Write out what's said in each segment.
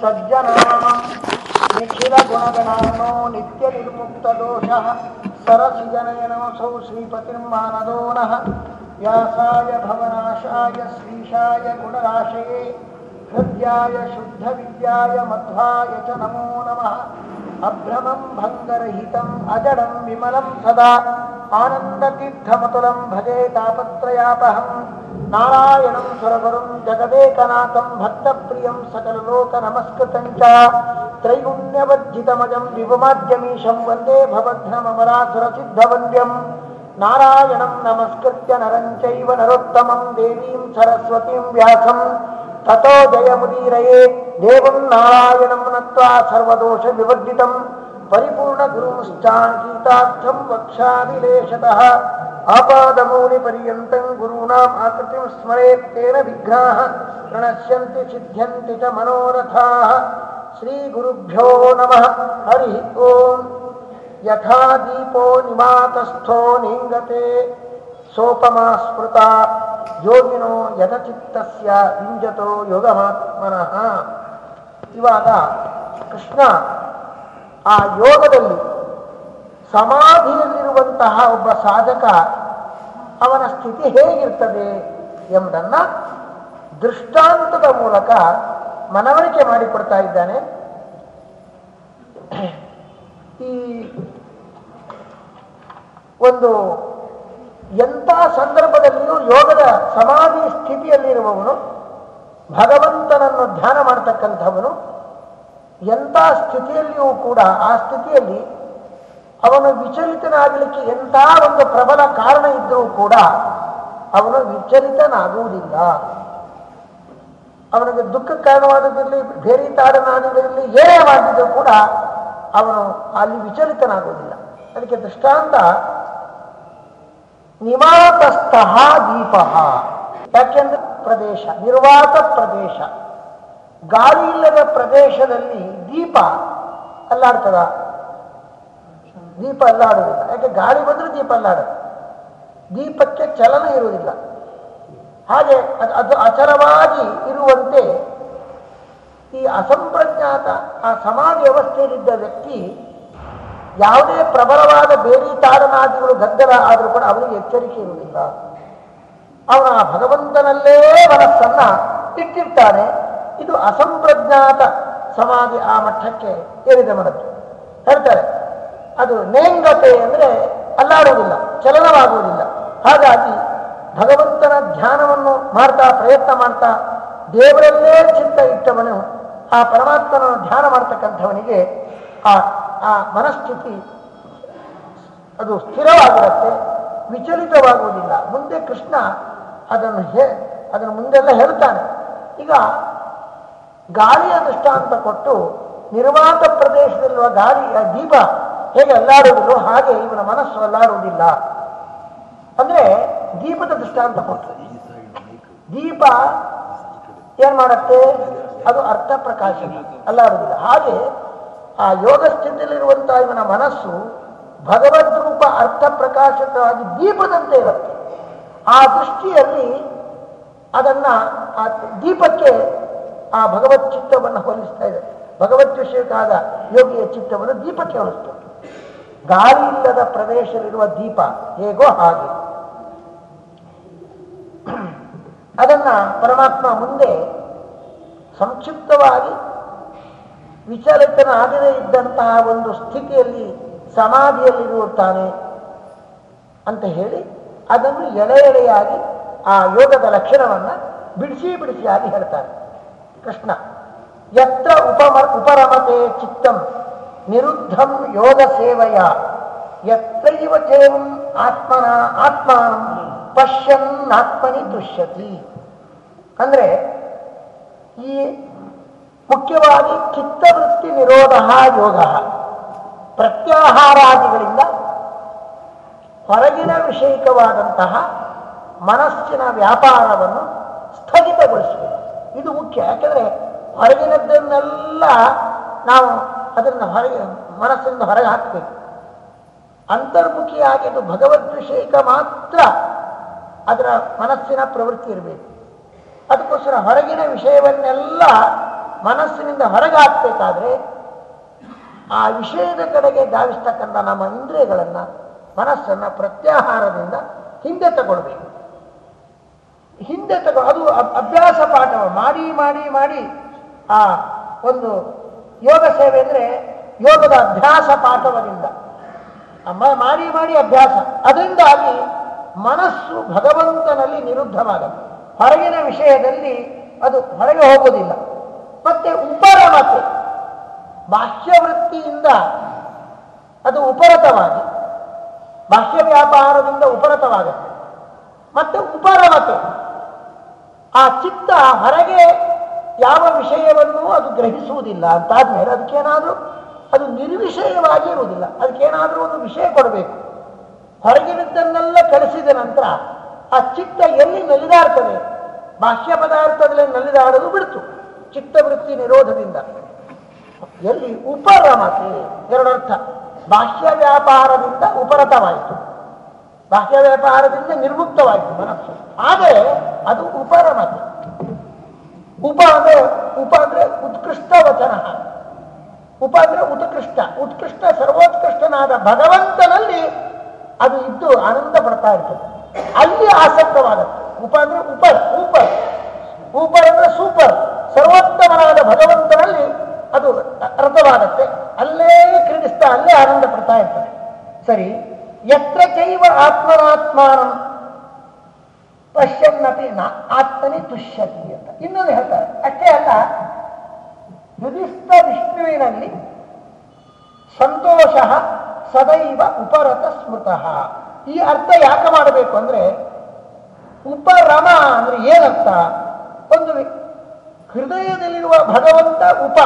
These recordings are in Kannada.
सज्जनानां निखिलगुणगणार्णो नित्यनिर्मुक्तदोषः सरसिजनयनोऽसौ श्रीपतिर्मानदो नः व्यासाय भवनाशाय श्रीशाय गुणराशये हृद्याय शुद्धविद्याय मध्वाय च नमो नमः अभ्रमं भङ्गरहितम् अजडं विमलं सदा आनन्दतीर्थमतुलं भजे तापत्रयापहम् నారాయణం సురవరం జగదేకనాథం భక్తప్రియం సకలలోక నమస్కృతం త్రైగుణ్యవర్జితమయం విభుమాద్యమీశం వందే భవద్భ్రమరాసురసిద్ధవంద్యం నారాయణం నమస్కృత్య నరం చైవ నరోత్తమం దేవీం సరస్వతీం వ్యాసం తతో జయముదీరయే దేవం నారాయణం నత్వా సర్వదోష వివర్జితం ಪರಿಪೂರ್ಣ ಗುರುಂಶ್ಚಾನ್ ಗೀತಾರ್ಥಂ ವಕ್ಷಾಭಿಲೇಷತಃ ಆಪಾದಮೌಲಿ ಪರ್ಯಂತಂ ಗುರುಣಾಂ ಆಕೃತಿಂ ಸ್ಮರೇತ್ತೇನ ವಿಘ್ನಾಃ ಪ್ರಣಶ್ಯಂತಿ ಸಿದ್ಧ್ಯಂತಿ ಚ ಮನೋರಥಾಃ. ಶ್ರೀ ಗುರುಭ್ಯೋ ನಮಃ. ಹರಿ ಓಂ. ಯಥಾ ದೀಪೋ ನಿಮಾತಸ್ಥೋ ನಿಂಗತೆ. ಸೋಪಮಾ ಸ್ಮೃತ ಯೋಗಿನೋ ಯಥಚಿತ್ತಸ್ಯ ವಿಂಜತೋ ಯೋಗಮಾತ್ಮನಃ. ಇವಾಗ ಕೃಷ್ಣ ಆ ಯೋಗದಲ್ಲಿ ಸಮಾಧಿಯಲ್ಲಿರುವಂತಹ ಒಬ್ಬ ಸಾಧಕ ಅವನ ಸ್ಥಿತಿ ಹೇಗಿರ್ತದೆ ಎಂಬುದನ್ನ ದೃಷ್ಟಾಂತದ ಮೂಲಕ ಮನವರಿಕೆ ಮಾಡಿಕೊಡ್ತಾ ಇದ್ದಾನೆ. ಈ ಒಂದು ಎಂಥ ಸಂದರ್ಭದಲ್ಲಿಯೂ ಯೋಗದ ಸಮಾಧಿ ಸ್ಥಿತಿಯಲ್ಲಿರುವವನು ಭಗವಂತನನ್ನು ಧ್ಯಾನ ಮಾಡ್ತಕ್ಕಂಥವನು ಎಂಥ ಸ್ಥಿತಿಯಲ್ಲಿಯೂ ಕೂಡ ಆ ಸ್ಥಿತಿಯಲ್ಲಿ ಅವನು ವಿಚಲಿತನಾಗಲಿಕ್ಕೆ ಎಂಥ ಒಂದು ಪ್ರಬಲ ಕಾರಣ ಇದ್ದರೂ ಕೂಡ ಅವನು ವಿಚಲಿತನಾಗುವುದಿಲ್ಲ. ಅವನಿಗೆ ದುಃಖ ಕಾರಣವಾದದಿರಲಿ ಬೇರೆ ತಾಡನಾದಿರಲಿ ಏನೇ ಮಾಡಿದ್ರೂ ಕೂಡ ಅವನು ಅಲ್ಲಿ ವಿಚಲಿತನಾಗುವುದಿಲ್ಲ. ಅದಕ್ಕೆ ದೃಷ್ಟಾಂತ, ನಿವಾತಸ್ಥ ದೀಪ. ಯಾಕೆಂದ್ರೆ ಪ್ರದೇಶ, ನಿರ್ವಾತ ಪ್ರದೇಶ. ಗಾಳಿ ಇಲ್ಲದ ಪ್ರದೇಶದಲ್ಲಿ ದೀಪ ಅಲ್ಲಾಡ್ತದ? ದೀಪ ಅಲ್ಲಾಡುವುದಿಲ್ಲ. ಯಾಕೆ? ಗಾಳಿ ಬಂದ್ರೆ ದೀಪ ಅಲ್ಲಾಡೋದು. ದೀಪಕ್ಕೆ ಚಲನ ಇರುವುದಿಲ್ಲ. ಹಾಗೆ ಅದು ಅದು ಅಚರವಾಗಿ ಇರುವಂತೆ ಈ ಅಸಂಪ್ರಜ್ಞಾತ, ಆ ಸಮಾಧಿ ವ್ಯವಸ್ಥೆಯಲ್ಲಿದ್ದ ವ್ಯಕ್ತಿ ಯಾವುದೇ ಪ್ರಬಲವಾದ ಬೇರಿ ತಾಡನಾದಿಗಳು ಗದ್ದಲ ಆದರೂ ಕೂಡ ಅವನಿಗೆ ಎಚ್ಚರಿಕೆ ಇರುವುದಿಲ್ಲ. ಅವನ ಭಗವಂತನಲ್ಲೇ ಮನಸ್ಸನ್ನ ಇಟ್ಟಿರ್ತಾನೆ. ಇದು ಅಸಂಪ್ರಜ್ಞಾತ ಸಮಾಧಿ ಆ ಮಠಕ್ಕೆ ಏರಿದೆ ಮನಸ್ಸು. ಹೇಳ್ತಾರೆ, ಅದು ನೇಂಗತೆ ಅಂದರೆ ಅಲ್ಲಾಡುವುದಿಲ್ಲ, ಚಲನವಾಗುವುದಿಲ್ಲ. ಹಾಗಾಗಿ ಭಗವಂತನ ಧ್ಯಾನವನ್ನು ಮಾಡ್ತಾ, ಪ್ರಯತ್ನ ಮಾಡ್ತಾ, ದೇವರಲ್ಲೇ ಚಿತ್ತ ಇಟ್ಟವನು, ಆ ಪರಮಾತ್ಮನ ಧ್ಯಾನ ಮಾಡ್ತಕ್ಕಂಥವನಿಗೆ ಆ ಆ ಮನಸ್ಥಿತಿ ಅದು ಸ್ಥಿರವಾಗಿರುತ್ತೆ ವಿಚಲಿತವಾಗುವುದಿಲ್ಲ. ಮುಂದೆ ಕೃಷ್ಣ ಅದನ್ನು ಹೇ, ಅದನ್ನು ಮುಂದೆಲ್ಲ ಹೇಳ್ತಾನೆ ಈಗ ಗಾಳಿಯ ದೃಷ್ಟಾಂತ ಕೊಟ್ಟು ನಿರ್ವಾತ ಪ್ರದೇಶದಲ್ಲಿರುವ ಗಾಳಿಯ ದೀಪ ಹೇಗೆ ಅಲ್ಲಾಡುವುದಿಲ್ಲೋ ಹಾಗೆ ಇವನ ಮನಸ್ಸು ಅಲ್ಲಾಡುವುದಿಲ್ಲ. ಅಂದ್ರೆ ದೀಪದ ದೃಷ್ಟಾಂತ ಕೊಟ್ಟು ದೀಪ ಏನ್ ಮಾಡುತ್ತೆ? ಅದು ಅರ್ಥ ಪ್ರಕಾಶ ಅಲ್ಲಾಡುವುದಿಲ್ಲ. ಹಾಗೆ ಆ ಯೋಗ ಸ್ಥಿತಿಯಲ್ಲಿರುವಂತಹ ಇವನ ಮನಸ್ಸು ಭಗವದ್ ರೂಪ ಅರ್ಥ ಪ್ರಕಾಶಕವಾಗಿ ದೀಪದಂತೆ ಇರುತ್ತೆ. ಆ ದೃಷ್ಟಿಯಲ್ಲಿ ಅದನ್ನ ಆ ದೀಪಕ್ಕೆ ಆ ಭಗವತ್ ಚಿತ್ತವನ್ನು ಹೋಲಿಸ್ತಾ ಇದೆ ಭಗವತ್ ವಿಷಯಕ್ಕಾದ ಯೋಗಿಯ ಚಿತ್ತವನ್ನು ದೀಪಕ್ಕೆ ಹೋಲಿಸ್ತದೆ ಗಾಳಿ ಇಲ್ಲದ ಪ್ರದೇಶದಲ್ಲಿರುವ ದೀಪ ಹೇಗೋ ಹಾಗೆ. ಅದನ್ನ ಪರಮಾತ್ಮ ಮುಂದೆ ಸಂಕ್ಷಿಪ್ತವಾಗಿ ವಿಚಲಿತನಾಗದೇ ಇದ್ದಂತಹ ಒಂದು ಸ್ಥಿತಿಯಲ್ಲಿ ಸಮಾಧಿಯಲ್ಲಿರುತ್ತಾನೆ ಅಂತ ಹೇಳಿ ಅದನ್ನು ಎಳೆ ಎಳೆಯಾಗಿ ಆ ಯೋಗದ ಲಕ್ಷಣವನ್ನು ಬಿಡಿಸಿ ಬಿಡಿಸಿಯಾಗಿ ಹೇಳ್ತಾರೆ. ಕೃಷ್ಣ. ಯತ್ರ ಉಪಮ ಉಪರಮತೆ ಚಿತ್ತಂ ನಿರುದ್ಧಂ ಯೋಗ ಸೇವೆಯ. ಯತ್ರೈವ ಚೇವಂ ಆತ್ಮನ ಆತ್ಮಾನಂ ಪಶ್ಯನ್ ಆತ್ಮನಿ ದೃಶ್ಯತಿ. ಅಂದ್ರೆ ಈ ಮುಖ್ಯವಾಗಿ ಚಿತ್ತವೃತ್ತಿ ನಿರೋಧ ಯೋಗ ಪ್ರತ್ಯಾಹಾರಾದಿಗಳಿಂದ ಹೊರಗಿನ ವಿಷಯಿಕವಾದಂತಹ ಮನಸ್ಸಿನ ವ್ಯಾಪಾರವನ್ನು ಸ್ಥಗಿತಗೊಳಿಸಬೇಕು ಇದು ಮುಖ್ಯ. ಯಾಕೆಂದರೆ ಹೊರಗಿನದ್ದನ್ನೆಲ್ಲ ನಾವು ಅದನ್ನು ಹೊರಗೆ ಮನಸ್ಸಿಂದ ಹೊರಗೆ ಹಾಕಬೇಕು. ಅಂತರ್ಮುಖಿಯಾಗಿ ಅದು ಭಗವದ್ ವಿಷಯಿಕ ಮಾತ್ರ ಅದರ ಮನಸ್ಸಿನ ಪ್ರವೃತ್ತಿ ಇರಬೇಕು. ಅದಕ್ಕೋಸ್ಕರ ಹೊರಗಿನ ವಿಷಯವನ್ನೆಲ್ಲ ಮನಸ್ಸಿನಿಂದ ಹೊರಗೆ ಹೊರಗಾಕ್ಬೇಕಾದ್ರೆ ಆ ವಿಷಯದ ಕಡೆಗೆ ಧಾವಿಸ್ತಕ್ಕಂಥ ನಮ್ಮ ಇಂದ್ರಿಯಗಳನ್ನು ಮನಸ್ಸನ್ನು ಪ್ರತ್ಯಾಹಾರದಿಂದ ಹಿಂದೆ ತಗೊಳ್ಬೇಕು. ಹಿಂದೆ ತಗೋ, ಅದು ಅಭ್- ಅಭ್ಯಾಸ ಪಾಠ. ಮಾಡಿ ಮಾಡಿ ಮಾಡಿ. ಆ ಒಂದು ಯೋಗ ಸೇವೆ ಅಂದರೆ ಯೋಗದ ಅಭ್ಯಾಸ ಪಾಠವರಿಂದ. ಮಾಡಿ ಮಾಡಿ ಅಭ್ಯಾಸ. ಅದರಿಂದಾಗಿ ಮನಸ್ಸು ಭಗವಂತನಲ್ಲಿ ನಿರುದ್ಧವಾಗುತ್ತೆ ಹೊರಗಿನ ವಿಷಯದಲ್ಲಿ ಅದು ಹೊರಗೆ ಹೋಗುವುದಿಲ್ಲ. ಮತ್ತೆ ಉಪರಮತೆ ಬಾಹ್ಯವೃತ್ತಿಯಿಂದ ಅದು ಉಪರತವಾಗಿ. ಬಾಹ್ಯ ವ್ಯಾಪಾರದಿಂದ ಉಪರತವಾಗುತ್ತೆ. ಮತ್ತೆ ಉಪರಮತೆ ಆ ಚಿತ್ತ ಹೊರಗೆ ಯಾವ ವಿಷಯವನ್ನೂ ಅದು ಗ್ರಹಿಸುವುದಿಲ್ಲ ಅಂತಾದ್ಮೇಲೆ ಅದಕ್ಕೇನಾದರೂ ಅದು ನಿರ್ವಿಷಯವಾಗಿ ಇರುವುದಿಲ್ಲ. ಅದಕ್ಕೇನಾದರೂ ಒಂದು ವಿಷಯ ಕೊಡಬೇಕು. ಹೊರಗಿನದ್ದನ್ನೆಲ್ಲ ಕಳಿಸಿದ ನಂತರ ಆ ಚಿತ್ತ ಎಲ್ಲಿ ನಲಿದಾಡ್ತದೆ? ಬಾಹ್ಯ ಪದಾರ್ಥದಲ್ಲಿ ನಲಿದಾಡಲು ಬಿಡ್ತು. ಚಿತ್ತವೃತ್ತಿ ನಿರೋಧದಿಂದ. ಎಲ್ಲಿ ಉಪರಮತೆ, ಎರಡರ್ಥ. ಬಾಹ್ಯ ವ್ಯಾಪಾರದಿಂದ ಉಪರತವಾಯಿತು. ಬಾಹ್ಯ ವ್ಯಾಪಾರದಿಂದ ನಿರ್ಮುಕ್ತವಾಯಿತು ಮನಸ್ಸು. ಆದರೆ ಅದು ಉಪರಮತೆ. ಉಪ ಅಂದ್ರೆ ಉಪ ಅಂದ್ರೆ ಉತ್ಕೃಷ್ಟ ವಚನ. ಉಪ ಅಂದ್ರೆ ಉತ್ಕೃಷ್ಟ. ಉತ್ಕೃಷ್ಟ ಸರ್ವೋತ್ಕೃಷ್ಟನಾದ ಭಗವಂತನಲ್ಲಿ ಅದು ಇದ್ದು ಆನಂದ ಪಡ್ತಾ ಇರ್ತದೆ. ಅಲ್ಲಿ ಆಸಕ್ತವಾಗುತ್ತೆ ಉಪ ಅಂದ್ರೆ ಉಪರ್ ಊಪರ್ ಅಂದ್ರೆ ಸೂಪರ್. ಸರ್ವೋತ್ತಮನಾದ ಭಗವಂತನಲ್ಲಿ ಅದು ಅರ್ಥವಾಗುತ್ತೆ ಅಲ್ಲೇ ಕ್ರೀಡಿಸ್ತಾ, ಅಲ್ಲೇ ಆನಂದ ಪಡ್ತಾ ಇರ್ತದೆ. ಸರಿ? ಎತ್ರ ಚೈವ ಆತ್ಮನಾತ್ಮಾನ ಪಶ್ಯನ್ನತಿ ನ ಆತ್ಮನಿ ತುಷ್ಯತಿ ಅಂತ. ಇನ್ನೊಂದು ಹೇಳ್ತಾರೆ. ಅಷ್ಟೇ ಅಲ್ಲ, ಯುಧಿಷ್ಠ ವಿಷ್ಣುವಿನಲ್ಲಿ ಸಂತೋಷ ಸದೈವ ಉಪರತ ಸ್ಮೃತಃ. ಈ ಅರ್ಥ ಯಾಕೆ ಮಾಡಬೇಕು ಅಂದ್ರೆ, ಉಪರಮ ಅಂದ್ರೆ ಏನರ್ಥ? ಒಂದು ಹೃದಯದಲ್ಲಿರುವ ಭಗವಂತ ಉಪ.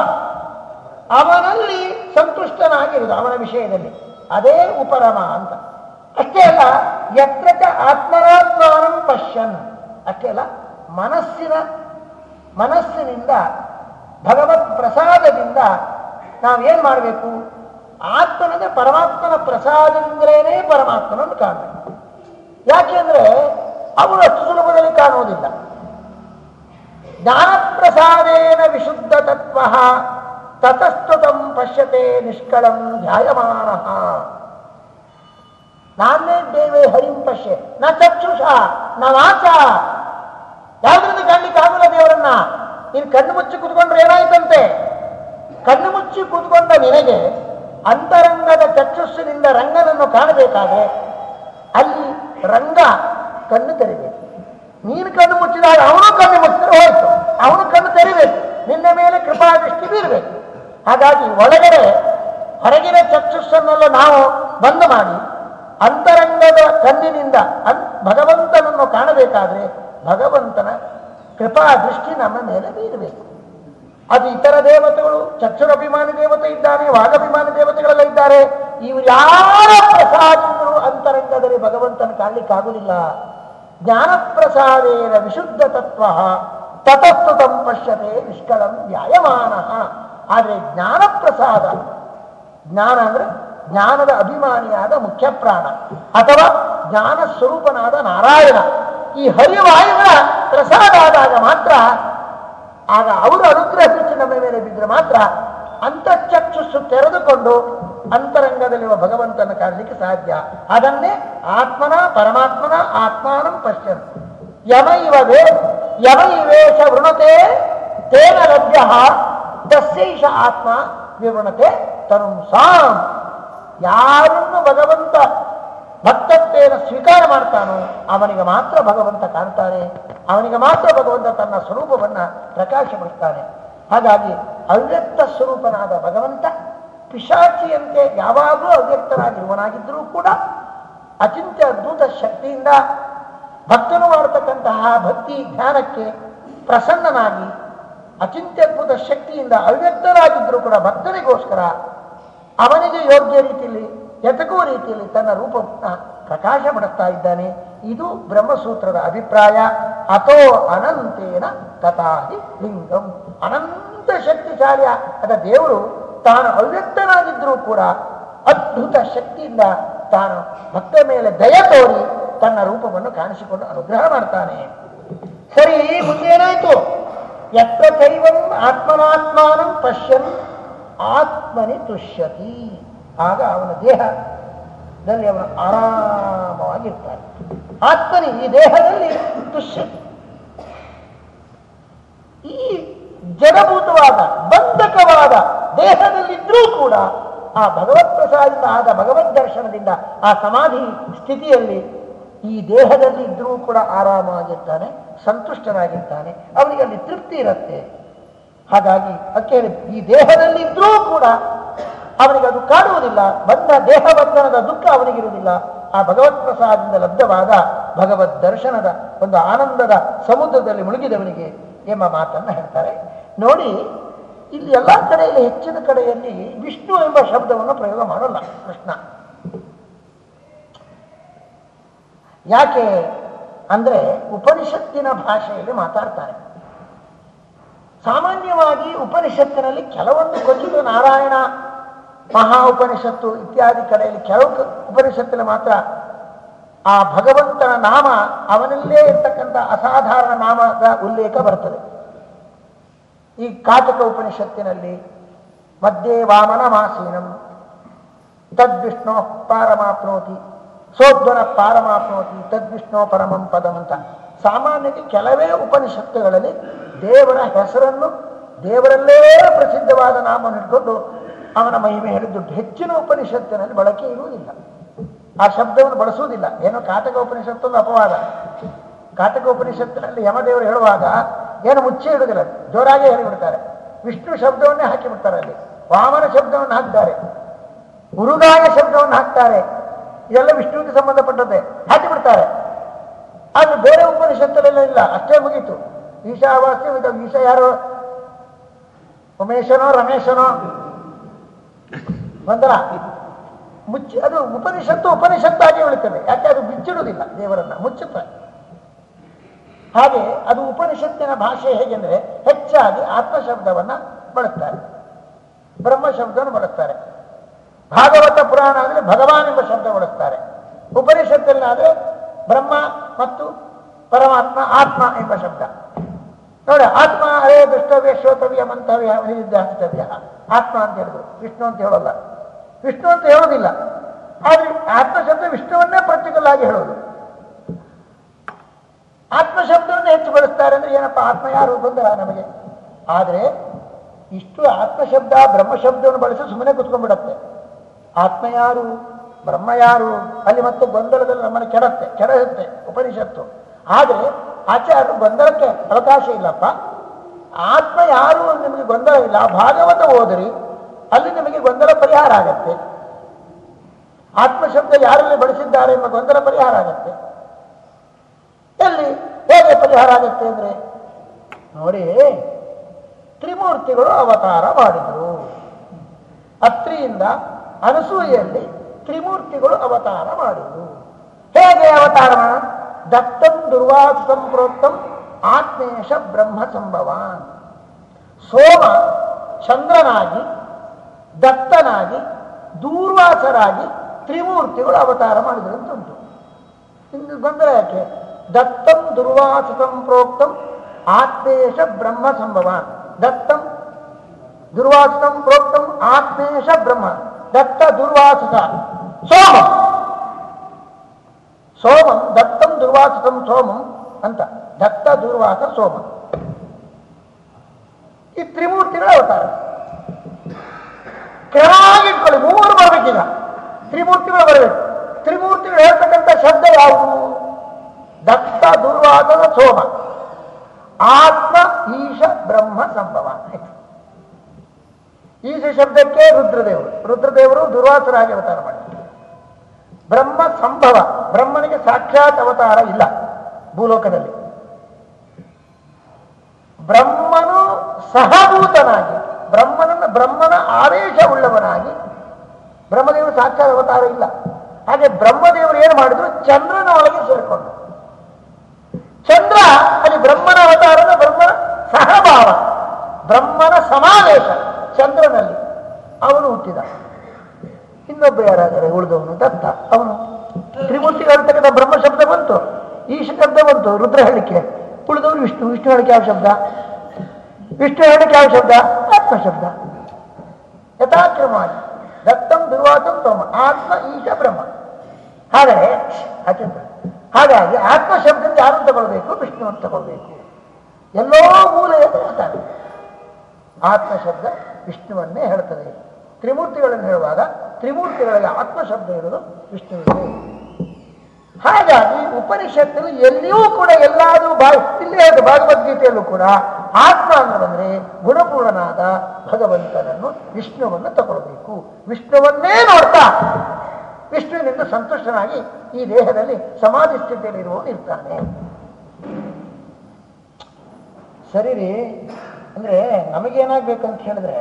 ಅವನಲ್ಲಿ ಸಂತುಷ್ಟನಾಗಿರುವುದು ಅವನ ವಿಷಯದಲ್ಲಿ. ಅದೇ ಉಪರಮ ಅಂತ. ಅಷ್ಟೇ ಅಲ್ಲ ಯತ್ರ ಆತ್ಮರಾತ್ಮಾನ ಪಶ್ಯನ್. ಅಷ್ಟೇ ಅಲ್ಲ, ಮನಸ್ಸಿನ, ಮನಸ್ಸಿನಿಂದ, ಭಗವತ್ ಪ್ರಸಾದದಿಂದ ನಾವೇನು ಮಾಡಬೇಕು? ಆತ್ಮನಂದ್ರೆ ಪರಮಾತ್ಮನ ಪ್ರಸಾದದಿಂದಲೇ ಪರಮಾತ್ಮನನ್ನು ಕಾಣಬೇಕು. ಯಾಕೆಂದ್ರೆ ಅವನು ಅಷ್ಟು ಸುಲಭದಲ್ಲಿ ಕಾಣುವುದಿಲ್ಲ. ಜ್ಞಾನಪ್ರಸಾದೇನ ವಿಶುದ್ಧ ತತ್ವ ತತಸ್ತುತಂ ಪಶ್ಯತೆ ನಿಷ್ಕಳಂ ಧ್ಯಾಯಮಾನ. ನಾನೇ ದೇವೇ ಹರಿಂ ಪಶ್ಯೆ. ನ ಚಕ್ಷುಷ, ನ ವಾಚ. ಯಾವ್ದ್ರಿಂದ ಕಾಣ್ಲಿಕ್ಕೆ ದೇವರನ್ನ? ನೀನು ಕಣ್ಣು ಮುಚ್ಚಿ ಕೂತ್ಕೊಂಡ್ರೆ ಏನಾಯ್ತಂತೆ? ಕಣ್ಣು ಮುಚ್ಚಿ ಕೂತ್ಕೊಂಡ ನಿನಗೆ ಅಂತರಂಗದ ಚಕ್ಷುಸ್ಸಿನಿಂದ ರಂಗನನ್ನು ಕಾಣಬೇಕಾದ್ರೆ ಅಲ್ಲಿ ರಂಗ ಕಣ್ಣು ತೆರಿಬೇಕು. ನೀನು ಕಣ್ಣು ಮುಚ್ಚಿದಾಗ ಅವನು ಕಣ್ಣು ಮುಚ್ಚಿದ್ರೆ ಹೋಯ್ತು. ಅವನು ಕಣ್ಣು ತೆರಿಬೇಕು. ನಿನ್ನ ಮೇಲೆ ಕೃಪಾ ದೃಷ್ಟಿ ಬೀರಬೇಕು. ಹಾಗಾಗಿ ಒಳಗಡೆ ಹೊರಗಿನ ಚಕ್ಷುಸ್ಸನ್ನೆಲ್ಲ ನಾವು ಬಂದ್ ಮಾಡಿ ಅಂತರಂಗದ ಕಣ್ಣಿನಿಂದ ಅನ್ ಭಗವಂತನನ್ನು ಕಾಣಬೇಕಾದ್ರೆ ಭಗವಂತನ ಕೃಪಾ ದೃಷ್ಟಿ ನಮ್ಮ ಮೇಲೆ ಬೀರಬೇಕು. ಅದು ಇತರ ದೇವತೆಗಳು, ಚಕ್ಷುರಭಿಮಾನಿ ದೇವತೆ ಇದ್ದಾನೆ ವಾಗಭಿಮಾನಿ ದೇವತೆಗಳೆಲ್ಲ ಇದ್ದಾರೆ. ಇವು ಯಾರ ಪ್ರಸಾದಿದ್ರು ಅಂತರಂಗದಲ್ಲಿ ಭಗವಂತನ ಕಾಣಲಿಕ್ಕಾಗುವುದಿಲ್ಲ ಜ್ಞಾನಪ್ರಸಾದೇನ ವಿಶುದ್ಧ ತತ್ವ ತತಸ್ತುತಂ ಪಶ್ಯತೆ ನಿಷ್ಕಳಂ ವ್ಯಾಯಮಾನ. ಆದರೆ ಜ್ಞಾನಪ್ರಸಾದ, ಜ್ಞಾನ ಅಂದ್ರೆ ಜ್ಞಾನದ ಅಭಿಮಾನಿಯಾದ ಮುಖ್ಯ ಪ್ರಾಣ ಅಥವಾ ಜ್ಞಾನ ಸ್ವರೂಪನಾದ ನಾರಾಯಣ. ಈ ಹರಿವಾಯುಗಳ ಪ್ರಸಾದ ಆದಾಗ ಮಾತ್ರ, ಆಗ ಅವರು ಅನುಗ್ರಹ ದೃಷ್ಟಿ ನಮ್ಮ ಮೇಲೆ ಬಿದ್ದರೆ ಮಾತ್ರ ಅಂತಃಚಕ್ಷುಸ್ಸು ತೆರೆದುಕೊಂಡು ಅಂತರಂಗದಲ್ಲಿರುವ ಭಗವಂತನ ಕಾಣಲಿಕ್ಕೆ ಸಾಧ್ಯ. ಅದನ್ನೇ ಆತ್ಮನ ಪರಮಾತ್ಮನ ಆತ್ಮಾನಂ ಪಶ್ಯನ್. ಯಮೈವ ಯಮ ಇವೇಶ ವೃಣತೆ ತೇನ ಲಭ್ಯ ತಸ್ಯೈಷ ಆತ್ಮ ವಿವೃಣತೆ ತನುಸಾಂ ಯಾರನ್ನು ಭಗವಂತ ಭಕ್ತತ್ವೇನ ಸ್ವೀಕಾರ ಮಾಡ್ತಾನೋ ಅವನಿಗೆ ಮಾತ್ರ ಭಗವಂತ ಕಾಣ್ತಾನೆ ಅವನಿಗೆ ಮಾತ್ರ ಭಗವಂತ ತನ್ನ ಸ್ವರೂಪವನ್ನ ಪ್ರಕಾಶಪಡಿಸ್ತಾನೆ. ಹಾಗಾಗಿ ಅವ್ಯಕ್ತ ಸ್ವರೂಪನಾದ ಭಗವಂತ ಪಿಶಾಚಿಯಂತೆ ಯಾವಾಗಲೂ ಅವ್ಯಕ್ತನಾಗಿರುವನಾಗಿದ್ದರೂ ಕೂಡ ಅಚಿಂತ್ಯ ಅದ್ಭುತ ಶಕ್ತಿಯಿಂದ ಭಕ್ತನು ಮಾಡತಕ್ಕಂತಹ ಭಕ್ತಿ ಧ್ಯಾನಕ್ಕೆ ಪ್ರಸನ್ನನಾಗಿ ಅಚಿಂತ್ಯದ್ಭುತ ಶಕ್ತಿಯಿಂದ ಅವ್ಯಕ್ತರಾಗಿದ್ದರೂ ಕೂಡ ಭಕ್ತರಿಗೋಸ್ಕರ ಅವನಿಗೆ ಯೋಗ್ಯ ರೀತಿಯಲ್ಲಿ ಎತಕೋ ರೀತಿಯಲ್ಲಿ ತನ್ನ ರೂಪವನ್ನು ಪ್ರಕಾಶಪಡಿಸ್ತಾ ಇದ್ದಾನೆ. ಇದು ಬ್ರಹ್ಮಸೂತ್ರದ ಅಭಿಪ್ರಾಯ. ಅಥೋ ಅನಂತೇನ ತಥಾಹಿ ಲಿಂಗಂ. ಅನಂತ ಶಕ್ತಿಶಾಲಿಯ, ಅದ ದೇವರು ತಾನು ಅವ್ಯಕ್ತನಾಗಿದ್ದರೂ ಕೂಡ ಅದ್ಭುತ ಶಕ್ತಿಯಿಂದ ತಾನು ಭಕ್ತ ಮೇಲೆ ದಯ ತೋರಿ ತನ್ನ ರೂಪವನ್ನು ಕಾಣಿಸಿಕೊಂಡು ಅನುಗ್ರಹ ಮಾಡ್ತಾನೆ. ಸರಿ ಮುಂದೇನಾಯ್ತು ಯತ್ರ ದೈವಂ ಆತ್ಮನಾತ್ಮಾನಂ ಪಶ್ಯನ್ ಆತ್ಮನಿ ತುಷ್ಯತಿ ಆಗ ಅವನ ದೇಹದಲ್ಲಿ ಅವನು ಆರಾಮವಾಗಿರ್ತಾನೆ. ಆತ್ಮನಿ ಈ ದೇಹದಲ್ಲಿ ತುಷ್ಯತಿ. ಈ ಜಡಭೂತವಾದ, ಬಂಧಕವಾದ ದೇಹದಲ್ಲಿದ್ದರೂ ಕೂಡ ಆ ಭಗವತ್ ಪ್ರಸಾದದಿಂದ ಆದ ಭಗವದ್ ದರ್ಶನದಿಂದ ಆ ಸಮಾಧಿ ಸ್ಥಿತಿಯಲ್ಲಿ ಈ ದೇಹದಲ್ಲಿ ಇದ್ರೂ ಕೂಡ ಆರಾಮಾಗಿರ್ತಾನೆ, ಸಂತುಷ್ಟನಾಗಿರ್ತಾನೆ, ಅವನಿಗೆ ಅಲ್ಲಿ ತೃಪ್ತಿ ಇರುತ್ತೆ. ಹಾಗಾಗಿ ಅದಕ್ಕೆ ಈ ದೇಹದಲ್ಲಿ ಇದ್ರೂ ಕೂಡ ಅವನಿಗೆ ಅದು ಕಾಡುವುದಿಲ್ಲ, ಬಂದ ದೇಹ ಬಂಧನದ ದುಃಖ ಅವನಿಗಿರುವುದಿಲ್ಲ. ಆ ಭಗವತ್ ಪ್ರಸಾದದಿಂದ ಲಬ್ಧವಾದ ಭಗವದ್ ದರ್ಶನದ ಒಂದು ಆನಂದದ ಸಮುದ್ರದಲ್ಲಿ ಮುಳುಗಿದವನಿಗೆ ಎಂಬ ಮಾತನ್ನು ಹೇಳ್ತಾರೆ. ನೋಡಿ, ಇಲ್ಲಿ ಎಲ್ಲ ಕಡೆಯಲ್ಲಿ ಹೆಚ್ಚಿನ ಕಡೆಯಲ್ಲಿ ವಿಷ್ಣು ಎಂಬ ಶಬ್ದವನ್ನು ಪ್ರಯೋಗ ಮಾಡಲ್ಲ ಕೃಷ್ಣ. ಯಾಕೆ ಅಂದ್ರೆ ಉಪನಿಷತ್ತಿನ ಭಾಷೆಯಲ್ಲಿ ಮಾತಾಡ್ತಾರೆ. ಸಾಮಾನ್ಯವಾಗಿ ಉಪನಿಷತ್ತಿನಲ್ಲಿ ಕೆಲವೊಂದು ಕೊಚಿತ ನಾರಾಯಣ ಮಹಾ ಉಪನಿಷತ್ತು ಇತ್ಯಾದಿ ಕಡೆಯಲ್ಲಿ ಕೆಲವು ಉಪನಿಷತ್ತಿನ ಮಾತ್ರ ಆ ಭಗವಂತನ ನಾಮ ಅವನಲ್ಲೇ ಇರ್ತಕ್ಕಂಥ ಅಸಾಧಾರಣ ನಾಮದ ಉಲ್ಲೇಖ ಬರ್ತದೆ. ಈ ಕಾಟಕ ಉಪನಿಷತ್ತಿನಲ್ಲಿ ಮಧ್ಯೆ ವಾಮನ ಮಾಸೀನಂ ತದ್ವಿಷ್ಣು ಪಾರಮಾಪ್ನೋತಿ ಸೋದ್ವನ ಪಾರಮಾಪ್ನೋತಿ ತದ್ವಿಷ್ಣು ಪರಮಂ ಪದಂ ಅಂತ. ಸಾಮಾನ್ಯಕ್ಕೆ ಕೆಲವೇ ಉಪನಿಷತ್ತುಗಳಲ್ಲಿ ದೇವರ ಹೆಸರನ್ನು ದೇವರಲ್ಲೇ ಪ್ರಸಿದ್ಧವಾದ ನಾಮವನ್ನು ಇಟ್ಕೊಂಡು ಅವನ ಮಹಿಮೆ ಹೇಳಿದ್ದು. ಹೆಚ್ಚಿನ ಉಪನಿಷತ್ತಿನಲ್ಲಿ ಬಳಕೆ ಇರುವುದಿಲ್ಲ. ಆ ಶಬ್ದವನ್ನು ಬಳಸುವುದಿಲ್ಲ. ಏನೋ ಕಾಟಕ ಉಪನಿಷತ್ತೊಂದು ಅಪವಾದ. ಕಾಟಕ ಉಪನಿಷತ್ತಿನಲ್ಲಿ ಯಮದೇವರು ಹೇಳುವಾಗ ಏನು ಮುಚ್ಚಿ ಇಡುವುದಿಲ್ಲ. ಜೋರಾಗಿ ಹೇಳಿಬಿಡ್ತಾರೆ. ವಿಷ್ಣು ಶಬ್ದವನ್ನೇ ಹಾಕಿಬಿಡ್ತಾರೆ ಅಲ್ಲಿ. ವಾಮನ ಶಬ್ದವನ್ನು ಹಾಕ್ತಾರೆ. ಗುರುಗಾಯ ಶಬ್ದವನ್ನು ಹಾಕ್ತಾರೆ. ಇದೆಲ್ಲ ವಿಷ್ಣುವಿಗೆ ಸಂಬಂಧಪಟ್ಟದ್ದೇ ಹಾಕಿಬಿಡ್ತಾರೆ ಆದ್ರೆ ಬೇರೆ ಉಪನಿಷತ್ತಲ್ಲೆಲ್ಲ ಇಲ್ಲ. ಅಷ್ಟೇ ಮುಗೀತು. ಈಶಾವಾಸ್ಯ ಇದು ಈಶ ಯಾರು? ಉಮೇಶನೋ, ರಮೇಶನೋ? ಬಂದರ ಮುಚ್ಚಿ ಅದು ಉಪನಿಷತ್ತು ಉಪನಿಷತ್ತಾಗಿ ಉಳಿತದೆ ಯಾಕೆ? ಅದು ಬಿಚ್ಚಿಡುವುದಿಲ್ಲ ದೇವರನ್ನ. ಮುಚ್ಚುತ್ತೆ. ಹಾಗೆ ಅದು ಉಪನಿಷತ್ತಿನ ಭಾಷೆ ಹೇಗೆಂದ್ರೆ ಹೆಚ್ಚಾಗಿ ಆತ್ಮ ಶಬ್ದವನ್ನ ಬಳಸ್ತಾರೆ. ಬ್ರಹ್ಮ ಶಬ್ದವನ್ನು ಬಳಸ್ತಾರೆ. ಭಾಗವತ ಪುರಾಣ ಅಂದ್ರೆ ಭಗವಾನ್ ಎಂಬ ಶಬ್ದ ಬಳಸ್ತಾರೆ. ಉಪನಿಷತ್ತಲ್ಲಾದರೆ ಬ್ರಹ್ಮ ಮತ್ತು ಪರಮಾತ್ಮ, ಆತ್ಮ ಎಂಬ ಶಬ್ದ. ನೋಡಿ, ಆತ್ಮ ಅರೇ ದೃಷ್ಟವ್ಯ ಶ್ರೋತವ್ಯ ಮಂತವ್ಯ ನಿಧಿಧ್ಯಾಸ್ತವ್ಯ ಆತ್ಮ ಅಂತ ಹೇಳಿದ್ರು. ವಿಷ್ಣು ಅಂತ ಹೇಳೋಲ್ಲ. ವಿಷ್ಣು ಅಂತ ಹೇಳೋದಿಲ್ಲ. ಆದ್ರೆ ಆತ್ಮ ಶಬ್ದ ವಿಷ್ಣುವನ್ನೇ ಪ್ರತಿಕೂಲ ಆಗಿ ಹೇಳೋದು. ಆತ್ಮ ಶಬ್ದವನ್ನು ಹೆಚ್ಚು ಬಳಸ್ತಾರೆ ಅಂದ್ರೆ ಏನಪ್ಪ? ಆತ್ಮ ಯಾರು? ಗೊಂದಲ ನಮಗೆ. ಆದ್ರೆ ಇಷ್ಟು ಆತ್ಮ ಶಬ್ದ, ಬ್ರಹ್ಮ ಶಬ್ದವನ್ನು ಬಳಸಿ ಸುಮ್ಮನೆ ಕುತ್ಕೊಂಡ್ಬಿಡತ್ತೆ. ಆತ್ಮ ಯಾರು? ಬ್ರಹ್ಮ ಯಾರು? ಅಲ್ಲಿ ಮತ್ತು ಗೊಂದಲದಲ್ಲಿ ನಮ್ಮನ್ನು ಕೆಡತ್ತೆ ಕೆಡಹುತ್ತೆ ಉಪನಿಷತ್ತು. ಆದರೆ ಆಚಾರ್ಯರು ಗೊಂದಲಕ್ಕೆ ಅವಕಾಶ ಇಲ್ಲಪ್ಪ. ಆತ್ಮ ಯಾರು ನಿಮಗೆ ಗೊಂದಲ ಇಲ್ಲ. ಭಾಗವತ ಹೋದರೆ ಅಲ್ಲಿ ನಿಮಗೆ ಗೊಂದಲ ಪರಿಹಾರ ಆಗತ್ತೆ. ಆತ್ಮ ಶಬ್ದ ಯಾರಲ್ಲಿ ಬಳಸಿದ್ದಾರೆ ಎಂಬ ಗೊಂದಲ ಪರಿಹಾರ ಆಗತ್ತೆ. ಎಲ್ಲಿ? ಹೇಗೆ ಪರಿಹಾರ ಆಗತ್ತೆ ಅಂದ್ರೆ? ನೋಡಿ, ತ್ರಿಮೂರ್ತಿಗಳು ಅವತಾರ ಮಾಡಿದರು. ಅತ್ರಿಯಿಂದ ಅನಸೂಯೆಯಲ್ಲಿ ತ್ರಿಮೂರ್ತಿಗಳು ಅವತಾರ ಮಾಡಿದರು. ಹೇಗೆ ಅವತಾರ? ದತ್ತಂ ದುರ್ವಾಸಂ ಪ್ರೋಕ್ತಂ ಆತ್ಮೇಶ ಬ್ರಹ್ಮ ಸಂಭವಾನ್ ಸೋಮ ಚಂದ್ರನಾಗಿ, ದತ್ತನಾಗಿ, ದೂರ್ವಾಸರಾಗಿ ತ್ರಿಮೂರ್ತಿಗಳು ಅವತಾರ ಮಾಡಿದ್ರಂತುಂಟು ನಿಮ್ಗೆ ಗೊಂದಲ ಯಾಕೆ? ದತ್ತಂ ದುರ್ವಾಸ ಪ್ರೋಕ್ತಂ ಆತ್ಮೇಶ ಬ್ರಹ್ಮ ಸಂಭವಾನ್ ದತ್ತಂ ದುರ್ವಾಸಂ ಪ್ರೋಕ್ತಂ ಆತ್ಮೇಶ ಬ್ರಹ್ಮ. ದತ್ತ ದುರ್ವಾಸತ ಸೋಮ. ಸೋಮಂ ದತ್ತಂ ದುರ್ವಾಸತಂ ಸೋಮಂ ಅಂತ. ದತ್ತ ದುರ್ವಾಸ ಸೋಮ. ಈ ತ್ರಿಮೂರ್ತಿಗಳ ಅವತಾರ. ಕ್ರಮವಾಗಿ ಇಟ್ಕೊಳ್ಳಿ ಮೂರು ಬರ್ಬೇಕೀಗ. ತ್ರಿಮೂರ್ತಿಗಳು ಬರಬೇಕು. ತ್ರಿಮೂರ್ತಿಗಳು ಹೇಳ್ತಕ್ಕಂಥ ಶಬ್ದ ಯಾವುದು? ದತ್ತ ದುರ್ವಾಸನ ಸೋಮ. ಆತ್ಮ, ಈಶ, ಬ್ರಹ್ಮ, ಸಂಭವ. ಈಶ ಶಬ್ದಕ್ಕೆ ರುದ್ರದೇವರು. ರುದ್ರದೇವರು ದುರ್ವಾಸರಾಗಿ ಅವತಾರ ಮಾಡಿದರು. ಬ್ರಹ್ಮ ಸಂಭವ. ಬ್ರಹ್ಮನಿಗೆ ಸಾಕ್ಷಾತ್ ಅವತಾರ ಇಲ್ಲ ಭೂಲೋಕದಲ್ಲಿ. ಬ್ರಹ್ಮನು ಸಹಭೂತನಾಗಿ, ಬ್ರಹ್ಮನನ್ನ ಬ್ರಹ್ಮನ ಆದೇಶವುಳ್ಳವನಾಗಿ ಬ್ರಹ್ಮದೇವರು ಸಾಕ್ಷಾತ್ ಅವತಾರ ಇಲ್ಲ. ಹಾಗೆ ಬ್ರಹ್ಮದೇವರು ಏನು ಮಾಡಿದ್ರು? ಚಂದ್ರನ ಒಳಗೆ ಸೇರಿಕೊಂಡು ಚಂದ್ರ ಅಲ್ಲಿ ಬ್ರಹ್ಮನ ಅವತಾರದ ಬ್ರಹ್ಮನ ಸಹಭಾವ, ಬ್ರಹ್ಮನ ಸಮಾವೇಶ. ಚಂದ್ರನಲ್ಲಿ ಅವನು ಹುಟ್ಟಿದ. ಇನ್ನೊಬ್ಬ ಯಾರಾದರೆ ಉಳಿದವನು ದತ್ತ. ಅವನು ತ್ರಿಮೂರ್ತಿಗಳ ಬ್ರಹ್ಮ ಶಬ್ದ ಬಂತು. ಈಶ ಶಬ್ದ ಬಂತು. ರುದ್ರ ಹೇಳಿಕೆ. ಉಳಿದವನು ವಿಷ್ಣು. ವಿಷ್ಣು ಹೇಳಿಕೆ ಯಾವ ಶಬ್ದ? ವಿಷ್ಣು ಹೇಳಿಕೆ ಯಾವ ಶಬ್ದ? ಆತ್ಮ ಶಬ್ದ ಯಥಾಕ್ರಮವಾಗಿ. ದತ್ತಂ ದುರ್ವಾತಂ ತೋಮ. ಆತ್ಮ, ಈಶ, ಬ್ರಹ್ಮ. ಆದರೆ ಅಚಂದ್ರ ಹಾಗಾಗಿ ಆತ್ಮ ಶಬ್ದದಿಂದ ಯಾರು ತಗೊಳ್ಬೇಕು? ವಿಷ್ಣುವನ್ನು ತಗೊಳ್ಬೇಕು. ಎಲ್ಲೋ ಮೂಲೆಯನ್ನು ಆತ್ಮ ಶಬ್ದ ವಿಷ್ಣುವನ್ನೇ ಹೇಳ್ತದೆ. ತ್ರಿಮೂರ್ತಿಗಳನ್ನು ಹೇಳುವಾಗ ತ್ರಿಮೂರ್ತಿಗಳಿಗೆ ಆತ್ಮ ಶಬ್ದ ಇರೋದು ವಿಷ್ಣುವಿಗೆ. ಹಾಗಾಗಿ ಉಪನಿಷತ್ತು ಎಲ್ಲಿಯೂ ಕೂಡ ಎಲ್ಲಾದರೂ ಬಾ, ಇಲ್ಲೇ ಅದು ಭಗವದ್ಗೀತೆಯಲ್ಲೂ ಕೂಡ ಆತ್ಮ ಅನ್ನೋದಂದ್ರೆ ಗುಣಪೂರ್ಣನಾದ ಭಗವಂತನನ್ನು ವಿಷ್ಣುವನ್ನು ತಗೊಳ್ಬೇಕು. ವಿಷ್ಣುವನ್ನೇ ನೋಡ್ತಾ ವಿಷ್ಣುವಿನಿಂದ ಸಂತುಷ್ಟನಾಗಿ ಈ ದೇಹದಲ್ಲಿ ಸಮಾಧಿ ಸ್ಥಿತಿಯಲ್ಲಿರುವವನು ಇರ್ತಾನೆ. ಸರಿ ರೀ ಅಂದ್ರೆ ನಮಗೇನಾಗ್ಬೇಕಂತ ಹೇಳಿದ್ರೆ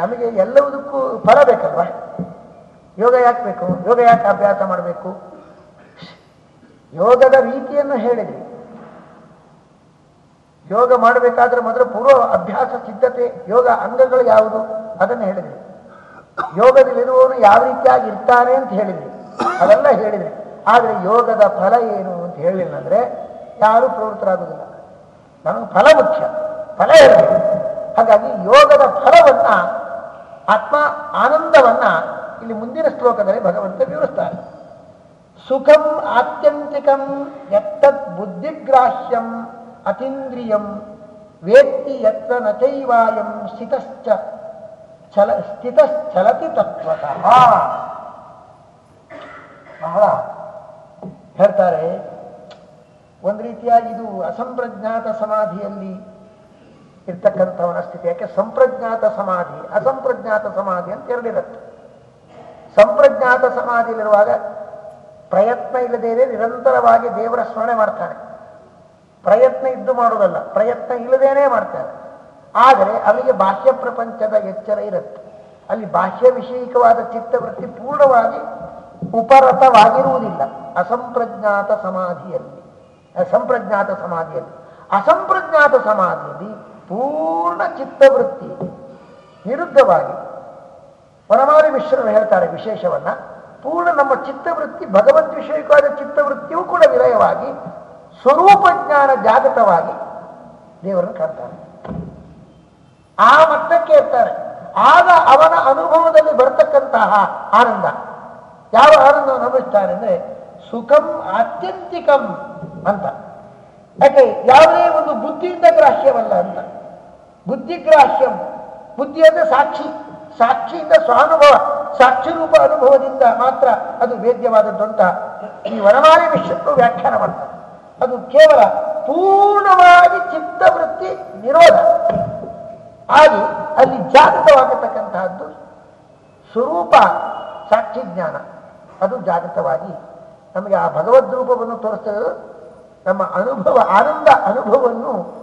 ನಮಗೆ ಎಲ್ಲವುದಕ್ಕೂ ಫಲ ಬೇಕಲ್ವಾ? ಯೋಗ ಯಾಕೆ ಬೇಕು? ಯೋಗ ಯಾಕೆ ಅಭ್ಯಾಸ ಮಾಡಬೇಕು? ಯೋಗದ ರೀತಿಯನ್ನು ಹೇಳಿದ್ರಿ ಯೋಗ ಮಾಡಬೇಕಾದ್ರೆ ಮೊದಲು ಪೂರ್ವ ಅಭ್ಯಾಸ, ಸಿದ್ಧತೆ, ಯೋಗ ಅಂಗಗಳು ಯಾವುದು? ಅದನ್ನು ಹೇಳಿದ್ರಿ ಯೋಗದಲ್ಲಿರುವವನು ಯಾವ ರೀತಿಯಾಗಿ ಇರ್ತಾನೆ ಅಂತ ಹೇಳಿದ್ರಿ ಅದೆಲ್ಲ ಹೇಳಿದ್ರಿ ಆದರೆ ಯೋಗದ ಫಲ ಏನು ಅಂತ ಹೇಳಿಲ್ಲ ಅಂದ್ರೆ ಯಾರೂ ಪ್ರವೃತ್ತರಾಗುವುದಿಲ್ಲ. ಫಲ ಮುಖ್ಯ ಫಲ ಇರಬೇಕು. ಹಾಗಾಗಿ ಯೋಗದ ಫಲವನ್ನ, ಆತ್ಮ ಆನಂದವನ್ನ ಇಲ್ಲಿ ಮುಂದಿನ ಶ್ಲೋಕದಲ್ಲಿ ಭಗವಂತ ವಿವರಿಸ್ತಾರೆ. ಸುಖಂ ಆತ್ಯಂತಿಕಂ ಎತ್ತದ್ ಬುದ್ಧಿಗ್ರಾಹ್ಯಂ ಅತೀಂದ್ರಿಯಂ ವೇತ್ತಿ ಯತ್ರ ನಚೈವಾಯಂ ಸ್ಥಿತಶ್ಚ ಚಲ ಸ್ಥಿತಶ್ಚಲತಿ ತತ್ವತಃ. ಬಹಳ ಹೇಳ್ತಾರೆ ಒಂದು ರೀತಿಯಾಗಿ ಇದು ಅಸಂಪ್ರಜ್ಞಾತ ಸಮಾಧಿಯಲ್ಲಿ ಇರ್ತಕ್ಕಂಥವನ ಸ್ಥಿತಿ. ಯಾಕೆ? ಸಂಪ್ರಜ್ಞಾತ ಸಮಾಧಿ, ಅಸಂಪ್ರಜ್ಞಾತ ಸಮಾಧಿ ಅಂತ ಎರಡಿರುತ್ತೆ. ಸಂಪ್ರಜ್ಞಾತ ಸಮಾಧಿಯಲ್ಲಿರುವಾಗ ಪ್ರಯತ್ನ ಇಲ್ಲದೇನೆ ನಿರಂತರವಾಗಿ ದೇವರ ಸ್ಮರಣೆ ಮಾಡ್ತಾನೆ. ಪ್ರಯತ್ನ ಇದ್ದು ಮಾಡೋದಲ್ಲ ಪ್ರಯತ್ನ ಇಲ್ಲದೇನೆ ಮಾಡ್ತಾನೆ. ಆದರೆ ಅವನಿಗೆ ಬಾಹ್ಯ ಪ್ರಪಂಚದ ಎಚ್ಚರ ಇರುತ್ತೆ. ಅಲ್ಲಿ ಬಾಹ್ಯ ವಿಷಯಿಕವಾದ ಚಿತ್ತವೃತ್ತಿ ಪೂರ್ಣವಾಗಿ ಉಪರತವಾಗಿರುವುದಿಲ್ಲ ಅಸಂಪ್ರಜ್ಞಾತ ಸಮಾಧಿಯಲ್ಲಿ. ಸಂಪ್ರಜ್ಞಾತ ಸಮಾಧಿಯಲ್ಲಿ. ಅಸಂಪ್ರಜ್ಞಾತ ಸಮಾಧಿಯಲ್ಲಿ ಪೂರ್ಣ ಚಿತ್ತವೃತ್ತಿ ವಿರುದ್ಧವಾಗಿ ಪರಮಾರಿ ಮಿಶ್ರರು ಹೇಳ್ತಾರೆ ವಿಶೇಷವನ್ನ. ಪೂರ್ಣ ನಮ್ಮ ಚಿತ್ತವೃತ್ತಿ, ಭಗವದ್ ವಿಷಯಕವಾದ ಚಿತ್ತವೃತ್ತಿಯೂ ಕೂಡ ವಿಲಯವಾಗಿ ಸ್ವರೂಪ ಜ್ಞಾನ ಜಾಗೃತವಾಗಿ ದೇವರನ್ನು ಕಾಣ್ತಾರೆ. ಆ ಮಟ್ಟಕ್ಕೆ ಇರ್ತಾರೆ. ಆಗ ಅವನ ಅನುಭವದಲ್ಲಿ ಬರ್ತಕ್ಕಂತಹ ಆನಂದ. ಯಾವ ಆನಂದವನ್ನು ಅನುಭವಿಸ್ತಾನೆ ಅಂದ್ರೆ ಸುಖಂ ಆತ್ಯಂತಿಕಂ ಅಂತ. ಯಾಕೆ? ಯಾವುದೇ ಒಂದು ಬುದ್ಧಿಯಿಂದ ಗ್ರಾಹ್ಯವಲ್ಲ ಅಂತ. ಬುದ್ಧಿಗ್ರಾಹ್ಯಂ ಬುದ್ಧಿ ಅಂದರೆ ಸಾಕ್ಷಿ, ಸಾಕ್ಷಿಯಿಂದ ಸ್ವಾನುಭವ, ಸಾಕ್ಷಿ ರೂಪ ಅನುಭವದಿಂದ ಮಾತ್ರ ಅದು ವೇದ್ಯವಾದದ್ದು ಅಂತ ಈ ವನಮಾಲಿ ವಿಷಯಕ್ಕೂ ವ್ಯಾಖ್ಯಾನ ಮಾಡ್ತಾರೆ. ಅದು ಕೇವಲ ಪೂರ್ಣವಾಗಿ ಚಿತ್ತವೃತ್ತಿ ನಿರೋಧ. ಆಗಿ ಅಲ್ಲಿ ಜಾಗೃತವಾಗತಕ್ಕಂತಹದ್ದು ಸ್ವರೂಪ ಸಾಕ್ಷಿ ಜ್ಞಾನ. ಅದು ಜಾಗೃತವಾಗಿ ನಮಗೆ ಆ ಭಗವದ್ ರೂಪವನ್ನು ತೋರಿಸ್ತದೆ ನಮ್ಮ ಅನುಭವ, ಆನಂದ ಅನುಭವವನ್ನು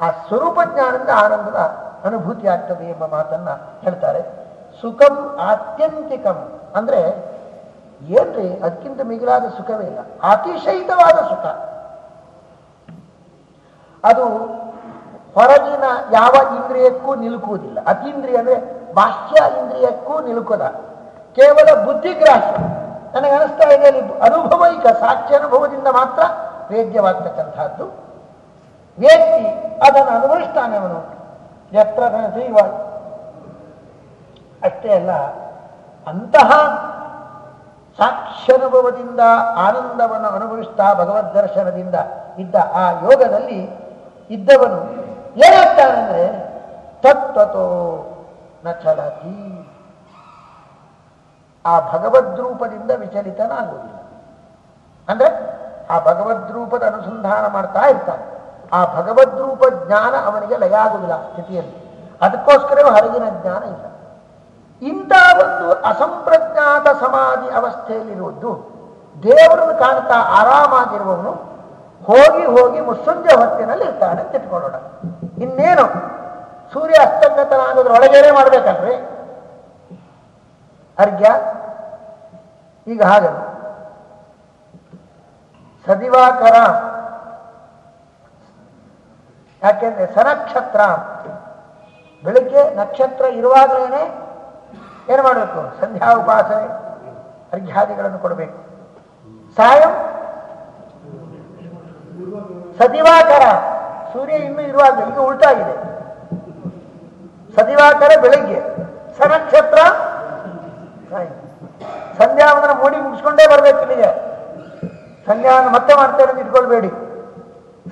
ಆ ಸ್ವರೂಪ ಜ್ಞಾನದ ಆನಂದದ ಅನುಭೂತಿ ಆಗ್ತದೆ ಎಂಬ ಮಾತನ್ನ ಹೇಳ್ತಾರೆ. ಸುಖಂ ಆತ್ಯಂತಿಕಂ. ಅಂದ್ರೆ ಏನ್ರಿ? ಅದಕ್ಕಿಂತ ಮಿಗಿಲಾದ ಸುಖವೇ ಇಲ್ಲ. ಅತಿಶಯಿತವಾದ ಸುಖ. ಅದು ಹೊರಗಿನ ಯಾವ ಇಂದ್ರಿಯಕ್ಕೂ ನಿಲುಕುವುದಿಲ್ಲ. ಅತೀಂದ್ರಿಯ ಅಂದ್ರೆ ಬಾಹ್ಯ ಇಂದ್ರಿಯಕ್ಕೂ ನಿಲುಕದ. ಕೇವಲ ಬುದ್ಧಿಗ್ರಾಹ್ಯ. ನನಗೆ ಅನಿಸ್ತಾ ಇದೆ ಅನುಭವೈಕ ಸಾಕ್ಷ್ಯ ಅನುಭವದಿಂದ ಮಾತ್ರ ವೇದ್ಯವಾಗ್ತಕ್ಕಂಥದ್ದು. ವ್ಯಕ್ತಿ ಅದನ್ನು ಅನುಭವಿಸ್ತಾನೆ ಅವನು. ಎತ್ತರ ಜೀವ ಅಷ್ಟೇ ಅಲ್ಲ, ಅಂತಹ ಸಾಕ್ಷ್ಯನುಭವದಿಂದ ಆನಂದವನ್ನು ಅನುಭವಿಸ್ತಾ ಭಗವದ್ ದರ್ಶನದಿಂದ ಇದ್ದ ಆ ಯೋಗದಲ್ಲಿ ಇದ್ದವನು ಏನಾಗ್ತಾನೆ ಅಂದ್ರೆ ತತ್ವತೋ ನ ಚಲತಿ ಆ ಭಗವದ್ರೂಪದಿಂದ ವಿಚಲಿತನಾಗುವುದಿಲ್ಲ. ಅಂದ್ರೆ ಆ ಭಗವದ್ ರೂಪದ ಅನುಸಂಧಾನ ಮಾಡ್ತಾ ಇರ್ತಾನೆ. ಆ ಭಗವದ್ರೂಪ ಜ್ಞಾನ ಅವನಿಗೆ ಲಯ ಆಗುವುದಿಲ್ಲ ಸ್ಥಿತಿಯಲ್ಲಿ. ಅದಕ್ಕೋಸ್ಕರವೇ ಹೊರಗಿನ ಜ್ಞಾನ ಇಲ್ಲ. ಇಂಥ ಒಂದು ಅಸಂಪ್ರಜ್ಞಾತ ಸಮಾಧಿ ಅವಸ್ಥೆಯಲ್ಲಿರುವುದು ದೇವರನ್ನು ಕಾಣ್ತಾ ಆರಾಮಾಗಿರುವವನು ಹೋಗಿ ಹೋಗಿ ಮುಸ್ಸಂಜೆ ಹೊತ್ತಿನಲ್ಲಿ ಇರ್ತಾನೆ ಅಂತ ಇನ್ನೇನು? ಸೂರ್ಯ ಅಸ್ತಂಗತನಾಗೋದ್ರೊಳಗೇನೆ ಮಾಡ್ಬೇಕಲ್ರಿ? ಅರ್ಘ್ಯ? ಈಗ ಹಾಗಲ್ಲ ಸದಿವಾಕರ. ಯಾಕೆಂದ್ರೆ ಸನಕ್ಷತ್ರ ಬೆಳಿಗ್ಗೆ ನಕ್ಷತ್ರ ಇರುವಾಗಲೇನೆ ಏನು ಮಾಡಬೇಕು? ಸಂಧ್ಯಾ ಉಪಾಸನೆ, ಅರ್ಘ್ಯಾದಿಗಳನ್ನು ಕೊಡಬೇಕು. ಸಾಯಂ ಸದಿವಾಕರ. ಸೂರ್ಯ ಇನ್ನೂ ಇರುವಾಗ ಈಗ ಉಲ್ಟಾಗಿದೆ. ಸದಿವಾಕರ ಬೆಳಿಗ್ಗೆ. ಸನಕ್ಷತ್ರ ಸಂಧ್ಯಾ ಮೂಡಿ ಮುಗಿಸ್ಕೊಂಡೇ ಬರ್ಬೇಕು ಇಲ್ಲಿಗೆ. ಸಂಧ್ಯಾವಂದನ ಮತ್ತೆ ಮಾಡ್ತಾರೆ ಇಟ್ಕೊಳ್ಬೇಡಿ.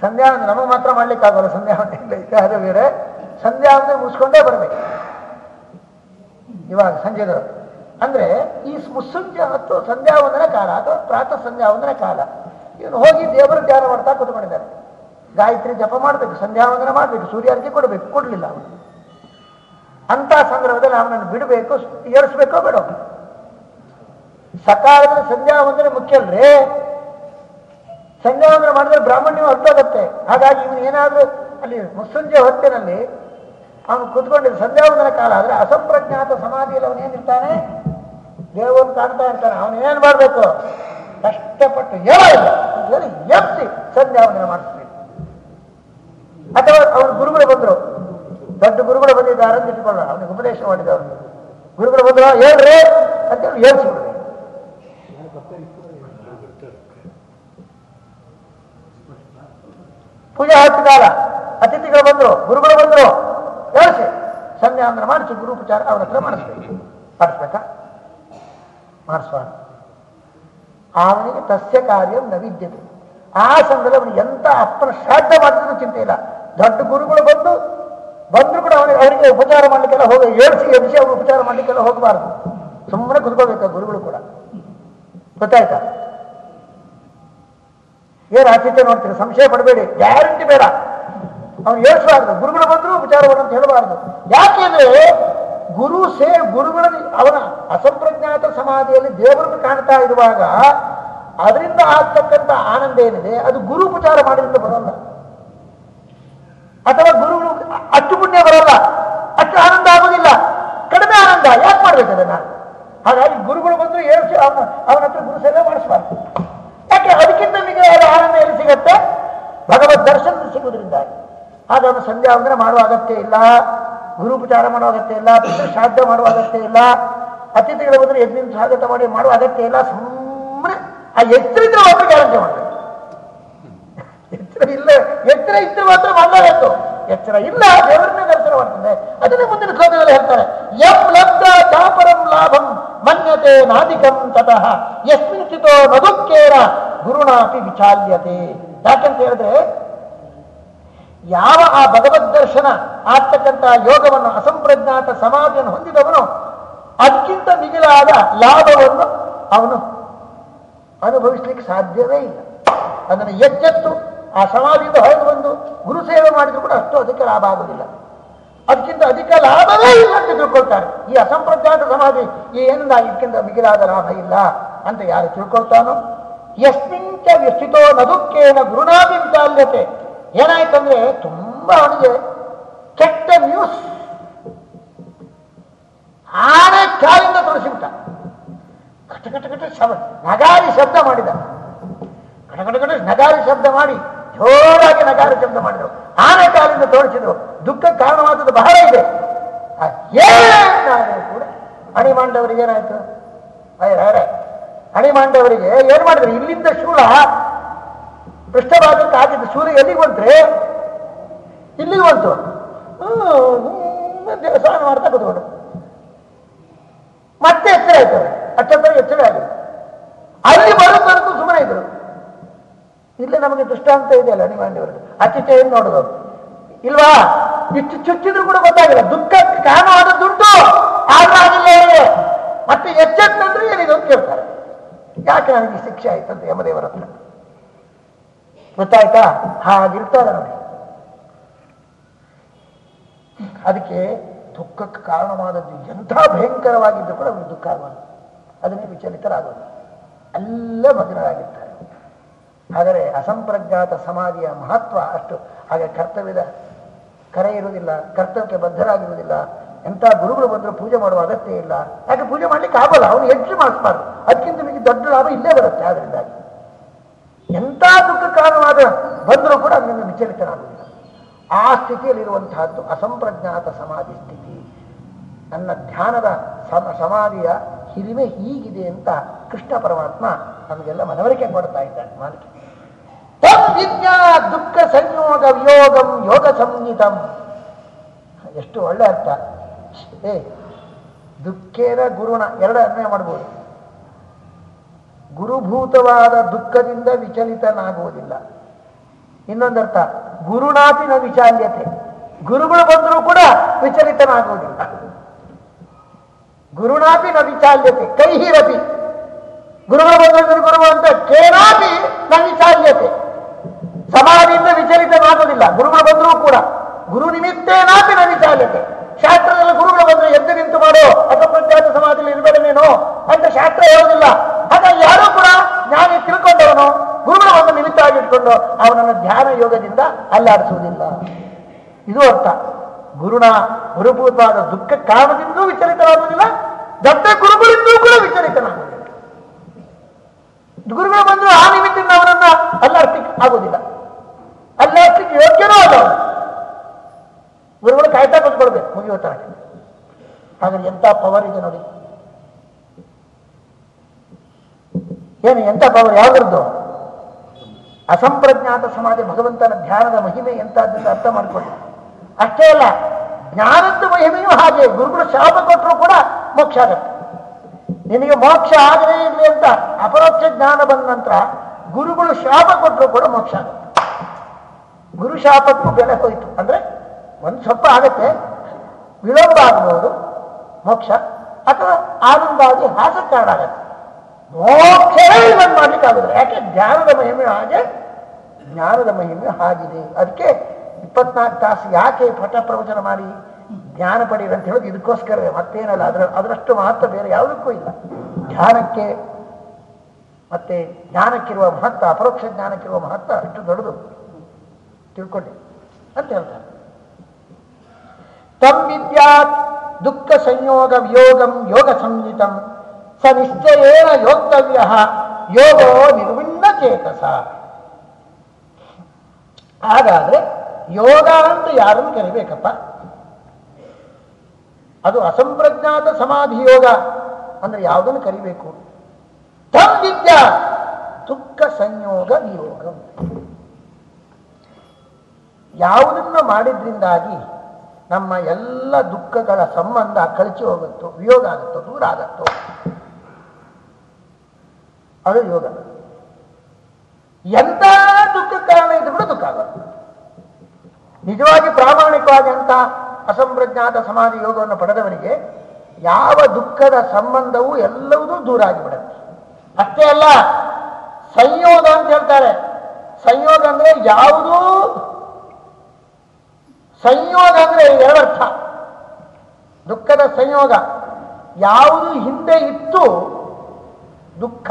ಸಂಧ್ಯಾ ನಮಗೆ ಮಾತ್ರ ಮಾಡ್ಲಿಕ್ಕಾಗಲ್ಲ ಸಂಧ್ಯಾವಂದನ ಇಲ್ಲ, ಇತಿಹಾಸ ಬೇರೆ. ಸಂಧ್ಯಾವಂದನ ಮುಗಿಸ್ಕೊಂಡೇ ಬರ್ಬೇಕು. ಇವಾಗ ಸಂಜೆಗಳು ಅಂದ್ರೆ ಈ ಮುಸ್ಸಂಜೆ ಮತ್ತು ಸಂಧ್ಯಾವಂದನ ಕಾಲ ಅಥವಾ ಪ್ರಾತಃ ಸಂಧ್ಯಾವಂದನ ಕಾಲ. ಇವನು ಹೋಗಿ ದೇವರ ಧ್ಯಾನ ಮಾಡ್ತಾ ಕೂತ್ಕೊಂಡಿದ್ದಾರೆ. ಗಾಯತ್ರಿ ಜಪ ಮಾಡಬೇಕು ಸಂಧ್ಯಾವಂದನ ಮಾಡಬೇಕು ಸೂರ್ಯಾರ್ಗೆ ಕೊಡಬೇಕು, ಕೊಡ್ಲಿಲ್ಲ ಅವನು. ಅಂತ ಸಂದರ್ಭದಲ್ಲಿ ಅವನನ್ನು ಬಿಡಬೇಕು, ಏರಿಸ್ಬೇಕೋ ಬೇಡ ಸಕಾಲದಲ್ಲಿ ಸಂಧ್ಯಾವಂದನೆ ಮುಖ್ಯ ಅಲ್ರಿ? ಸಂಧ್ಯಾವಂದನೆ ಮಾಡಿದ್ರೆ ಬ್ರಾಹ್ಮಣ್ಯ ಹೊರಟೋಗತ್ತೆ ಹಾಗಾಗಿ ಇವನು ಏನಾದರೂ ಅಲ್ಲಿ ಮುಸ್ಸಂಜೆ ಹೊತ್ತಿನಲ್ಲಿ ಅವನು ಕೂತ್ಕೊಂಡಿದ್ದ ಸಂಧ್ಯಾವಂದನ ಕಾಲ ಆದ್ರೆ ಅಸಂಪ್ರಜ್ಞಾತ ಸಮಾಧಿಯಲ್ಲಿ ಅವನೇನಿರ್ತಾನೆ ದೇವರನ್ನು ಕಾಣ್ತಾ ಇರ್ತಾನೆ. ಅವನು ಏನ್ ಮಾಡ್ಬೇಕು? ಕಷ್ಟಪಟ್ಟು ಅಂತ ಹೇಳಿ ಎಪ್ಸಿ ಸಂಧ್ಯಾವಂದನೆ ಮಾಡಿಸ್ಬೇಕು. ಅಥವಾ ಅವನ ಗುರುಗಳು ಬಂದ್ರು. ದೊಡ್ಡ ಗುರುಗಳು ಬಂದಿದ್ದಾರೆ ಅಂತ ಇಟ್ಕೊಳ್ಳೋಣ. ಅವನಿಗೆ ಉಪದೇಶ ಮಾಡಿದವರು ಗುರುಗಳು ಬಂದ್ರು, ಹೇಳ್ರಿ ಅಂತೇಳಿ ಹೇಳ್ಸಿಬಿಡ್ರಿ ಪೂಜೆ ಕಾಲ. ಅತಿಥಿಗಳು ಬಂದ್ರು, ಗುರುಗಳು ಬಂದ್ರು. ಹೇಳಿಸಿ ಸಂಧ್ಯಾವಂದನ ಮಾಡಿಸಿ ಗುರುಪಚಾರ ಅವರ ಹತ್ರ ಮಾಡಿಸ್ಬೇಕು. ಮಾಡಿಸ್ಬೇಕಾ? ಮಾಡಿಸುವ ಅವನಿಗೆ ತಸ್ಯ ಕಾರ್ಯ ನವಿದ್ಯತೆ ಆ ಸಂದರ್ಭದಲ್ಲಿ ಅವನಿಗೆ ಎಂತ ಅಪ್ಪನ ಶ್ರಾದ್ದ ಮಾಡಿದ್ರು ಚಿಂತೆ ಇಲ್ಲ. ದೊಡ್ಡ ಗುರುಗಳು ಬಂದು, ಬಂದ್ರು ಕೂಡ ಅವನಿಗೆ ಅವರಿಗೆ ಉಪಚಾರ ಮಾಡ್ಲಿಕ್ಕೆಲ್ಲ ಹೋಗ, ಏಳ್ಸಿ ಎಬ್ಸಿ ಅವ್ರು ಉಪಚಾರ ಮಾಡ್ಲಿಕ್ಕೆಲ್ಲ ಹೋಗಬಾರ್ದು. ಸುಮ್ಮನೆ ಕುತ್ಕೋಬೇಕು ಗುರುಗಳು ಕೂಡ? ಗೊತ್ತಾಯ್ತಾ? ಏನು ಆತಿಥ್ಯ ನೋಡ್ತೀರಿ ಸಂಶಯ ಪಡಬೇಡಿ. ಗ್ಯಾರಂಟಿ ಬೇಡ. ಅವನು ಹೇಳ್ಸಬಾರ್ದು. ಗುರುಗಳು ಬಂದ್ರು ಮಾಡು ಅಂತ ಹೇಳಬಾರ್ದು. ಯಾಕೆಂದ್ರೆ ಗುರು ಸೇ, ಗುರುಗಳ ಅವನ ಅಸಂಪ್ರಜ್ಞಾತ ಸಮಾಧಿಯಲ್ಲಿ ದೇವರನ್ನು ಕಾಣ್ತಾ ಇರುವಾಗ ಅದರಿಂದ ಆಗ್ತಕ್ಕಂಥ ಆನಂದ ಏನಿದೆ? ಅದು ಗುರು ಉಪಚಾರ ಮಾಡಿದ್ರಿಂದ ಬರೋಲ್ಲ. ಅಥವಾ ಗುರುಗಳು ಅಷ್ಟು ಪುಣ್ಯ ಬರಲ್ಲ. ಅಷ್ಟು ಆನಂದ ಆಗೋದಿಲ್ಲ. ಕಡಿಮೆ ಆನಂದ. ಯಾಕೆ ಮಾಡ್ಬೇಕು ಅದನ್ನ? ಹಾಗಾಗಿ ಗುರುಗಳು ಬಂದ್ರು ಏಳ್ಸಿ ಅವನ ಅವನ ಹತ್ರ ಗುರು ಸೇವೆ ಮಾಡಿಸ್ಬಾರ್ದು ಯಾಕೆ ಅದಕ್ಕಿಂತ ಮಿಗಿಲಾದ ಆನಂದ ಎಲ್ಲಿ ಸಿಗತ್ತೆ. ಭಗವದ್ ದರ್ಶನ ಸಿಗುವುದರಿಂದ ಅವನು ಸಂಧ್ಯಾ ವಂದನೆ ಮಾಡುವ ಅಗತ್ಯ ಇಲ್ಲ. ಗುರುಪಚಾರ ಮಾಡುವ ಅಗತ್ಯ ಇಲ್ಲ. ಶ್ರಾದ್ದ ಮಾಡುವ ಅಗತ್ಯ ಇಲ್ಲ. ಅತಿಥಿಗಳು ಬಂದ್ರೆ ಎದ್ದಿನ ಸ್ವಾಗತ ಮಾಡಿ ಮಾಡುವ ಅಗತ್ಯ ಇಲ್ಲ. ಸುಮ್ಮನೆ ಆ ಎಚ್ಚರಿದ್ರೆ ಮಾತ್ರ ಗ್ಯಾರಂಟಿ ಮಾಡಬೇಕು. ಎಚ್ಚರ ಇಲ್ಲ ಎಚ್ಚರ ಇದ್ರೆ ಮಾತ್ರ ಮಾಡಲೇಬೇಕು ಎಚ್ಚರ ಇಲ್ಲ, ದೇವರನ್ನೇ ದರ್ಶನ ಮಾಡ್ತದೆ. ಅದನ್ನೇ ಮುಂದಿನ ಹೇಳ್ತಾರೆ. ಎಂ ಲಬ್ಧ ಚಾಪರಂ ಲಾಭಂ. ಮನ್ಯತೆ ನಾದಿಕಂ ತತಃ. ಯಸ್ಮಿನ್ ಸ್ಥಿತೋ ನದುಕ್ಕೇನ ಗುರುಣಾಪಿ ವಿಚಾಲ್ಯತೆ. ಯಾಕಂತ ಹೇಳಿದ್ರೆ, ಯಾವ ಆ ಭಗವದ್ ದರ್ಶನ ಆಗ್ತಕ್ಕಂಥ ಯೋಗವನ್ನು, ಅಸಂಪ್ರಜ್ಞಾತ ಸಮಾಧಿಯನ್ನು ಹೊಂದಿದವನು, ಅದಕ್ಕಿಂತ ಮಿಗಿಲಾದ ಲಾಭವನ್ನು ಅವನು ಅನುಭವಿಸ್ಲಿಕ್ಕೆ ಸಾಧ್ಯವೇ ಇಲ್ಲ. ಅದನ್ನು ಎಚ್ಚೆತ್ತು ಆ ಸಮಾಧಿಯಿಂದ ಹೊರಗೆ ಬಂದು ಗುರು ಸೇವೆ ಮಾಡಿದ್ರು ಕೂಡ ಅಷ್ಟು ಅದಕ್ಕೆ ಲಾಭ ಆಗುವುದಿಲ್ಲ. ಅದಕ್ಕಿಂತ ಅಧಿಕ ಲಾಭವೇ ಇಲ್ಲ ಅಂತ ತಿಳ್ಕೊಳ್ತಾರೆ. ಈ ಅಸಂಪ್ರದಾಯದ ಸಮಾಧಿ ನಾ ಇದಕ್ಕಿಂತ ಮಿಗಿಲಾದ ಲಾಭ ಇಲ್ಲ ಅಂತ ಯಾರು ತಿಳ್ಕೊಳ್ತಾನೋ? ಎಸ್ಮಿಂಚ ವ್ಯಸ್ಥಿತೋ ನದುಕ್ಕೇನ ಗುರುನಾಭಿ ವಿಚಾಲ್ಯತೆ ಏನಾಯ್ತಂದ್ರೆ ತುಂಬಾ ಅವನಿಗೆ ಕೆಟ್ಟ ನ್ಯೂಸ್ ಆನೆ ಕಾಲಿಂದ ತೊಡಸಿಬಿಟ್ಟ ಕಟ ಕಟ ಕಟ ಶಬ್ದ, ನಗಾರಿ ಶಬ್ದ ಮಾಡಿದ. ಕಟ ಕಟ ನಗಾರಿ ಶಬ್ದ ಮಾಡಿ ಜೋರಾಗಿ ನಗಾರ ಶಬ್ದ ಮಾಡಿದ್ರು. ಆನೆ ಕಾಲಿಂದ ತೋರಿಸಿದ್ರು. ದುಃಖ ಕಾರಣವಾದದ್ದು ಬಹಳ ಇದೆ. ಕೂಡ ಅಣಿಮಾಂಡವರಿಗೆ ಏನಾಯ್ತು? ಅಣಿಮಾಂಡವರಿಗೆ ಏನ್ ಮಾಡಿದ್ರು? ಇಲ್ಲಿಂದ ಶೂಲ ಪೃಷ್ಠಭಾಗಕ್ಕೆ ಆಗಿದ್ದು ಸೂರ್ಯ ಎಲ್ಲಿಗೆ ಬಂತ್ರಿ? ಇಲ್ಲಿಗೆ ಬಂತು. ಸ್ನಾನ ಮಾಡ್ತಾ ಕೂತ್ಕೊಂಡು. ಮತ್ತೆ ಎಚ್ಚರ ಆಯ್ತು. ಅಷ್ಟೊತ್ತರ ಎಚ್ಚರ ಆಗಿದೆ ಅಲ್ಲಿ ಬರೋದವರೆಗೂ ಸುಮ್ಮನೆ ಇದ್ರು. ಇಲ್ಲೇ ನಮಗೆ ದೃಷ್ಟಾಂತ ಇದೆಯಲ್ಲ ನಿಮ್ಮಂಡಿಯವರು ಅಚ್ಚಿಚೆ ಏನು ನೋಡೋದು? ಇಲ್ವಾ? ಇಷ್ಟು ಚುಚ್ಚಿದ್ರು ಕೂಡ ಗೊತ್ತಾಗಿಲ್ಲ. ದುಃಖ ಕಾರಣವಾದದ್ದುಂಟು. ದುಡ್ಡು ಆಗಿಲ್ಲ ಅವರಿಗೆ ಮತ್ತೆ ಎಚ್ಚೆತ್ತಂದ್ರೆ ಏನಿದೆ ಅಂತ ಕೇಳ್ತಾರೆ. ಯಾಕೆ ನನಗೆ ಶಿಕ್ಷೆ ಆಯ್ತು ಯಮದೇವರ ಹತ್ರ? ಗೊತ್ತಾಯ್ತಾ? ಹಾಗಿರ್ತಾರೆ ನೋಡಿ. ಅದಕ್ಕೆ ದುಃಖಕ್ಕೆ ಕಾರಣವಾದದ್ದು ಎಂಥ ಭಯಂಕರವಾಗಿದ್ದು ಕೂಡ ಅವ್ರಿಗೆ ದುಃಖ ಆಗೋದು ಅದನ್ನೇ ವಿಚಲಿತರಾಗೋದು. ಎಲ್ಲ ಮಗ್ನರಾಗಿರ್ತಾರೆ. ಆದರೆ ಅಸಂಪ್ರಜ್ಞಾತ ಸಮಾಧಿಯ ಮಹತ್ವ ಅಷ್ಟು. ಹಾಗೆ ಕರ್ತವ್ಯದ ಕರೆ ಇರುವುದಿಲ್ಲ, ಕರ್ತವ್ಯಕ್ಕೆ ಬದ್ಧರಾಗಿರುವುದಿಲ್ಲ, ಎಂಥ ಗುರುಗಳು ಬಂದರೂ ಪೂಜೆ ಮಾಡುವ ಅಗತ್ಯ ಇಲ್ಲ. ಯಾಕೆ ಪೂಜೆ ಮಾಡ್ಲಿಕ್ಕೆ ಆಗೋಲ್ಲ? ಅವನು ಹೆಚ್ಚು ಮಾಡಿಸ್ಬಾರ್ದು. ಅದಕ್ಕಿಂತ ನಿಮಗೆ ದೊಡ್ಡ ಲಾಭ ಇಲ್ಲೇ ಬರುತ್ತೆ. ಆದ್ರಿಂದಾಗಿ ಎಂಥ ದುಃಖ ಕಾರಣವಾದ ಬಂದರೂ ಕೂಡ ಅದನ್ನು ವಿಚಲಿತನಾಗುವುದಿಲ್ಲ. ಆ ಸ್ಥಿತಿಯಲ್ಲಿರುವಂತಹದ್ದು ಅಸಂಪ್ರಜ್ಞಾತ ಸಮಾಧಿ ಸ್ಥಿತಿ. ನನ್ನ ಧ್ಯಾನದ ಸಮ, ಸಮಾಧಿಯ ಹಿರಿಮೆ ಹೀಗಿದೆ ಅಂತ ಕೃಷ್ಣ ಪರಮಾತ್ಮ ನಮಗೆಲ್ಲ ಮನವರಿಕೆ ಕೊಡ್ತಾ ಇದ್ದಾನೆ ಮಾಲಿಕೆ. ತಂ ವಿದ್ಯಾ ದುಃಖ ಸಂಯೋಗ ವಿಯೋಗಂ ಯೋಗ ಸಂಹಿತಂ. ಎಷ್ಟು ಒಳ್ಳೆ ಅರ್ಥ. ಏ, ದುಃಖೇನ ಗುರುಣ ಎರಡು ಅನ್ವಯ ಮಾಡ್ಬೋದು. ಗುರುಭೂತವಾದ ದುಃಖದಿಂದ ವಿಚಲಿತನಾಗುವುದಿಲ್ಲ. ಇನ್ನೊಂದರ್ಥ ಗುರುನಾಥಿನ ವಿಚಾಲ್ಯತೆ ಗುರುಗಳು ಬಂದರೂ ಕೂಡ ವಿಚಲಿತನಾಗುವುದಿಲ್ಲ. ಗುರುಣಾಪಿ ನ ವಿಚಾಲ್ಯತೆ ಕೈಹಿರಪಿ ಗುರುಗಳು ಬಂದ್ರೆ ಗುರುಗಳು ಅಂತ, ಕೇನಾಪಿ ನ ವಿಚಾಲ್ಯತೆ ಸಮಾಧಿಯಿಂದ ವಿಚಲಿತವಾಗುವುದಿಲ್ಲ ಗುರುಗಳು ಬಂದರೂ ಕೂಡ ಗುರು ನಿಮಿತ್ತೇನಾಪಿ ನ ವಿಚಾಲ್ಯತೆ ಶಾಸ್ತ್ರದಲ್ಲಿ ಗುರುಗಳು ಬಂದ್ರೆ ಎದ್ದು ನಿಂತು ಮಾಡೋ ಅಪಪ್ರತ್ಯಾತ ಸಮಾಧಿಯಲ್ಲಿ ಇರಬೇಡನೇನೋ ಅಂತ ಶಾಸ್ತ್ರ ಹೇಳುವುದಿಲ್ಲ. ಹಾಗಾಗಿ ಯಾರೂ ಕೂಡ ಜ್ಞಾನಿ ತಿಳ್ಕೊಂಡವನು ಗುರುಗಳು ಒಂದು ನಿಮಿತ್ತ ಆಗಿಟ್ಕೊಂಡು ಅವನನ್ನು ಧ್ಯಾನ ಯೋಗದಿಂದ ಅಲ್ಲಾಡಿಸುವುದಿಲ್ಲ. ಇದು ಅರ್ಥ. ಗುರುಣ ಗುರುಭೂತವಾದ ದುಃಖ ಕಾರಣದಿಂದಲೂ ವಿಚಲಿತನಾಗುವುದಿಲ್ಲ. ದತ್ತ ಗುರುಗಳಿಂದಲೂ ಕೂಡ ವಿಚಲಿತನಾಗುವುದಿಲ್ಲ. ಗುರುಗಳು ಬಂದು ಆ ನಿಮಿತ್ತದಿಂದ ಅವನನ್ನ ಅಲ್ಲಾಡ್ಲಿಕ್ಕೆ ಆಗುವುದಿಲ್ಲ. ಯೋಗ್ಯನೂ ಅದು ಗುರುಗಳು ಕಾಯ್ತಾ ಕೂತ್ಕೊಳ್ಬೇಕು ಮುಗಿಯೋ ತನಕ ಹಾಗಾದ್ರೆ ಎಂತ ಪವರ್ ಇದೆ ನೋಡಿ. ಏನು, ಎಂತ ಪವರ್ ಯಾವುದ್ರದ್ದು? ಅಸಂಪ್ರಜ್ಞಾತ ಸಮಾಧಿ, ಭಗವಂತನ ಧ್ಯಾನದ ಮಹಿಮೆ ಎಂತಾದ್ದಂತ ಅರ್ಥ ಮಾಡಿಕೊಳ್ಳಿ. ಅಷ್ಟೇ ಅಲ್ಲ, ಜ್ಞಾನದ ಮಹಿಮೆಯೂ ಹಾಗೆ, ಗುರುಗಳು ಶಾಪ ಕೊಟ್ಟರು ಕೂಡ ಮೋಕ್ಷ ಆಗತ್ತೆ. ನಿನಗೆ ಮೋಕ್ಷ ಆಗದೇ ಇರಲಿ ಅಂತ ಅಪರೋಕ್ಷ ಜ್ಞಾನ ಬಂದ ನಂತರ ಗುರುಗಳು ಶಾಪ ಕೊಟ್ಟರು ಕೂಡ ಮೋಕ್ಷ ಆಗುತ್ತೆ. ಗುರು ಶಾಪಕ್ಕೂ ಬೆಲೆ ಹೋಯಿತು. ಅಂದ್ರೆ ಒಂದು ಸ್ವಲ್ಪ ಆಗತ್ತೆ. ವಿಳಂಬ ಆಗ್ಬೋದು, ಮೋಕ್ಷ, ಅಥವಾ ಆನಂದವಾಗಿ ಹಾಸಕ್ಕಾಡಾಗತ್ತೆ ಮೋಕ್ಷವೇ ಇವನ್ ಮಾಡ್ಲಿಕ್ಕೆ ಆಗುದಿಲ್ಲ. ಯಾಕೆ? ಜ್ಞಾನದ ಮಹಿಮೆ ಹಾಗೆ, ಜ್ಞಾನದ ಮಹಿಮೆ ಆಗಿದೆ ಅದಕ್ಕೆ ಇಪ್ಪತ್ನಾಲ್ಕು ತಾಸು ಯಾಕೆ ಪಠ ಪ್ರವಚನ ಮಾಡಿ ಜ್ಞಾನ ಪಡೀರಿ ಅಂತ ಹೇಳೋದು ಇದಕ್ಕೋಸ್ಕರವೇ. ಮತ್ತೇನಲ್ಲ, ಅದರ, ಅದರಷ್ಟು ಮಹತ್ವ ಬೇರೆ ಯಾವುದಕ್ಕೂ ಇಲ್ಲ. ಧ್ಯಾನಕ್ಕೆ ಮತ್ತೆ ಜ್ಞಾನಕ್ಕಿರುವ ಮಹತ್ವ, ಅಪರೋಕ್ಷ ಜ್ಞಾನಕ್ಕಿರುವ ಮಹತ್ವ ಅಷ್ಟು ದೊಡ್ಡದು. ತಿಳ್ಕೊಂಡೆ. ಅಂತ ಹೇಳ್ತಾರೆ ತಂ ವಿದ್ಯಾತ್ ದುಃಖ ಸಂಯೋಗ ವಿಯೋಗಂ ಯೋಗ ಸಂಹಿತಂ. ಸ ನಿಶ್ಚಯೇನ ಯೋಕ್ತವ್ಯ ಯೋಗೋ ನಿರ್ವಿಣ್ಣ ಚೇತಸ. ಹಾಗಾದ್ರೆ ಯೋಗ ಅಂತ ಯಾರನ್ನು ಕರಿಬೇಕಪ್ಪ? ಅದು ಅಸಂಪ್ರಜ್ಞಾತ ಸಮಾಧಿ ಯೋಗ ಅಂದ್ರೆ ಯಾವುದನ್ನು ಕರಿಬೇಕು? ತಂ ವಿದ್ಯಾ ದುಃಖ ಸಂಯೋಗ ವಿಯೋಗ. ಯಾವುದನ್ನು ಮಾಡಿದ್ರಿಂದಾಗಿ ನಮ್ಮ ಎಲ್ಲ ದುಃಖಗಳ ಸಂಬಂಧ ಕಳಚಿ ಹೋಗುತ್ತೋ, ವಿಯೋಗ ಆಗುತ್ತೋ, ದೂರ ಆಗುತ್ತೋ? ಅದು ಯೋಗ. ಎಂತ ದುಃಖ ಕಾರಣ ಇದ್ರು ಕೂಡ ದುಃಖ ಆಗುತ್ತೆ ನಿಜವಾಗಿ ಪ್ರಾಮಾಣಿಕವಾಗಿ ಅಂತ ಅಸಂಪ್ರಜ್ಞಾತ ಸಮಾಧಿ ಯೋಗವನ್ನು ಪಡೆದವನಿಗೆ ಯಾವ ದುಃಖದ ಸಂಬಂಧವೂ ಎಲ್ಲವೂ ದೂರ ಆಗಿಬಿಡುತ್ತೆ. ಅಷ್ಟೇ ಅಲ್ಲ, ಸಂಯೋಗ ಅಂತ ಹೇಳ್ತಾರೆ. ಸಂಯೋಗ ಅಂದ್ರೆ ಯಾವುದೂ ಸಂಯೋಗ ಅಂದ್ರೆ ಎರಡರ್ಥ. ದುಃಖದ ಸಂಯೋಗ. ಯಾವುದು ಹಿಂದೆ ಇತ್ತು, ದುಃಖ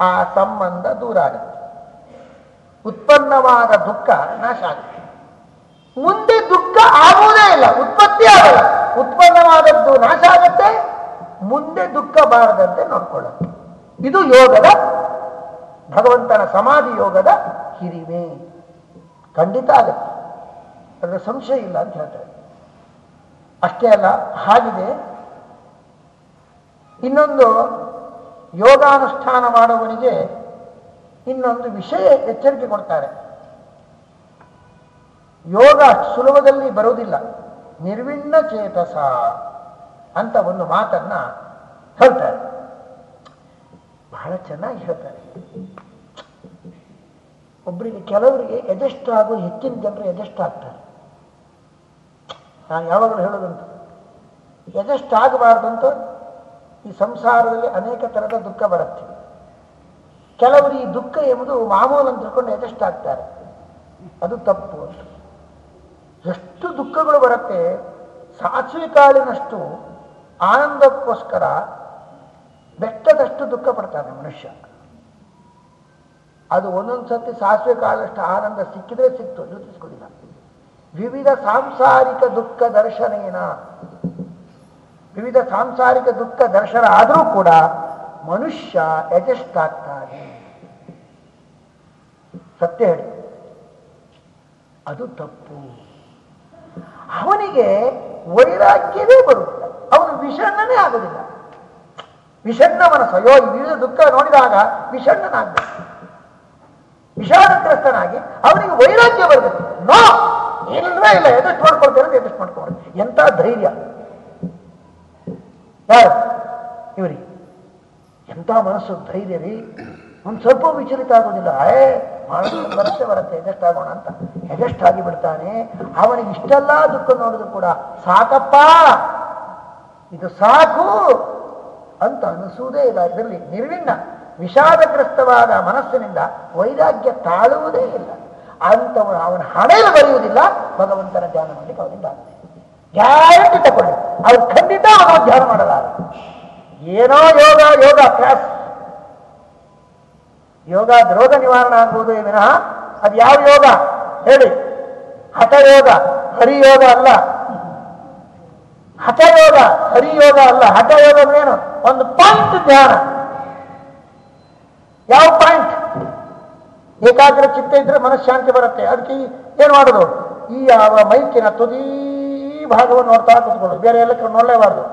ಆ ಸಂಬಂಧ ದೂರ ಆಗುತ್ತೆ. ಉತ್ಪನ್ನವಾದ ದುಃಖ ನಾಶ ಆಗುತ್ತೆ. ಮುಂದೆ ದುಃಖ ಆಗುವುದೇ ಇಲ್ಲ, ಉತ್ಪತ್ತಿ ಆಗಲ್ಲ. ಉತ್ಪನ್ನವಾದದ್ದು ನಾಶ ಆಗುತ್ತೆ, ಮುಂದೆ ದುಃಖ ಬಾರದಂತೆ ನೋಡ್ಕೊಳ್ಳುತ್ತೆ ಇದು ಯೋಗದ, ಭಗವಂತನ ಸಮಾಧಿ ಯೋಗದ ಹಿರಿಮೆ. ಖಂಡಿತ ಆಗುತ್ತೆ. ಅದರ ಸಂಶಯ ಇಲ್ಲ ಅಂತ ಹೇಳ್ತಾರೆ. ಅಷ್ಟೇ ಅಲ್ಲ, ಹಾಗಿದೆ. ಇನ್ನೊಂದು ಯೋಗಾನುಷ್ಠಾನ ಮಾಡುವವನಿಗೆ ಇನ್ನೊಂದು ವಿಷಯ ಎಚ್ಚರಿಕೆ ಕೊಡ್ತಾರೆ. ಯೋಗ ಸುಲಭದಲ್ಲಿ ಬರುವುದಿಲ್ಲ. ನಿರ್ವಿಣ್ಣ ಚೇತಸ ಅಂತ ಒಂದು ಮಾತನ್ನ ಹೇಳ್ತಾರೆ. ಬಹಳ ಚೆನ್ನಾಗಿ ಹೇಳ್ತಾರೆ. ಒಬ್ಬರಿಗೆ ಕೆಲವರಿಗೆ ಎಜೆಸ್ಟ್ ಆಗೋ ಹೆಚ್ಚಿನ ಜನರು ಎಜೆಸ್ಟ್ ಆಗ್ತಾರೆ ನಾನು ಯಾವಾಗಲೂ ಹೇಳೋದಂತ ಎಜೆಸ್ಟ್ ಆಗಬಾರ್ದಂತ ಈ ಸಂಸಾರದಲ್ಲಿ ಅನೇಕ ಥರದ ದುಃಖ ಬರುತ್ತೆ. ಕೆಲವರು ಈ ದುಃಖ ಎಂಬುದು ಮಾಮೂಲು ಅಂತ ತಿಳ್ಕೊಂಡು ಎಜೆಸ್ಟ್ ಆಗ್ತಾರೆ ಅದು ತಪ್ಪು ಅಂತ. ಎಷ್ಟು ದುಃಖಗಳು ಬರುತ್ತೆ ಸಾಸಿವೆ ಕಾಳಿನಷ್ಟು ಆನಂದಕ್ಕೋಸ್ಕರ ಬೆಟ್ಟದಷ್ಟು ದುಃಖ ಪಡ್ತಾನೆ ಮನುಷ್ಯ. ಅದು ಒಂದೊಂದು ಸರ್ತಿ ಸಾಸಿವೆ ಕಾಲಷ್ಟು ಆನಂದ ಸಿಕ್ಕಿದ್ರೆ ಸಿಕ್ತು ಯೋಚಿಸ್ಕೊಳ್ಳಿಲ್ಲ ವಿವಿಧ ಸಾಂಸಾರಿಕ ದುಃಖ ದರ್ಶನೇನ. ವಿವಿಧ ಸಾಂಸಾರಿಕ ದುಃಖ ದರ್ಶನ ಆದರೂ ಕೂಡ ಮನುಷ್ಯ ಅಡ್ಜಸ್ಟ್ ಆಗ್ತಾನೆ ಸತ್ಯ ಹೇಳಿ. ಅದು ತಪ್ಪು. ಅವನಿಗೆ ವೈರಾಗ್ಯವೇ ಬರುತ್ತೆ ಅವನು ವಿಷಣ್ಣನೇ ಆಗೋದಿಲ್ಲ ವಿಷಣ್ಣ ಮನಸ್ಸು. ಅಯ್ಯೋ ವಿವಿಧ ದುಃಖ ನೋಡಿದಾಗ ವಿಷಣ್ಣನಾಗಬೇಕು. ವಿಷಾದಗ್ರಸ್ತನಾಗಿ ಅವನಿಗೆ ವೈರಾಗ್ಯ ಬರಬೇಕು. ನೋ ಏನಿಲ್ವೇ ಇಲ್ಲ ಎದಷ್ಟು ಮಾಡ್ಕೊಳ್ತೇನೆ ಎದಷ್ಟು ಮಾಡ್ಕೊಂಡು ಎಂತ ಧೈರ್ಯ. ಯಾರು? ಇವ್ರಿ ಎಂಥ ಮನಸ್ಸು, ಧೈರ್ಯ ರೀ. ಒಂದು ಸ್ವಲ್ಪ ವಿಚಲಿತ ಆಗೋದಿಲ್ಲ. ಏ, ಮಾಡೋದು ಬರುತ್ತೆ ಬರುತ್ತೆ ಎದೆಷ್ಟಾಗೋಣ ಅಂತ. ಎದೆಷ್ಟಾಗಿ ಬಿಡ್ತಾನೆ. ಅವನಿಗೆ ಇಷ್ಟೆಲ್ಲ ದುಃಖ ನೋಡಿದ್ರು ಕೂಡ ಸಾಕಪ್ಪ. ಇದು ಸಾಕು ಅಂತ ಅನಿಸುವುದೇ ಇಲ್ಲ. ಇದರಲ್ಲಿ ನಿರ್ವಿಣ್ಣ ವಿಷಾದಗ್ರಸ್ತವಾದ ಮನಸ್ಸಿನಿಂದ ವೈರಾಗ್ಯ ತಾಳುವುದೇ ಇಲ್ಲ. ಅಂಥವನು ಅವನ ಹಣೆಯಲ್ಲಿ ಬರೆಯುವುದಿಲ್ಲ, ಭಗವಂತನ ಧ್ಯಾನ ಮಾಡಲಿಕ್ಕೆ ಅವನಿಂದ ಗ್ಯಾರಂಟಿ ತಗೊಳ್ಳಿ. ಅವ್ರು ಖಂಡಿತ ಅವನು ಧ್ಯಾನ ಮಾಡಲಾರ. ಏನೋ ಯೋಗ ಯೋಗ ಅಭ್ಯಾಸ. ಯೋಗ ರೋಗ ನಿವಾರಣೆ ಆಗುವುದು ವಿನಃ, ಅದು ಯಾವ ಯೋಗ? ಹೇಳಿ. ಹಠಯೋಗ ಹರಿಯೋಗ ಅಲ್ಲ. ಹಠಯೋಗ ಹರಿಯೋಗ ಅಲ್ಲ. ಹಠಯೋಗ ಏನು? ಒಂದು ಪಾಯಿಂಟ್ ಧ್ಯಾನ. ಯಾವ ಪಾಯಿಂಟ್ ಏಕಾಗ್ರ ಚಿತ್ತ ಇದ್ರೆ ಮನಃಶಾಂತಿ ಬರುತ್ತೆ. ಅದಕ್ಕೆ ಏನು ಮಾಡೋದು? ಈ ಯಾವ ಮೈಕಿನ ತುದಿ ಭಾಗವನ್ನು ನೋಡ್ತಾ ಕೂತ್ಕೊಳ್ಳೋದು. ಬೇರೆ ಎಲ್ಲ ನೋಡಲೇಬಾರ್ದು.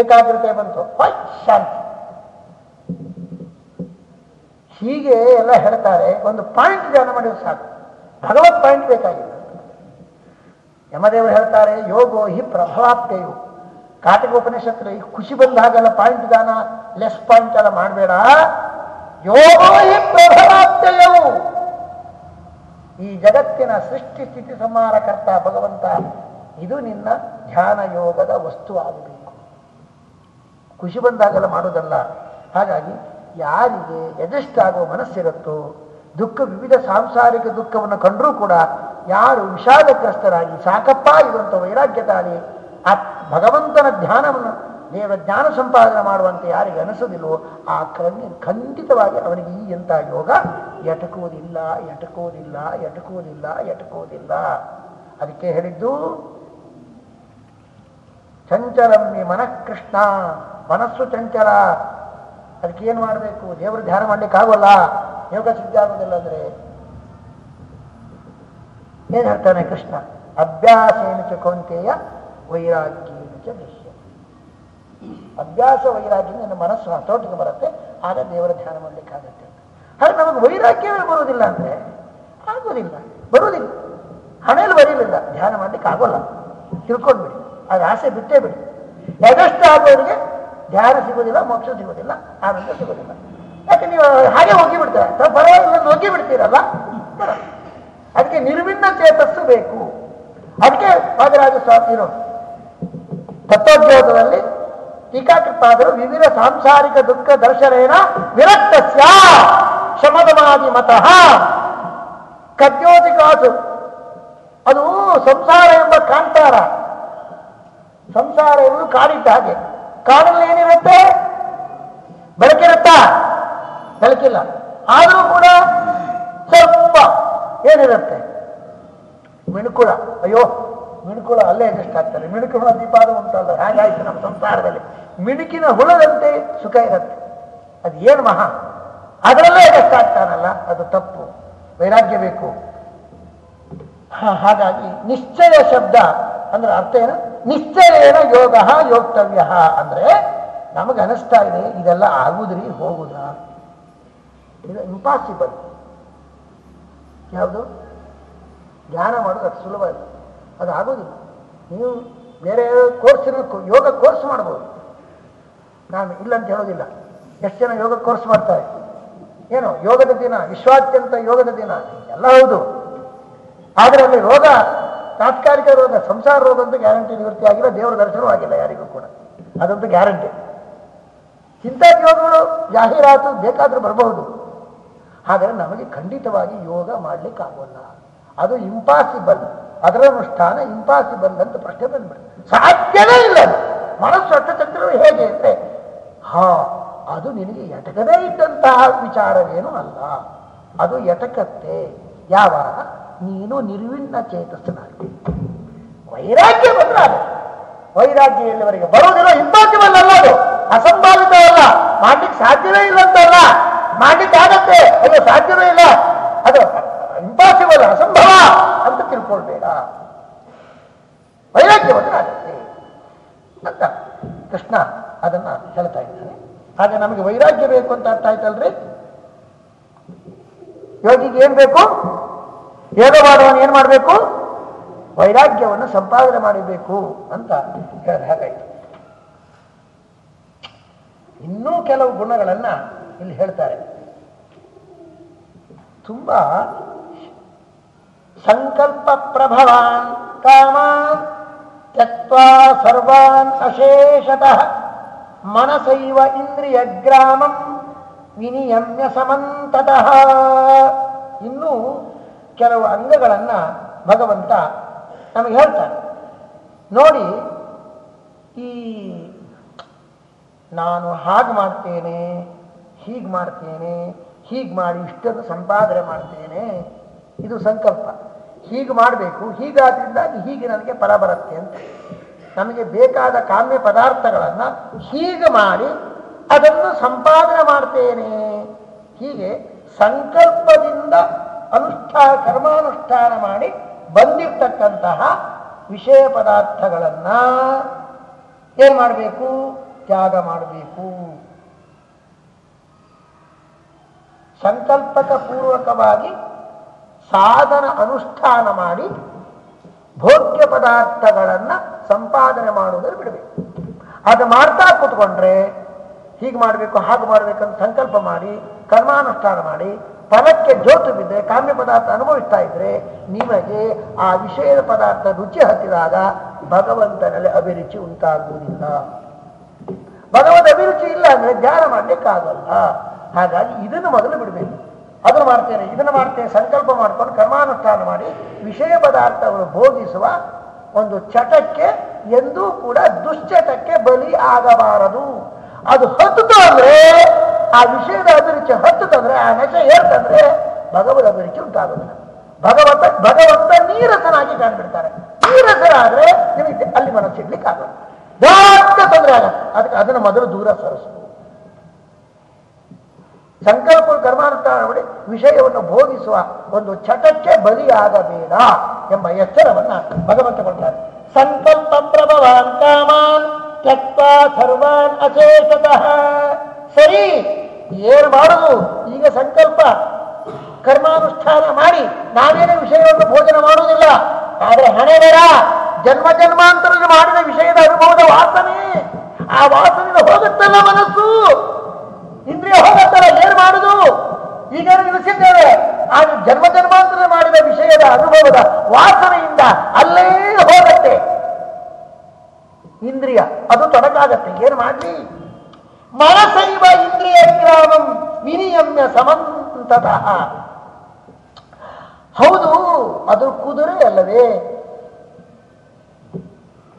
ಏಕಾಗ್ರತೆ ಬಂತು. ಹೊಯ್, ಶಾಂತಿ. ಹೀಗೆ ಎಲ್ಲ ಹೇಳ್ತಾರೆ. ಒಂದು ಪಾಯಿಂಟ್ ಧ್ಯಾನ ಮಾಡಿದ್ರೆ ಸಾಕು. ಭಗವತ್ ಪಾಯಿಂಟ್ ಬೇಕಾಗಿಲ್ಲ ಯಮದೇವರು ಹೇಳ್ತಾರೆ, ಯೋಗೋ ಹಿ ಪ್ರಭವಾಪ್ತೆಯು ಕಾಟಿಕ ಉಪನಿಷತ್ತು ಈ ಖುಷಿ ಬಂದ ಹಾಗೆಲ್ಲ ಪಾಯಿಂಟ್ ದಾನ ಲೆಸ್ ಪಾಯಿಂಟ್ ಎಲ್ಲ ಮಾಡಬೇಡ. ಯೋಗೋ ಹಿ ಈ ಜಗತ್ತಿನ ಸೃಷ್ಟಿ ಸ್ಥಿತಿ ಸಂಹಾರಕರ್ತ ಭಗವಂತ. ಇದು ನಿನ್ನ ಧ್ಯಾನ ಯೋಗದ ವಸ್ತು ಆಗಬೇಕು ಖುಷಿ ಬಂದಾಗೆಲ್ಲ ಮಾಡೋದಲ್ಲ. ಹಾಗಾಗಿ ಯಾರಿಗೆ ಎದೆಷ್ಟಾಗುವ ಮನಸ್ಸಿರುತ್ತೋ, ದುಃಖ ವಿವಿಧ ಸಾಂಸಾರಿಕ ದುಃಖವನ್ನು ಕಂಡರೂ ಕೂಡ ಯಾರು ವಿಷಾದಗ್ರಸ್ತರಾಗಿ ಸಾಕಪ್ಪ ಇರುವಂಥ ವೈರಾಗ್ಯ ತಾಳಿ ಆ ಭಗವಂತನ ಧ್ಯಾನವನ್ನು ಜ್ಞಾನ ಸಂಪಾದನೆ ಮಾಡುವಂತೆ ಯಾರಿಗೆ ಅನಿಸೋದಿಲ್ವೋ ಆ ಕಣ್ಣಿ ಖಂಡಿತವಾಗಿ ಅವನಿಗೆ ಈ ಎಂಥ ಯೋಗ ಎಟಕೋದಿಲ್ಲ ಎಟಕೋದಿಲ್ಲ ಎಟಕೋದಿಲ್ಲ ಎಟಕೋದಿಲ್ಲ. ಅದಕ್ಕೆ ಹೇಳಿದ್ದು, ಚಂಚಲಮ್ಮಿ ಮನಃ ಕೃಷ್ಣ ಮನಸ್ಸು ಚಂಚಲ. ಅದಕ್ಕೆ ಏನು ಮಾಡಬೇಕು? ದೇವರು ಧ್ಯಾನ ಮಾಡಲಿಕ್ಕಾಗೋಲ್ಲ ಯೋಗ ಸಿದ್ಧ ಆಗೋದಿಲ್ಲ ಅಂದ್ರೆ. ಏನು ಹೇಳ್ತಾನೆ ಕೃಷ್ಣ? ಅಭ್ಯಾಸೇನ ಚಕೋಂತೆಯ ಕೌಂತೆಯ ವೈರಾಗ್ಯೇನ ಚ ಅಭ್ಯಾಸ ವೈರಾಗ್ಯ ನಿನ್ನ ಮನಸ್ಸು ಹತೋಟಿಗೆ ಬರುತ್ತೆ, ಆಗ ದೇವರ ಧ್ಯಾನ ಮಾಡ್ಲಿಕ್ಕಾಗತ್ತೆ ಹಾಗೆ ನಮಗೆ ವೈರಾಗ್ಯವೇ ಬರುವುದಿಲ್ಲ ಅಂದ್ರೆ ಆಗೋದಿಲ್ಲ ಬರುವುದಿಲ್ಲ. ಹಣೆಯಲ್ಲಿ ಬರೀಲಿಲ್ಲ, ಧ್ಯಾನ ಮಾಡ್ಲಿಕ್ಕೆ ಆಗೋಲ್ಲ. ತಿಳ್ಕೊಂಡ್ಬಿಡಿ ಅದು ಆಸೆ ಬಿಟ್ಟೇ ಬಿಡಿ. ಎದಷ್ಟು ಆಗೋರಿಗೆ ಧ್ಯಾನ ಸಿಗೋದಿಲ್ಲ, ಮೋಕ್ಷ ಸಿಗೋದಿಲ್ಲ, ಆನಂದ ಸಿಗೋದಿಲ್ಲ. ಯಾಕೆ ನೀವು ಹಾಗೆ ಹೋಗಿ ಬಿಡ್ತಾರೆ ತ- ಪರವಾಗಿಲ್ಲ ಹೋಗಿ ಬಿಡ್ತೀರಲ್ಲ. ಅದಕ್ಕೆ ನಿರ್ವಿಣ್ಣ ಚೇತಸ್ಸು ಬೇಕು. ಅದಕ್ಕೆ ಪಾದರಾಜ ಸ್ವಾಮಿರು ತತ್ವೋದ್ಯೋಗದಲ್ಲಿ ಟೀಕಾಕೃತಾದರು ವಿವಿಧ ಸಾಂಸಾರಿಕ ದುಃಖ ದರ್ಶನೇನ ವಿರಕ್ತಸ್ಯ ಶಮದಮಾದಿ ಮತಃ. ಕದ್ಯೋತಿಕಾಸು ಅದು ಸಂಸಾರ ಎಂಬ ಕಾಂತಾರ. ಸಂಸಾರ ಎಂಬುದು ಕಾಡಿದ್ದ ಹಾಗೆ. ಕಾಡಲ್ಲಿ ಏನಿರುತ್ತೆ? ಬೆಳಕಿರುತ್ತಾ? ಬೆಳಕಿಲ್ಲ. ಆದರೂ ಕೂಡ ಸ್ವಲ್ಪ ಏನಿರುತ್ತೆ? ಮಿಣುಕುಳ. ಅಯ್ಯೋ, ಮಿಣುಕುಳ ಅಲ್ಲೇ ಎಷ್ಟಾಗ್ತಾರೆ ಆಗ್ತಾರೆ. ಮಿಣುಕುಳ ದೀಪಾದ ಉಂಟಲ್ಲ, ಹಾಗಾಯ್ತು ನಮ್ಮ ಸಂಸಾರದಲ್ಲಿ. ಮಿಣುಕಿನ ಹುಳದಂತೆ ಸುಖ ಇರುತ್ತೆ. ಅದು ಏನು ಮಹಾ? ಅದರಲ್ಲೇ ಕಷ್ಟ ಆಗ್ತಾನಲ್ಲ ಅದು ತಪ್ಪು. ವೈರಾಗ್ಯ ಬೇಕು. ಹಾಗಾಗಿ ನಿಶ್ಚಯ ಶಬ್ದ ಅಂದ್ರೆ ಅರ್ಥ ಏನು? ನಿಶ್ಚಯನ ಯೋಗ ಯೋಕ್ತವ್ಯ ಅಂದ್ರೆ ನಮಗೆ ಅನಿಸ್ತಾ ಇದೆ, ಇದೆಲ್ಲ ಆಗುದ್ರಿ ಹೋಗುದಾ ಇದು ಇಂಪಾಸಿಬಲ್ ಯಾವುದು? ಧ್ಯಾನ ಮಾಡೋದು ಅದು ಸುಲಭ. ಇಲ್ಲ ಅದು ಆಗೋದಿಲ್ಲ. ನೀವು ಬೇರೆ ಕೋರ್ಸ್ ಇರಬೇಕು, ಯೋಗ ಕೋರ್ಸ್ ಮಾಡ್ಬೋದು. ನಾನು ಇಲ್ಲ ಅಂತ ಹೇಳೋದಿಲ್ಲ. ಎಷ್ಟು ಜನ ಯೋಗ ಕೋರ್ಸ್ ಮಾಡ್ತಾರೆ? ಏನು, ಯೋಗದ ದಿನ, ವಿಶ್ವಾದ್ಯಂತ ಯೋಗದ ದಿನ? ಎಲ್ಲ ಹೌದು. ಆದರೆ ಅಲ್ಲಿ ರೋಗ, ತಾತ್ಕಾಲಿಕ ರೋಗ, ಸಂಸಾರ ರೋಗ ಅಂತ ಗ್ಯಾರಂಟಿ ನಿವೃತ್ತಿ ಆಗಿಲ್ಲ, ದೇವರ ದರ್ಶನವೂ ಆಗಿಲ್ಲ ಯಾರಿಗೂ ಕೂಡ. ಅದಂತೂ ಗ್ಯಾರಂಟಿ ಚಿಂತಾಯೋಗಗಳು ಜಾಹೀರಾತು ಬೇಕಾದರೂ ಬರಬಹುದು. ಆದರೆ ನಮಗೆ ಖಂಡಿತವಾಗಿ ಯೋಗ ಮಾಡ್ಲಿಕ್ಕೆ ಆಗೋಲ್ಲ. ಅದು ಇಂಪಾಸಿಬಲ್ ಅದರ ಅನುಷ್ಠಾನ ಇಂಪಾಸಿಬಲ್ ಅಂತ ಪ್ರಶ್ನೆ ಬಂದ್ಬಿಡುತ್ತೆ. ಸಾಧ್ಯವೇ ಇಲ್ಲ. ಮನಸ್ಸು ಅಷ್ಟಚಂದ್ರರು ಹೇಗೆ ಅಂದ್ರೆ ಹಾ, ಅದು ನಿನಗೆ ಎಟಕದೇ ಇದ್ದಂತಹ ವಿಚಾರವೇನೂ ಅಲ್ಲ. ಅದು ಎಟಕತ್ತೆ. ಯಾವಾಗ? ನೀನು ನಿರ್ವಿಣ್ಣ ಚೇತಸ್ಸನಾಗಿ ವೈರಾಗ್ಯ ಬಂದ್ರೆ ವೈರಾಗ್ಯ ಎಲ್ಲವರಿಗೆ ಬರೋದಿರೋ ಇಂಪಾಸಿಬಲ್ ಅಲ್ಲ ಅದು. ಅಸಂಭಾವಿತವಲ್ಲ ಮಾಡ್ಲಿಕ್ಕೆ ಸಾಧ್ಯವೇ ಇಲ್ಲ ಅಂತಲ್ಲ ಮಾಡ್ಲಿಕ್ಕೆ ಆಗತ್ತೆ. ಅದು ಸಾಧ್ಯವೇ ಇಲ್ಲ. ಅದು ಇಂಪಾಸಿಬಲ್ ಅಸಂಭವ ಅಂತ ತಿಳ್ಕೊಳ್ಬೇಡ. ವೈರಾಗ್ಯ ಬಂದ್ರೆ ಆಗತ್ತೆ. ಅಂತ ಕೃಷ್ಣ ಅದನ್ನ ಹೇಳ್ತಾ ಇದ್ದಾನೆ. ಹಾಗೆ ನಮಗೆ ವೈರಾಗ್ಯ ಬೇಕು ಅಂತ ಅರ್ಥ ಆಯ್ತಲ್ರಿ? ಯೋಗಿಗೆ ಏನ್ ಬೇಕು? ಯೋಗ ಮಾಡುವವನು ಏನ್ ಮಾಡಬೇಕು? ವೈರಾಗ್ಯವನ್ನು ಸಂಪಾದನೆ ಮಾಡಬೇಕು ಅಂತ ಹೇಳಿದ ಹಾಗಾಯ್ತು ಇನ್ನೂ ಕೆಲವು ಗುಣಗಳನ್ನ ಇಲ್ಲಿ ಹೇಳ್ತಾರೆ. ತುಂಬಾ ಸಂಕಲ್ಪ ಪ್ರಭವಾನ್ ಕಾಮಾನ್ ತ್ಯಕ್ವಾ ಸರ್ವಾನ್ ಅಶೇಷತಃ. ಮನಸೈವ ಇಂದ್ರಿಯ ಗ್ರಾಮಂ ವಿನಿಯಮ್ಯ ಸಮಂತತಃ. ಇನ್ನೂ ಕೆಲವು ಅಂಗಗಳನ್ನು ಭಗವಂತ ನಮಗೆ ಹೇಳ್ತಾನೆ. ನೋಡಿ, ಈ ನಾನು ಹಾಗೆ ಮಾಡ್ತೇನೆ, ಹೀಗೆ ಮಾಡ್ತೇನೆ, ಹೀಗೆ ಮಾಡಿ ಇಷ್ಟನ್ನು ಸಂಪಾದನೆ ಮಾಡ್ತೇನೆ, ಇದು ಸಂಕಲ್ಪ. ಹೀಗೆ ಮಾಡಬೇಕು ಹೀಗಾದ್ರಿಂದಾಗಿ ಹೀಗೆ ನನಗೆ ಫಲ ಬರುತ್ತೆ ಅಂತ. ನಮಗೆ ಬೇಕಾದ ಕಾಮ್ಯ ಪದಾರ್ಥಗಳನ್ನು ಹೀಗೆ ಮಾಡಿ ಅದನ್ನು ಸಂಪಾದನೆ ಮಾಡ್ತೇನೆ. ಹೀಗೆ ಸಂಕಲ್ಪದಿಂದ ಅನುಷ್ಠಾನ ಕರ್ಮಾನುಷ್ಠಾನ ಮಾಡಿ ಬಂದಿರ್ತಕ್ಕಂತಹ ವಿಷಯ ಪದಾರ್ಥಗಳನ್ನ ಏನು ಮಾಡಬೇಕು? ತ್ಯಾಗ ಮಾಡಬೇಕು. ಸಂಕಲ್ಪಕ ಪೂರ್ವಕವಾಗಿ ಸಾಧನ ಅನುಷ್ಠಾನ ಮಾಡಿ ಭೋಗ್ಯ ಪದಾರ್ಥಗಳನ್ನ ಸಂಪಾದನೆ ಮಾಡುವುದನ್ನು ಬಿಡಬೇಕು. ಅದು ಮಾಡ್ತಾ ಕೂತ್ಕೊಂಡ್ರೆ ಹೀಗೆ ಮಾಡಬೇಕು, ಹಾಗೆ ಮಾಡಬೇಕಂತ ಸಂಕಲ್ಪ ಮಾಡಿ, ಕರ್ಮಾನುಷ್ಠಾನ ಮಾಡಿ, ಫಲಕ್ಕೆ ಜೋತು ಬಿದ್ದರೆ ಕಾಮ್ಯ ಪದಾರ್ಥ ಅನುಭವಿಸ್ತಾ ಇದ್ರೆ, ನಿಮಗೆ ಆ ವಿಷಯದ ಪದಾರ್ಥ ರುಚಿ ಹತ್ತಿದಾಗ ಭಗವಂತನಲ್ಲಿ ಅಭಿರುಚಿ ಉಂಟಾಗುವುದಿಲ್ಲ. ಭಗವದ್ ಅಭಿರುಚಿ ಇಲ್ಲ ಅಂದ್ರೆ ಧ್ಯಾನ ಮಾಡಲಿಕ್ಕಾಗಲ್ಲ. ಹಾಗಾಗಿ ಇದನ್ನು ಮೊದಲು ಬಿಡಬೇಕು. ಅದನ್ನು ಮಾಡ್ತೇನೆ, ಇದನ್ನು ಮಾಡ್ತೇನೆ, ಸಂಕಲ್ಪ ಮಾಡ್ಕೊಂಡು ಕರ್ಮಾನುಷ್ಠಾನ ಮಾಡಿ ವಿಷಯ ಪದಾರ್ಥವನ್ನು ಭೋಗಿಸುವ ಒಂದು ಚಟಕ್ಕೆ ಎಂದೂ ಕೂಡ ದುಶ್ಚಟಕ್ಕೆ ಬಲಿ ಆಗಬಾರದು. ಅದು ಹತ್ತು ಅಂದ್ರೆ, ಆ ವಿಷಯದ ಅಭಿರುಚಿ ಹತ್ತುತ್ತಂದ್ರೆ ಆ ನಶೆ ಏರ್ತಂದ್ರೆ ಭಗವದ್ ಅಭಿರುಚಿ ಉಂಟಾಗುದಿಲ್ಲ ಭಗವಂತ ಭಗವಂತ ನೀರಸನಾಗಿ ಕಾಣ್ಬಿಡ್ತಾರೆ. ನೀರಸರಾದ್ರೆ ನಿಮಗೆ ಅಲ್ಲಿ ಮನಸ್ಸಿಡ್ಲಿಕ್ಕೆ ಆಗೋದು ದೊಡ್ಡ ತೊಂದರೆ ಆಗತ್ತೆ ಅದಕ್ಕೆ ಅದನ್ನು ಮೊದಲು ದೂರ ಸರಿಸು. ಸಂಕಲ್ಪ ಕರ್ಮಾನುಷ್ಠಾನ ಮಾಡಿ ವಿಷಯವನ್ನು ಭೋಗಿಸುವ ಒಂದು ಚಟಕ್ಕೆ ಬಲಿಯಾಗಬೇಡ ಎಂಬ ಎಚ್ಚರವನ್ನ ಭಗವಂತ ಕೊಡ್ತಾರೆ. ಸಂಕಲ್ಪ ಪ್ರಭವಾನ್ ಕಾಮಾನ್ ತ್ಯಕ್ವಾ ಸರ್ವಾನ್ ಅಚೇತತಃ. ಸರಿ, ಏನು ಮಾಡುದು? ಈಗ ಸಂಕಲ್ಪ ಕರ್ಮಾನುಷ್ಠಾನ ಮಾಡಿ ನಾವೇನು ವಿಷಯವನ್ನು ಭೋಜನ ಮಾಡುವುದಿಲ್ಲ. ಆದರೆ ಹಣೆ ಬೇಡ ಜನ್ಮ ಜನ್ಮಾಂತರದ ಮಾಡಿದ ವಿಷಯದ ಅನುಭವದ ವಾಸನೆ. ಆ ವಾಸನೆಯಿಂದ ಹೋಗುತ್ತಲ್ಲ ಮನಸ್ಸು. ಇಂದ್ರಿಯ ಹೋಗುತ್ತಲ್ಲ ಏನ್ ಮಾಡುದು. ಈಗ ನಿಲ್ಲಿಸಿದ್ದೇವೆ ಆ ಜನ್ಮ ಜನ್ಮಾಂತರ ಮಾಡಿದ ವಿಷಯದ ಅನುಭವದ ವಾಸನೆಯಿಂದ ಅಲ್ಲೇ ಹೋಗತ್ತೆ. ಇಂದ್ರಿಯ, ಅದು ತೊಡಕಾಗತ್ತೆ. ಏನ್ ಮಾಡ್ಲಿ? ಮನಸೈವ ಇಂದ್ರಿಯ ಗ್ರಾಮಂ ವಿನಿಯಮ್ಯ ಸಮಂತತಃ. ಹೌದು, ಅದು ಕುದುರೆ ಅಲ್ಲವೇ?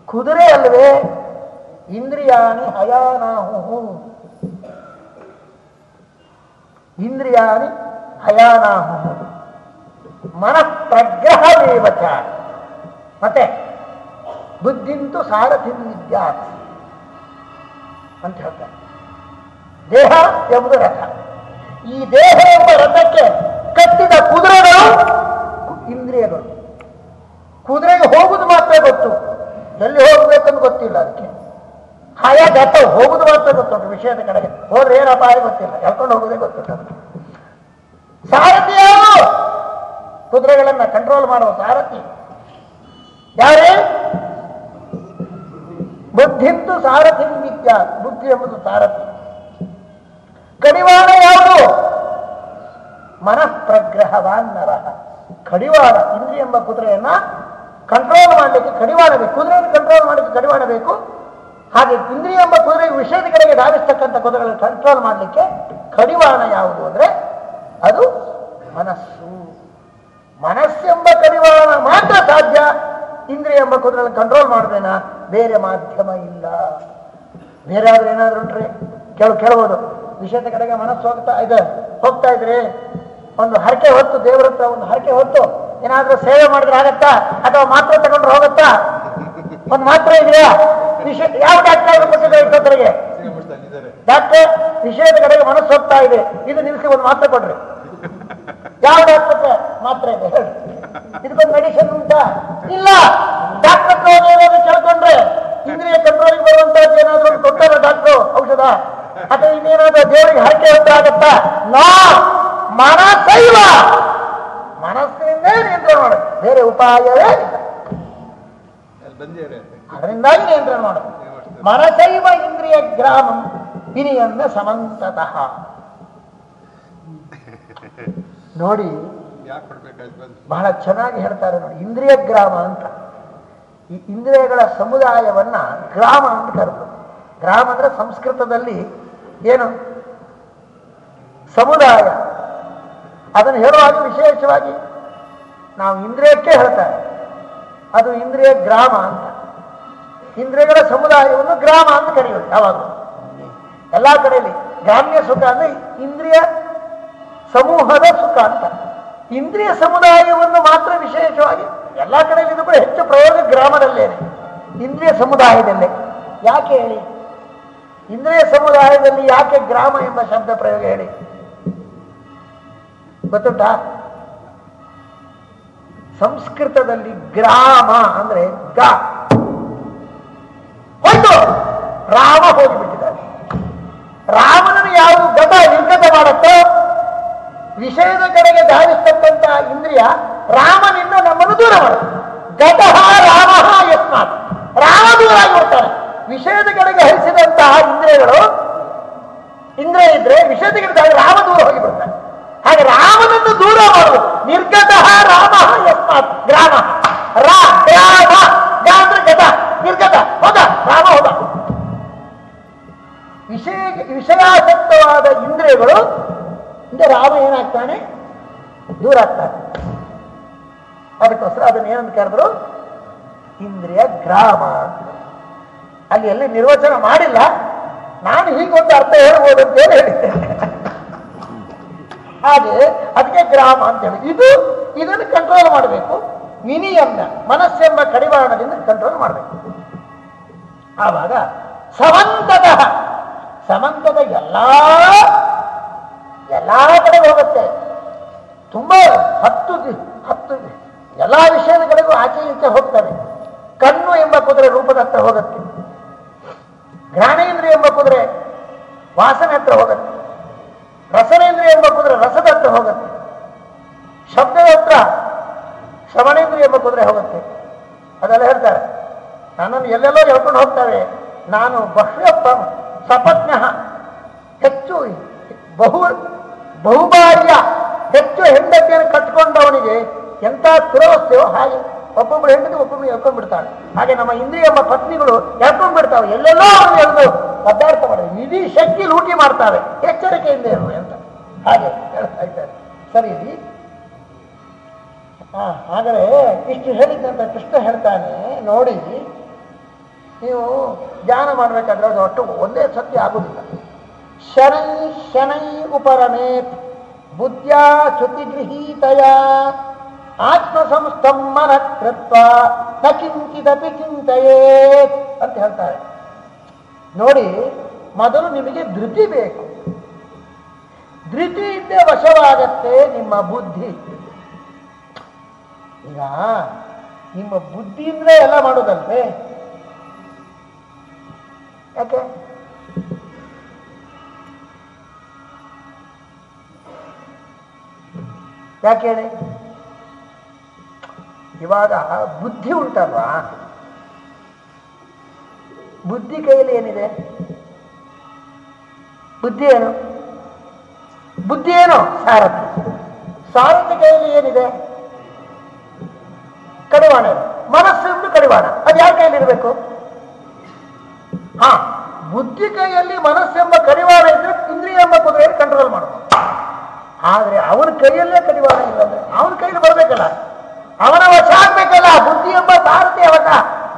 ಕುದುರೆ ಅಲ್ಲವೇ? ಇಂದ್ರಿಯಾಣಿ ಹಯಾನಾಹು ಇಂದ್ರಿಯಾಣಿ ಹಯಾನಾಹು ಮನಃಪ್ರಗ್ರಹ ದೇವಚ ಮತ್ತೆ ಬುದ್ಧಿಂತು ಸಾರಥಿ ವಿದ್ಯಾ ಅಂತ ಹೇಳ್ತಾರೆ. ದೇಹ ಎಂಬುದು ರಥ. ಈ ದೇಹ ಎಂಬ ರಥಕ್ಕೆ ಕಟ್ಟಿದ ಕುದುರೆಗಳು ಇಂದ್ರಿಯಗಳು. ಕುದುರೆಗೆ ಹೋಗುದು ಮಾತ್ರ ಗೊತ್ತು. ಎಲ್ಲಿ ಹೋಗ್ಬೇಕಂತ ಗೊತ್ತಿಲ್ಲ ಅದಕ್ಕೆ. ಹಾಯ ಗತ ಹೋಗುದು ಮಾತ್ರ ಗೊತ್ತುಂಟು, ವಿಷಯದ ಕಡೆಗೆ ಹೋದ್ರೆ ಏನ ಅಪಾಯ ಗೊತ್ತಿಲ್ಲ. ಎಳ್ಕೊಂಡು ಹೋಗುದೇ ಗೊತ್ತಿಲ್ಲ. ಸಾರಥಿ ಯಾರು ಕುದುರೆಗಳನ್ನ ಕಂಟ್ರೋಲ್ ಮಾಡುವ ಸಾರಥಿ. ಯಾರೇ? ಬುದ್ಧಿಂತು ಸಾರಥಿ ವಿದ್ಯಾ. ಬುದ್ಧಿ ಎಂಬುದು ಸಾರಥಿ. ಕಡಿವಾಣ ಯಾವುದು? ಮನಃಪ್ರಗ್ರಹವಾನ್ ನರಹ ಕಡಿವಾಣ ಇಂದ್ರಿ ಎಂಬ ಕುದುರೆಯನ್ನ ಕಂಟ್ರೋಲ್ ಮಾಡಲಿಕ್ಕೆ ಕಡಿವಾಣ ಬೇಕು. ಕುದುರೆಯನ್ನು ಕಂಟ್ರೋಲ್ ಮಾಡಲಿಕ್ಕೆ ಕಡಿವಾಣ ಬೇಕು. ಹಾಗೆ ಇಂದ್ರಿಯ ಎಂಬ ಕುದುರೆ ವಿಷಯದ ಕಡೆಗೆ ಧಾವಿಸ್ತಕ್ಕಂಥ ಕುದುರೆಗಳನ್ನು ಕಂಟ್ರೋಲ್ ಮಾಡಲಿಕ್ಕೆ ಕಡಿವಾಣ ಯಾವುದು ಅಂದ್ರೆ ಅದು ಮನಸ್ಸು. ಮನಸ್ಸೆಂಬ ಕಡಿವಾಣ ಮಾತ್ರ ಸಾಧ್ಯ. ಇಂದ್ರಿಯ ಎಂಬ ಕುದುರೆಗಳನ್ನು ಕಂಟ್ರೋಲ್ ಮಾಡಬೇಕ ಬೇರೆ ಮಾಧ್ಯಮ ಇಲ್ಲ. ಬೇರೆ ಆದ್ರೆ ಏನಾದ್ರು ಉಂಟ್ರಿ ಕೇಳ, ಕೇಳ್ಬೋದು. ವಿಷಯದ ಕಡೆಗೆ ಮನಸ್ಸು ಹೋಗ್ತಾ ಇದೆ. ಹೋಗ್ತಾ ಇದ್ರಿ ಒಂದು ಹರಕೆ ಹೊತ್ತು, ದೇವರ ಹತ್ರ ಒಂದು ಹರಕೆ ಹೊತ್ತು ಏನಾದರೂ ಸೇವೆ ಮಾಡಿದ್ರೆ ಆಗತ್ತಾ? ಅಥವಾ ಮಾತ್ರ ತಗೊಂಡ್ರೆ ಹೋಗುತ್ತಾ? ಒಂದು ಮಾತ್ರ ಇದೆಯಾ ವಿಷಯ ಯಾವ ಡಾಕ್ಟರ್ ಕೊಟ್ಟಿದ್ದಾರೆ ಇಷ್ಟೊತ್ತರಿಗೆ ಡಾಕ್ಟರ್ ವಿಷಯದ ಕಡೆಗೆ ಮನಸ್ಸು ಹೋಗ್ತಾ ಇದೆ. ಇದು ನಿಲ್ಲಿಸಿ ಒಂದು ಮಾತ್ರ ಕೊಡ್ರಿ. ಯಾವ ಡಾಕ್ಟರ್ ಮಾತ್ರ ಇದೆ? ಇದಕ್ಕೊಂದು ಮೆಡಿಸಿನ್ ಉಂಟಾ? ಇಲ್ಲ. ಡಾಕ್ಟರ್ ಏನಾದ್ರು ಕೇಳ್ಕೊಂಡ್ರೆ ಇಂದ್ರಿಯ ಕಂಟ್ರೋಲಿಗೆ ಬರುವಂತಹದ್ದು ಏನಾದ್ರು ಕೊಟ್ಟಾರ ಡಾಕ್ಟರ್ ಔಷಧ? ಅಥವಾ ಇನ್ನೇನಾದ್ರೂ ದೇವರಿಗೆ ಹರಕೆ ಅಂತ ಆಗತ್ತಾ? ನಾ. ಮನಸ್ಸೈವ ಮನಸ್ಸಿನಿಂದ ನಿಯಂತ್ರಣ ಮಾಡ ಬೇರೆ ಉಪಾಯವೇ ಅದರಿಂದಾಗಿ ನಿಯಂತ್ರಣ ಮಾಡೋದು. ಮನಸೈವ ಇಂದ್ರಿಯ ಗ್ರಾಮಂ ಹಿರಿಯನ್ನ ಸಮಂತತಃ. ನೋಡಿ ಬಹಳ ಚೆನ್ನಾಗಿ ಹೇಳ್ತಾರೆ ನೋಡಿ ಇಂದ್ರಿಯ ಗ್ರಾಮ ಅಂತ. ಈ ಇಂದ್ರಿಯಗಳ ಸಮುದಾಯವನ್ನ ಗ್ರಾಮ ಅಂತ ಕರೆದು ಗ್ರಾಮ ಅಂದ್ರೆ ಸಂಸ್ಕೃತದಲ್ಲಿ ಏನು? ಸಮುದಾಯ. ಅದನ್ನು ಹೇಳುವಾಗ ವಿಶೇಷವಾಗಿ ನಾವು ಇಂದ್ರಿಯಕ್ಕೆ ಹೇಳ್ತಾರೆ. ಅದು ಇಂದ್ರಿಯ ಗ್ರಾಮ ಅಂತ. ಇಂದ್ರಿಯಗಳ ಸಮುದಾಯವನ್ನು ಗ್ರಾಮ ಅಂತ ಕರೆಯೋದು ಯಾವಾಗ ಎಲ್ಲಾ ಕಡೆಯಲ್ಲಿ ಗ್ರಾಮ್ಯ ಸುಖ ಅಂದ್ರೆ ಇಂದ್ರಿಯ ಸಮೂಹದ ಸುಖ ಅಂತ. ಇಂದ್ರಿಯ ಸಮುದಾಯವನ್ನು ಮಾತ್ರ ವಿಶೇಷವಾಗಿ ಎಲ್ಲಾ ಕಡೆಯಲ್ಲಿ ಕೂಡ ಹೆಚ್ಚು ಪ್ರಯೋಗ ಗ್ರಾಮದಲ್ಲೇನೆ ಇಂದ್ರಿಯ ಸಮುದಾಯದಲ್ಲೇ. ಯಾಕೆ ಹೇಳಿ? ಇಂದ್ರಿಯ ಸಮುದಾಯದಲ್ಲಿ ಯಾಕೆ ಗ್ರಾಮ ಎಂಬ ಶಬ್ದ ಪ್ರಯೋಗ ಹೇಳಿ? ಗೊತ್ತುಂಟಾ? ಸಂಸ್ಕೃತದಲ್ಲಿ ಗ್ರಾಮ ಅಂದ್ರೆ ಗ. ಒಂದು ರಾಮ ಹೋಗಿಬಿಟ್ಟಿದ್ದಾರೆ ರಾಮನನ್ನು ಯಾವುದು ಗತ ನಿರ್ಗತ ಮಾಡುತ್ತೋ, ವಿಷಯದ ಕಡೆಗೆ ಧಾವಿಸ್ತಕ್ಕಂಥ ಇಂದ್ರಿಯ ರಾಮನಿಂದ ನಮ್ಮನ್ನು ದೂರ ಮಾಡುತ್ತೆ. ಗತಃ ರಾಮ ಯಸ್ಮಾತ್. ರಾಮ ದೂರ ಆಗಿಬಿಡ್ತಾನೆ. ವಿಷಯದ ಕಡೆಗೆ ಹರಿಸಿದಂತಹ ಇಂದ್ರಿಯಗಳು, ಇಂದ್ರಿಯ ಇದ್ರೆ ವಿಷಯದ ಕಡೆ ರಾಮ ದೂರ ಹೋಗಿಬಿಡ್ತಾನೆ. ಹಾಗೆ ರಾಮನನ್ನು ದೂರ ಮಾಡುವುದು. ನಿರ್ಗತ ರಾಮ ಯಸ್ಮಾತ್ ಗ್ರಾಮ. ರಾ ಗ್ರಾಮ ಗ ಅಂದ್ರೆ ಗತ ನಿರ್ಗತ, ಹೋದ, ರಾಮ, ಹೋದ. ವಿಷಯ ವಿಷಯಾಸಕ್ತವಾದ ಇಂದ್ರಿಯಗಳು, ಹಿಂದೆ ರಾಮ ಏನಾಗ್ತಾನೆ? ದೂರ ಆಗ್ತಾನೆ ಅದಕ್ಕೋಸ್ಕರ ಅದನ್ನ ಏನಂತ ಕರೆದ್ರು ಇಂದ್ರಿಯ ಗ್ರಾಮ ಅಲ್ಲಿ ಎಲ್ಲಿ ನಿರ್ವಚನ ಮಾಡಿಲ್ಲ. ನಾನು ಹೀಗೊಂದು ಅರ್ಥ ಹೇಳ್ಬೋದು ಅಂತ ಹೇಳಿ ಹಾಗೆ ಅದಕ್ಕೆ ಗ್ರಾಮ ಅಂತ ಹೇಳಿ ಇದು, ಇದನ್ನು ಕಂಟ್ರೋಲ್ ಮಾಡಬೇಕು. ವಿನಿಯನ್ನ ಮನಸ್ಸೆಂಬ ಕಡಿವಾಣದಿಂದ ಕಂಟ್ರೋಲ್ ಮಾಡಬೇಕು. ಆವಾಗ ಸಮಂತದ ಸಮಂತದ ಎಲ್ಲಾ ಎಲ್ಲಾ ಕಡೆ ಹೋಗುತ್ತೆ. ತುಂಬಾ ಹತ್ತು ಹತ್ತು ಎಲ್ಲಾ ವಿಷಯದ ಕಡೆಗೂ ಆಚೆ ಈಚೆ ಹೋಗ್ತವೆ. ಕಣ್ಣು ಎಂಬ ಕುದುರೆ ರೂಪದತ್ತ ಹೋಗುತ್ತೆ. ಘ್ರಾಣೇಂದ್ರ ಎಂಬ ಕುದುರೆ ವಾಸನೆ ಹತ್ರ ಹೋಗುತ್ತೆ. ರಸನೇಂದ್ರಿಯ ಎಂಬ ಕುದುರೆ ರಸದ ಹೋಗುತ್ತೆ. ಶಬ್ದದ ಹತ್ರ ಶ್ರವಣೇಂದ್ರಿಯ ಎಂಬ ಕುದುರೆ ಹೋಗುತ್ತೆ. ಅದೆಲ್ಲ ಹೇಳ್ತಾರೆ. ನನ್ನನ್ನು ಎಲ್ಲೆಲ್ಲೋ ಹೇಳ್ಕೊಂಡು ಹೋಗ್ತವೆ. ನಾನು ಬಹ್ಯ ಸಪತ್ನ ಹೆಚ್ಚು ಬಹು ಬಹುಬಾರ್ಯ ಹೆಚ್ಚು ಹೆಂಡತಿಯನ್ನು ಕಟ್ಟಿಕೊಂಡವನಿಗೆ ಎಂಥ ದುರವಸ್ಥೆಯೋ ಹಾಗೆ ಒಬ್ಬೊಬ್ಬರು ಹೆಂಡತಿ ಒಬ್ಬೊಬ್ಬರು ಎಳ್ಕೊಂಡ್ಬಿಡ್ತಾಳೆ. ಹಾಗೆ ನಮ್ಮ ಇಂದ್ರಿಯ ಎಂಬ ಪತ್ನಿಗಳು ಎಳ್ಕೊಂಡ್ಬಿಡ್ತಾವೆ. ಎಲ್ಲೆಲ್ಲೋ ಅವ್ರನ್ನ ಎಳೆದು ಒದ್ದಾಡ್ತಾ ಮಾಡಿದೆ ಇಡೀ ಶಕ್ತಿ ಲೂಟಿ ಮಾಡ್ತಾವೆ ಎಚ್ಚರಿಕೆಯಿಂದ ಇರು ಅಂತ. ಹಾಗೆ ಇದ್ದಾರೆ. ಸರಿ ರೀ. ಹಾ ಆದರೆ ಇಷ್ಟು ಹೇಳಿದ್ದಂತ ಕೃಷ್ಣ ಹೇಳ್ತಾನೆ, ನೋಡಿ, ನೀವು ಧ್ಯಾನ ಮಾಡಬೇಕಾದ್ರೆ ಅದು ಒಟ್ಟು ಒಂದೇ ಸತ್ಯ ಆಗುದಿಲ್ಲ. ಶನೈ ಶನೈ ಉಪರಮೇತ್ ಬುದ್ಧ್ಯಾ ಶ್ರುತಿಗೃಹೀತಯ ಆತ್ಮ ಸಂಸ್ತಂಭನ ಕೃತ್ವ ನ ಕಿಂಚಿದಪಿ ಅಂತ ಹೇಳ್ತಾರೆ. ನೋಡಿ, ಮೊದಲು ನಿಮಗೆ ಧೃತಿ ಬೇಕು. ಧೃತಿಯಿಂದ ವಶವಾಗತ್ತೆ ನಿಮ್ಮ ಬುದ್ಧಿ. ಈಗ ನಿಮ್ಮ ಬುದ್ಧಿಯಿಂದ ಎಲ್ಲ ಮಾಡೋದಲ್ವೇ? ಯಾಕೆ? ಯಾಕೆ ಹೇಳಿ? ಇವಾಗ ಬುದ್ಧಿ ಉಂಟಲ್ವಾ? ಬುದ್ಧಿ ಕೈಯಲ್ಲಿ ಏನಿದೆ? ಬುದ್ಧಿ ಏನು? ಬುದ್ಧಿ ಏನು? ಸಾರಥಿ. ಸಾರಥಿ ಕೈಯಲ್ಲಿ ಏನಿದೆ? ಕಡಿವಾಣ. ಮನಸ್ಸು ಎಂದು ಕಡಿವಾಣ. ಅದು ಯಾರ ಕೈಯಲ್ಲಿ ಇರಬೇಕು? ಹಾ, ಬುದ್ಧಿ ಕೈಯಲ್ಲಿ ಮನಸ್ಸೆಂಬ ಕಡಿವಾಣ ಇದ್ರೆ ಇಂದ್ರಿಯ ಎಂಬ ಕುದುರೆಯನ್ನು ಕಂಟ್ರೋಲ್ ಮಾಡಬಹುದು ಆದ್ರೆ ಅವನ ಕೈಯಲ್ಲೇ ಕಡಿವಾಣ ಇಲ್ಲ ಅಂದ್ರೆ ಅವನ ಕೈಯಲ್ಲಿ ಬರಬೇಕಲ್ಲ? ಅವನ ವಶ ಆಗ್ಬೇಕಲ್ಲ? ಬುದ್ಧಿ ಎಂಬ ಸಾರಥಿ ಅವನ.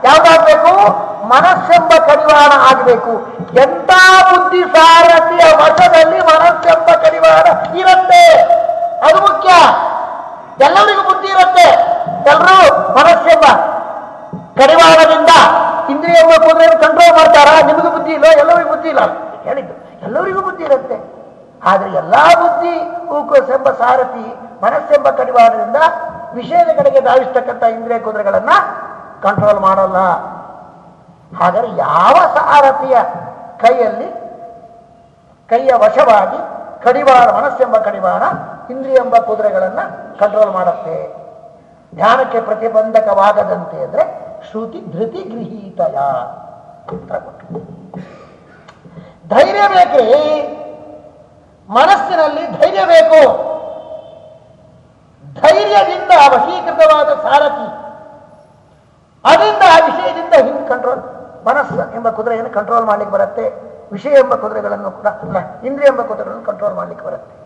ಯಾವ್ದಾಗ್ಬೇಕು? ಮನಸ್ಸೆಂಬ ಕಡಿವಾಣ ಆಗಬೇಕು. ಎಂತ ಬುದ್ಧಿ ಸಾರಥಿಯ ವಶದಲ್ಲಿ ಮನಸ್ಸೆಂಬ ಕಡಿವಾಣ ಇರುತ್ತೆ. ಅದು ಮುಖ್ಯ. ಎಲ್ಲರಿಗೂ ಬುದ್ಧಿ ಇರುತ್ತೆ. ಎಲ್ಲರೂ ಮನಸ್ಸೆಂಬ ಕಡಿವಾಣದಿಂದ ಇಂದ್ರಿಯ ಎಂಬ ಕುದುರೆಯನ್ನು ಕಂಟ್ರೋಲ್ ಮಾಡ್ತಾರಾ? ನಿಮಗೂ ಬುದ್ಧಿ ಇಲ್ಲ ಎಲ್ಲರಿಗೂ ಬುದ್ಧಿ ಇಲ್ಲ ಹೇಳಿದ್ದು, ಎಲ್ಲರಿಗೂ ಬುದ್ಧಿ ಇರುತ್ತೆ. ಆದ್ರೆ ಎಲ್ಲಾ ಬುದ್ಧಿ, ಹೂಕೋಸೆಂಬ ಸಾರಥಿ, ಮನಸ್ಸೆಂಬ ಕಡಿವಾಣದಿಂದ ವಿಷಯದ ಕಡೆಗೆ ಧಾವಿಸ್ತಕ್ಕಂಥ ಇಂದ್ರಿಯ ಕುದುರೆಗಳನ್ನ ಕಂಟ್ರೋಲ್ ಮಾಡಲ್ಲ. ಹಾಗಾದ್ರೆ ಯಾವ ಸಾರಥಿಯ ಕೈಯಲ್ಲಿ ಕೈಯ ವಶವಾಗಿ ಕಡಿವಾಣ, ಮನಸ್ಸೆಂಬ ಕಡಿವಾಣ, ಇಂದ್ರಿಯ ಎಂಬ ಕುದುರೆಗಳನ್ನ ಕಂಟ್ರೋಲ್ ಮಾಡುತ್ತೆ? ಧ್ಯಾನಕ್ಕೆ ಪ್ರತಿಬಂಧಕವಾಗದಂತೆ ಅಂದ್ರೆ ಶ್ರುತಿ ಧೃತಿ ಗೃಹೀತಯ ಧೈರ್ಯ ಬೇಕ್ರಿ ಮನಸ್ಸಿನಲ್ಲಿ ಧೈರ್ಯ ಬೇಕು. ಧೈರ್ಯದಿಂದ ವಶೀಕೃತವಾದ ಸಾರಥಿ. ಅದರಿಂದ ಆ ವಿಷಯದಿಂದ ಹಿಂದ್ ಕಂಟ್ರೋಲ್ ಮನಸ್ಸು ಎಂಬ ಕುದುರೆಯನ್ನು ಕಂಟ್ರೋಲ್ ಮಾಡ್ಲಿಕ್ಕೆ ಬರುತ್ತೆ. ವಿಷಯ ಎಂಬ ಕುದುರೆಗಳನ್ನು ಕೂಡ ಇಂದ್ರಿಯ ಎಂಬ ಕುದುರೆಗಳನ್ನು ಕಂಟ್ರೋಲ್ ಮಾಡ್ಲಿಕ್ಕೆ ಬರುತ್ತೆ.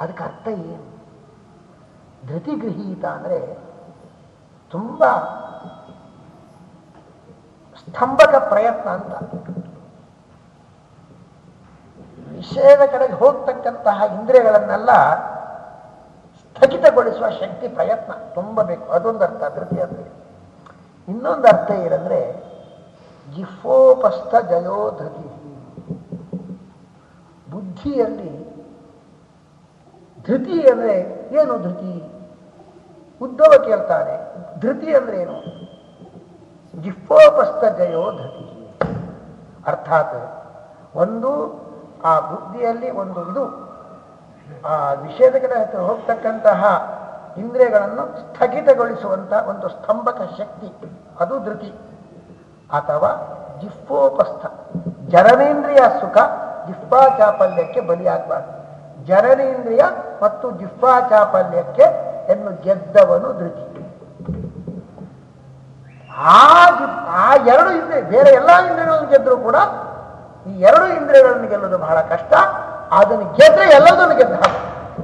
ಅದಕ್ಕೆ ಅರ್ಥ ಏನು? ಧೃತಿ ಗೃಹೀತ ಅಂದ್ರೆ ತುಂಬಾ ಸ್ತಂಭಕ ಪ್ರಯತ್ನ ಅಂತ. ವಿಷಯದ ಕಡೆಗೆ ಹೋಗ್ತಕ್ಕಂತಹ ಇಂದ್ರಿಯಗಳನ್ನೆಲ್ಲ ಸ್ಥಗಿತಗೊಳಿಸುವ ಶಕ್ತಿ ಪ್ರಯತ್ನ ತುಂಬಬೇಕು. ಅದೊಂದು ಅರ್ಥ ಧೃತಿ ಅಂದ್ರೆ. ಇನ್ನೊಂದು ಅರ್ಥ ಏನಂದ್ರೆ ಜಿಫೋಪಸ್ಥ ಜಯೋಧತಿ. ಬುದ್ಧಿಯಲ್ಲಿ ಧೃತಿ ಅಂದರೆ ಏನು ಧೃತಿ? ಉದ್ಧವ ಕೇಳ್ತಾರೆ ಧೃತಿ ಅಂದರೆ ಏನು? ಜಿಫೋಪಸ್ಥ ಜಯೋಧತಿ. ಅರ್ಥಾತ್ ಒಂದು ಆ ಬುದ್ಧಿಯಲ್ಲಿ ಒಂದು ಇದು, ಆ ವಿಷಯದ ಕಡೆ ಹತ್ತಿರ ಹೋಗ್ತಕ್ಕಂತಹ ಇಂದ್ರಿಯಗಳನ್ನು ಸ್ಥಗಿತಗೊಳಿಸುವಂತಹ ಒಂದು ಸ್ತಂಭಕ ಶಕ್ತಿ. ಅದು ಧೃತಿ. ಅಥವಾ ಜಿಫ್ಫೋಪಸ್ಥ ಜರನೇಂದ್ರಿಯ ಸುಖ ಜಿಫ್ಫಾ ಚಾಪಲ್ಯಕ್ಕೆ ಬಲಿಯಾಗಬಾರ್ದು. ಜರನೇಂದ್ರಿಯ ಮತ್ತು ಜಿಫ್ಫಾ ಚಾಪಲ್ಯಕ್ಕೆ ಎನ್ನು ಗೆದ್ದವನು ಧೃತಿ. ಆ ಆ ಎರಡು ಇಂದ್ರಿಯ ಬೇರೆ ಎಲ್ಲ ಇಂದ್ರಿಯಗಳನ್ನು ಗೆದ್ದರೂ ಕೂಡ ಈ ಎರಡು ಇಂದ್ರಿಯಗಳನ್ನು ಗೆಲ್ಲೋದು ಬಹಳ ಕಷ್ಟ. ಅದನ್ನು ಗೆದ್ರೆ ಎಲ್ಲದನ್ನು ಗೆದ್ದ.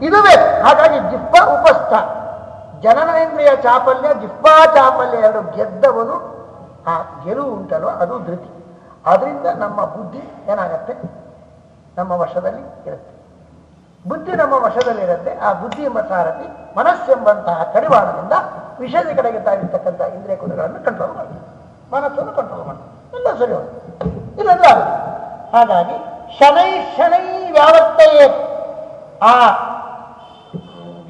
ಇದುವೇ, ಹಾಗಾಗಿ ಜಿಫ್ಫ ಉಪಸ್ಥ. ಜನನೇಂದ್ರಿಯ ಚಾಪಲ್ಯ ಜಿಫ್ಫಾ ಚಾಪಲ್ಯ ಎರಡು ಗೆದ್ದವನು ಆ ಗೆಲುವು ಉಂಟಲ್ವ, ಅದು ಧೃತಿ. ಅದರಿಂದ ನಮ್ಮ ಬುದ್ಧಿ ಏನಾಗತ್ತೆ? ನಮ್ಮ ವಶದಲ್ಲಿ ಇರುತ್ತೆ. ಬುದ್ಧಿ ನಮ್ಮ ವಶದಲ್ಲಿರುತ್ತೆ ಆ ಬುದ್ಧಿ ಎಂಬ ಸಾರಥಿ ಮನಸ್ಸೆಂಬಂತಹ ಕಡಿವಾಣದಿಂದ ವಿಷಯದ ಕಡೆಗೆ ತಾಗಿರ್ತಕ್ಕಂಥ ಇಂದ್ರಿಯ ಕುಲಗಳನ್ನು ಕಂಟ್ರೋಲ್ ಮಾಡ್ತೀವಿ ಮನಸ್ಸನ್ನು ಕಂಟ್ರೋಲ್ ಮಾಡ್ತೀವಿ ಎಲ್ಲ ಸರಿ ಹೋಗುತ್ತೆ. ಇಲ್ಲಂದ್ರೆ ಆಗುತ್ತೆ ಹಾಗಾಗಿ ಶನೈ ಶನೈ ವ್ಯಾವಸ್ಥೆಯೇ. ಆ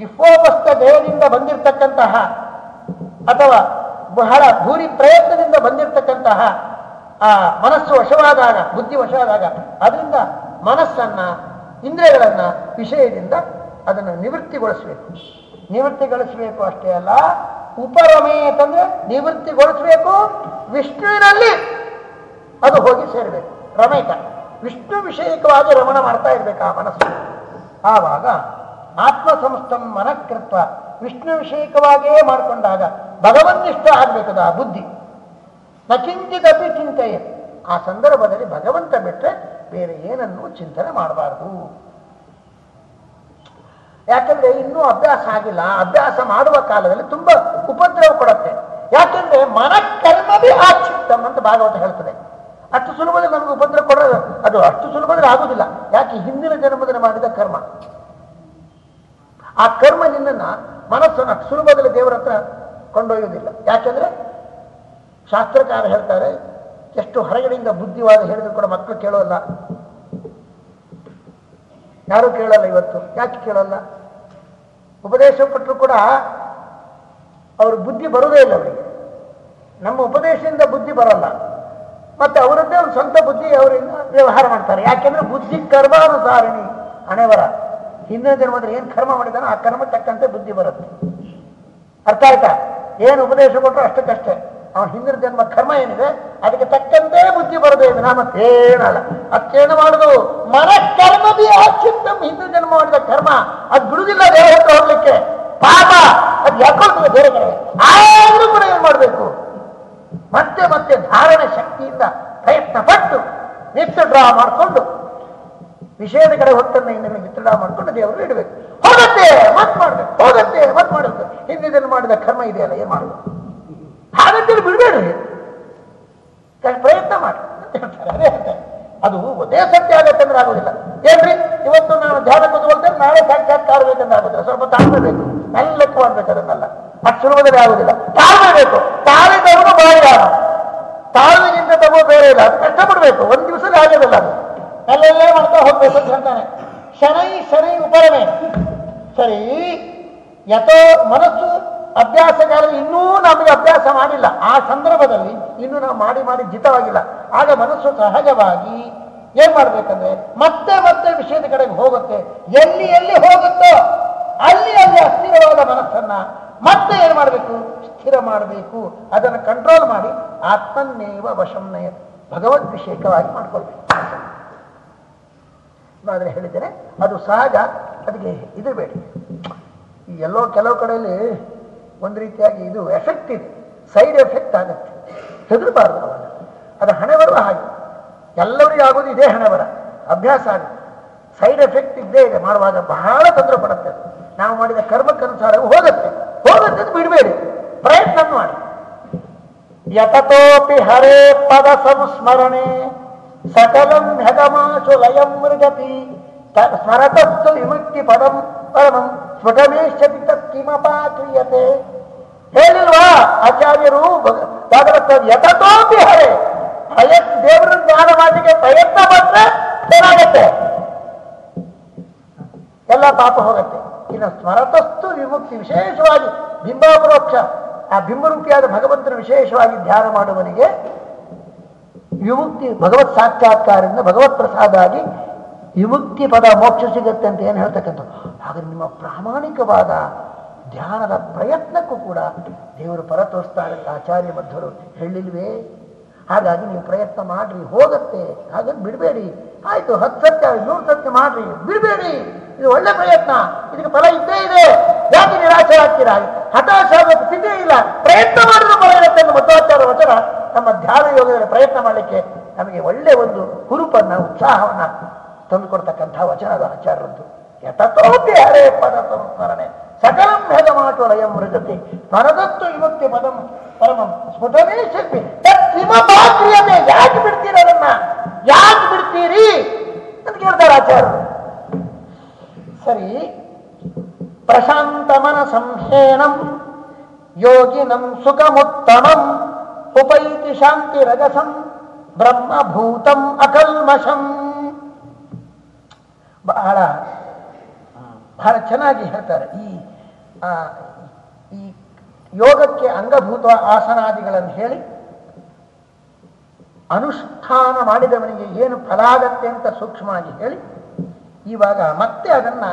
ವಿಫೋಪಸ್ಥ ದೇಹದಿಂದ ಬಂದಿರತಕ್ಕಂತಹ ಅಥವಾ ಬಹಳ ಭೂರಿ ಪ್ರಯತ್ನದಿಂದ ಬಂದಿರತಕ್ಕಂತಹ ಆ ಮನಸ್ಸು ವಶವಾದಾಗ, ಬುದ್ಧಿ ವಶವಾದಾಗ, ಅದರಿಂದ ಮನಸ್ಸನ್ನ, ಇಂದ್ರಿಯಗಳನ್ನ ವಿಷಯದಿಂದ ಅದನ್ನು ನಿವೃತ್ತಿಗೊಳಿಸಬೇಕು. ನಿವೃತ್ತಿಗೊಳಿಸಬೇಕು ಅಷ್ಟೇ ಅಲ್ಲ ಉಪರಮೆ ಅಂತಂದ್ರೆ ನಿವೃತ್ತಿಗೊಳಿಸಬೇಕು, ವಿಷ್ಣುವಿನಲ್ಲಿ ಅದು ಹೋಗಿ ಸೇರಬೇಕು. ರಮೇತ ವಿಷ್ಣು ವಿಷಯಕವಾಗಿ ರಮಣ ಮಾಡ್ತಾ ಇರ್ಬೇಕು ಆ ಮನಸ್ಸು. ಆವಾಗ ಆತ್ಮ ಸಂಸ್ಥಂ ಮನಕೃತ್ವ. ವಿಷ್ಣು ವಿಷಯಕವಾಗಿಯೇ ಮಾಡಿಕೊಂಡಾಗ ಭಗವನ್ನಿಷ್ಠ ಆಗಬೇಕದ ಆ ಬುದ್ಧಿ. ನಚಿಂತಿದಪಿ ಚಿಂತೆಯ. ಆ ಸಂದರ್ಭದಲ್ಲಿ ಭಗವಂತ ಬಿಟ್ಟರೆ ಬೇರೆ ಏನನ್ನೂ ಚಿಂತನೆ ಮಾಡಬಾರದು. ಯಾಕಂದ್ರೆ ಇನ್ನೂ ಅಭ್ಯಾಸ ಆಗಿಲ್ಲ. ಅಭ್ಯಾಸ ಮಾಡುವ ಕಾಲದಲ್ಲಿ ತುಂಬಾ ಉಪದ್ರವ ಕೊಡುತ್ತೆ. ಯಾಕಂದ್ರೆ ಮನಕರ್ಮವೇ ಆಚಿತ್ತಂ ಅಂತ ಭಾಗವತ ಹೇಳ್ತದೆ. ಅಷ್ಟು ಸುಲಭದಲ್ಲಿ ನಮಗೆ ಉಪದ್ರವ ಕೊಡೋದು ಅದು ಅಷ್ಟು ಸುಲಭದಲ್ಲಿ ಆಗುದಿಲ್ಲ. ಯಾಕೆ? ಹಿಂದಿನ ಜನ್ಮದಲ್ಲಿ ಮಾಡಿದ ಕರ್ಮ. ಆ ಕರ್ಮ ನಿನ್ನ ಮನಸ್ಸನ್ನು ಸುಲಭದಲ್ಲಿ ದೇವರ ಹತ್ರ ಕೊಂಡೊಯ್ಯುವುದಿಲ್ಲ ಯಾಕಂದ್ರೆ ಶಾಸ್ತ್ರಕಾರ ಹೇಳ್ತಾರೆ, ಎಷ್ಟು ಹೊರಗಡೆಯಿಂದ ಬುದ್ಧಿವಾದ ಹೇಳಿದ್ರು ಕೂಡ ಮಕ್ಕಳು ಕೇಳೋಲ್ಲ. ಯಾರು ಕೇಳಲ್ಲ ಇವತ್ತು. ಯಾಕೆ ಕೇಳಲ್ಲ? ಉಪದೇಶ ಕೊಟ್ಟರು ಕೂಡ ಅವ್ರ ಬುದ್ಧಿ ಬರುವುದೇ ಇಲ್ಲ ಅವರಿಗೆ. ನಮ್ಮ ಉಪದೇಶದಿಂದ ಬುದ್ಧಿ ಬರಲ್ಲ. ಮತ್ತೆ ಅವರದ್ದೇ ಒಂದು ಸ್ವಂತ ಬುದ್ಧಿ, ಅವರಿಂದ ವ್ಯವಹಾರ ಮಾಡ್ತಾರೆ. ಯಾಕೆಂದ್ರೆ ಬುದ್ಧಿ ಕರ್ಮಾನುಸಾರಿಣಿ, ಹಣೆವರ. ಹಿಂದಿನ ಜನ್ಮದಲ್ಲಿ ಏನು ಕರ್ಮ ಮಾಡಿದಾನೋ ಆ ಕರ್ಮ ತಕ್ಕಂತೆ ಬುದ್ಧಿ ಬರುತ್ತೆ. ಅರ್ಥ ಆಯ್ತಾ? ಏನು ಉಪದೇಶ ಕೊಟ್ಟರು ಅಷ್ಟಕ್ಕಷ್ಟೇ ಅವನ ಹಿಂದಿನ ಜನ್ಮ ಕರ್ಮ ಏನಿದೆ? ಅದಕ್ಕೆ ತಕ್ಕಂತೆ ಬುದ್ಧಿ ಬರದೇ ನಾ ಮತ್ತೇನಲ್ಲ ಅದಕ್ಕೇನು ಮಾಡುದು? ಮನ ಕರ್ಮ ಬಿ ಆಚಿತ್ತ ಹಿಂದಿನ ಜನ್ಮ ಮಾಡಿದ ಕರ್ಮ. ಅದು ಬಿಡುದಿಲ್ಲ ದೇವರ ಹೋಗ್ಲಿಕ್ಕೆ. ಪಾಪ. ಅದು ಯಾಕೋ ಬೇರೆ ಕಡೆ. ಆದ್ರೂ ಕೂಡ ಏನ್ ಮಾಡಬೇಕು? ಮತ್ತೆ ಮತ್ತೆ ಧಾರಣೆ ಶಕ್ತಿಯಿಂದ ಪ್ರಯತ್ನ ಪಟ್ಟು ನಿತ್ಯ ಮಾಡಿಕೊಂಡು ವಿಷಯದ ಕಡೆ ಹೊಟ್ಟನ್ನು ಹಿಂದಿನ ಮಿತ್ರಣ ಮಾಡ್ಕೊಂಡು ದೇವರು ಇಡಬೇಕು. ಹೋಗತ್ತೆ ಮತ್ ಮಾಡ್ಬೇಕು ಹೋಗತ್ತೆ ಮತ್ ಮಾಡಬೇಕು. ಹಿಂದಿನ ಮಾಡಿದ ಕರ್ಮ ಇದೆಯಲ್ಲ, ಏನ್ ಮಾಡುದು? ಹಾಗಂತೇಳಿ ಬಿಡಬೇಡ್ರಿ. ಪ್ರಯತ್ನ ಮಾಡಿ. ಅದೇ ಹೇಳ್ತಾರೆ. ಅದು ಒಂದೇ ಸತ್ಯ ಆಗತ್ತೆ ಅಂದ್ರೆ ಆಗೋದಿಲ್ಲ. ಏನ್ರಿ? ಇವತ್ತು ನಾನು ಧ್ಯಾನ ಕೂತ್ಕೊಳ್ತೇನೆ ನಾಳೆ ಸಾಕ್ಷಾತ್ಕಾರ ಬೇಕಂದ್ರೆ ಆಗುತ್ತೆ ಸ್ವಲ್ಪ ತಾಳ್ಮೆ ಬೇಕು ಮೆಲ್ಲಕ್ಕೆ ಮಾಡ್ಬೇಕು ಅದನ್ನೆಲ್ಲ. ಅಷ್ಟು ಸುಲಭದಲ್ಲಿ ಆಗೋದಿಲ್ಲ. ತಾಳ್ಮೆ ಬೇಕು ತಾಳ್ಮೆ ತಗೊಂಡು ಬಾಯಿಗಾರ ತಾಳ್ಮೆಗಿಂತ ತಗೋ ಬೇರೆ ಇಲ್ಲ. ಅದು ಕಷ್ಟಪಡ್ಬೇಕು. ಒಂದ್ ದಿವಸದಲ್ಲಿ ಆಗೋದಿಲ್ಲ ಅದು. ಅಲ್ಲೆಲ್ಲೇ ಮಾಡ್ತಾ ಹೋಗ್ಬೇಕು ಅಂತ ಹೇಳ್ತಾನೆ. ಶನೈ ಶನೈ ಉಪರಮೆ. ಸರಿ, ಯಥೋ ಮನಸ್ಸು ಅಭ್ಯಾಸಗಾರರು ಇನ್ನೂ ನಮಗೆ ಅಭ್ಯಾಸ ಮಾಡಿಲ್ಲ. ಆ ಸಂದರ್ಭದಲ್ಲಿ ಇನ್ನು ನಾವು ಮಾಡಿ ಮಾಡಿ ಜಿತವಾಗಿಲ್ಲ. ಆಗ ಮನಸ್ಸು ಸಹಜವಾಗಿ ಏನ್ ಮಾಡ್ಬೇಕಂದ್ರೆ ಮತ್ತೆ ಮತ್ತೆ ವಿಷಯದ ಕಡೆಗೆ ಹೋಗುತ್ತೆ. ಎಲ್ಲಿ ಎಲ್ಲಿ ಹೋಗುತ್ತೋ ಅಲ್ಲಿ ಅಲ್ಲಿ ಅಸ್ಥಿರವಾದ ಮನಸ್ಸನ್ನ ಮತ್ತೆ ಏನ್ ಮಾಡಬೇಕು? ಸ್ಥಿರ ಮಾಡಬೇಕು. ಅದನ್ನು ಕಂಟ್ರೋಲ್ ಮಾಡಿ ಆತ್ಮನ್ನೇವ ವಶಂನಯ ಭಗವದ್ವಿಷೇಕವಾಗಿ ಮಾಡ್ಕೊಳ್ಬೇಕು. ಆದರೆ ಹೇಳಿದ್ದೇನೆ. ಅದು ಸಹಜ ಅದಕ್ಕೆ ಇದು ಬೇಡಿ. ಎಲ್ಲೋ ಕೆಲವು ಕಡೆಯಲ್ಲಿ ಒಂದು ರೀತಿಯಾಗಿ ಇದು ಎಫೆಕ್ಟ್ ಇದೆ. ಸೈಡ್ ಎಫೆಕ್ಟ್ ಆಗುತ್ತೆ. ಹೆದರಬಾರ್ದು ಅವಾಗ. ಅದು ಹಣೆ ಬರುವ ಹಾಗೆ. ಎಲ್ಲರಿಗೂ ಆಗೋದು ಇದೇ ಹಣೆ ಬರ. ಅಭ್ಯಾಸ ಆಗುತ್ತೆ. ಸೈಡ್ ಎಫೆಕ್ಟ್ ಇದ್ದೇ ಇದೆ. ಮಾಡುವಾಗ ಬಹಳ ತೊಂದರೆ ಪಡುತ್ತೆ ನಾವು ಮಾಡಿದ ಕರ್ಮಕ್ಕನುಸಾರ ಹೋಗುತ್ತೆ. ಹೋಗುತ್ತೆ ಅಂತ ಬಿಡಬೇಡಿ. ಪ್ರಯತ್ನ ಮಾಡಿ. ಯತತೋಪಿ ಹರೇ ಪದ ಸಂಸ್ಮರಣೆ. ಸಕಲಂ ಹೆಗಮಾಶು ಲಯಂ ಮೃಗತಿ ಸ್ಮರತಸ್ತು ವಿಮುಕ್ತಿ ಪದಂ ಪರಮಂ ಸ್ಫುಟಮೇಶ್ಯತಿ ತತ್ಕಿಮಪಾ ಕ್ರಿಯತೆ ಹೇಳಿಲ್ವಾ ಆಚಾರ್ಯರು ಯತತೋಪಿ ಹರೇ ಪ್ರಯತ್ನ ದೇವರ ಜ್ಞಾನ ಮಾತಿಗೆ ಪ್ರಯತ್ನ ಮಾತ್ರ ಏನಾಗತ್ತೆ ಎಲ್ಲ ಪಾಪ ಹೋಗುತ್ತೆ. ಇನ್ನು ಸ್ಮರತಸ್ತು ವಿಮುಕ್ತಿ ವಿಶೇಷವಾಗಿ ಬಿಂಬಾಪರೋಕ್ಷ, ಆ ಬಿಂಬರೂಪಿಯಾದ ಭಗವಂತನ ವಿಶೇಷವಾಗಿ ಧ್ಯಾನ ಮಾಡುವನಿಗೆ ವಿಮುಕ್ತಿ ಭಗವತ್ ಸಾಕ್ಷಾತ್ಕಾರದಿಂದ ಭಗವತ್ ಪ್ರಸಾದ ಆಗಿ ವಿಮುಕ್ತಿ ಪದ ಮೋಕ್ಷ ಸಿಗುತ್ತೆ ಅಂತ ಏನು ಹೇಳ್ತಕ್ಕಂಥ ಹಾಗಾದ್ರೆ ನಿಮ್ಮ ಪ್ರಾಮಾಣಿಕವಾದ ಧ್ಯಾನದ ಪ್ರಯತ್ನಕ್ಕೂ ಕೂಡ ದೇವರು ಪರ ತೋರಿಸ್ತಾರೆ ಆಚಾರ್ಯ ಮಧ್ವರು ಹೇಳಿಲ್ವೇ? ಹಾಗಾಗಿ ನೀವು ಪ್ರಯತ್ನ ಮಾಡ್ರಿ, ಹೋಗುತ್ತೆ. ಹಾಗಾಗಿ ಬಿಡಬೇಡಿ. ಆಯಿತು, ಹತ್ತು ಸತ್ಯ, ನೂರು ಸತ್ಯ ಮಾಡ್ರಿ. ಬಿಡಬೇಡಿ. ಇದು ಒಳ್ಳೆ ಪ್ರಯತ್ನ. ಇದಕ್ಕೆ ಫಲ ಇದ್ದೇ ಇದೆ. ಯಾಕೆ ನಿರಾಶೆ ನಿರಾಶರಾಗ್ತೀರಾ? ಹತಾಶ ಆಗೋ ಸ್ಥಿತಿ ಇಲ್ಲ. ಪ್ರಯತ್ನ ಮಾಡಿದ್ರೆ ಫಲ ಇರುತ್ತೆ ಮಧ್ವಾಚಾರ ವಚನ ನಮ್ಮ ಧ್ಯಾನ ಯೋಗದಲ್ಲಿ ಪ್ರಯತ್ನ ಮಾಡಲಿಕ್ಕೆ ನಮಗೆ ಒಳ್ಳೆ ಒಂದು ಹುರುಪನ್ನ, ಉತ್ಸಾಹವನ್ನ ತಂದುಕೊಡ್ತಕ್ಕಂಥ ವಚನ ಅದು ಆಚಾರ್ಯರದ್ದು. ಯತತೋಪಿ ಹರೇ ಪದ ಸಂಸ್ಮರಣೆ. ಸಕಲಂ ಭೇದಮಾಟೋಲಯಂ ಮೃಗತಿ ಪರದತ್ತು ವಿಮುಕ್ತಿ ಪದಂ ಪರಮಂ ಸ್ಫುಟನೇ ಶಿಲ್ಪಿ. ಕ್ರಿಯತೆ ಯಾಕೆ ಬಿಡ್ತೀರಿ ಅದನ್ನ? ಯಾಕೆ ಬಿಡ್ತೀರಿ? ಅಂತ ಕೇಳ್ತಾರೆ ಆಚಾರ್ಯರು. ಸರಿ ಪ್ರಶಾಂತ ಸಂಹೇಣಂ ಯೋಗಿನಂ ಸುಖಮುತ್ತಮಂ, ಉಪೈತಿ ಶಾಂತಿ ರಜಸಂ, ಬ್ರಹ್ಮಭೂತಂ ಅಕಲ್ಮಷಂ. ಬಹಳ ಬಹಳ ಚೆನ್ನಾಗಿ ಹೇಳ್ತಾರೆ. ಈ ಈ ಯೋಗಕ್ಕೆ ಅಂಗಭೂತ ಆಸನಾದಿಗಳನ್ನು ಹೇಳಿ, ಅನುಷ್ಠಾನ ಮಾಡಿದವನಿಗೆ ಏನು ಫಲ ಆಗತ್ತೆ ಅಂತ ಸೂಕ್ಷ್ಮವಾಗಿ ಹೇಳಿ, ಇವಾಗ ಮತ್ತೆ ಅದನ್ನ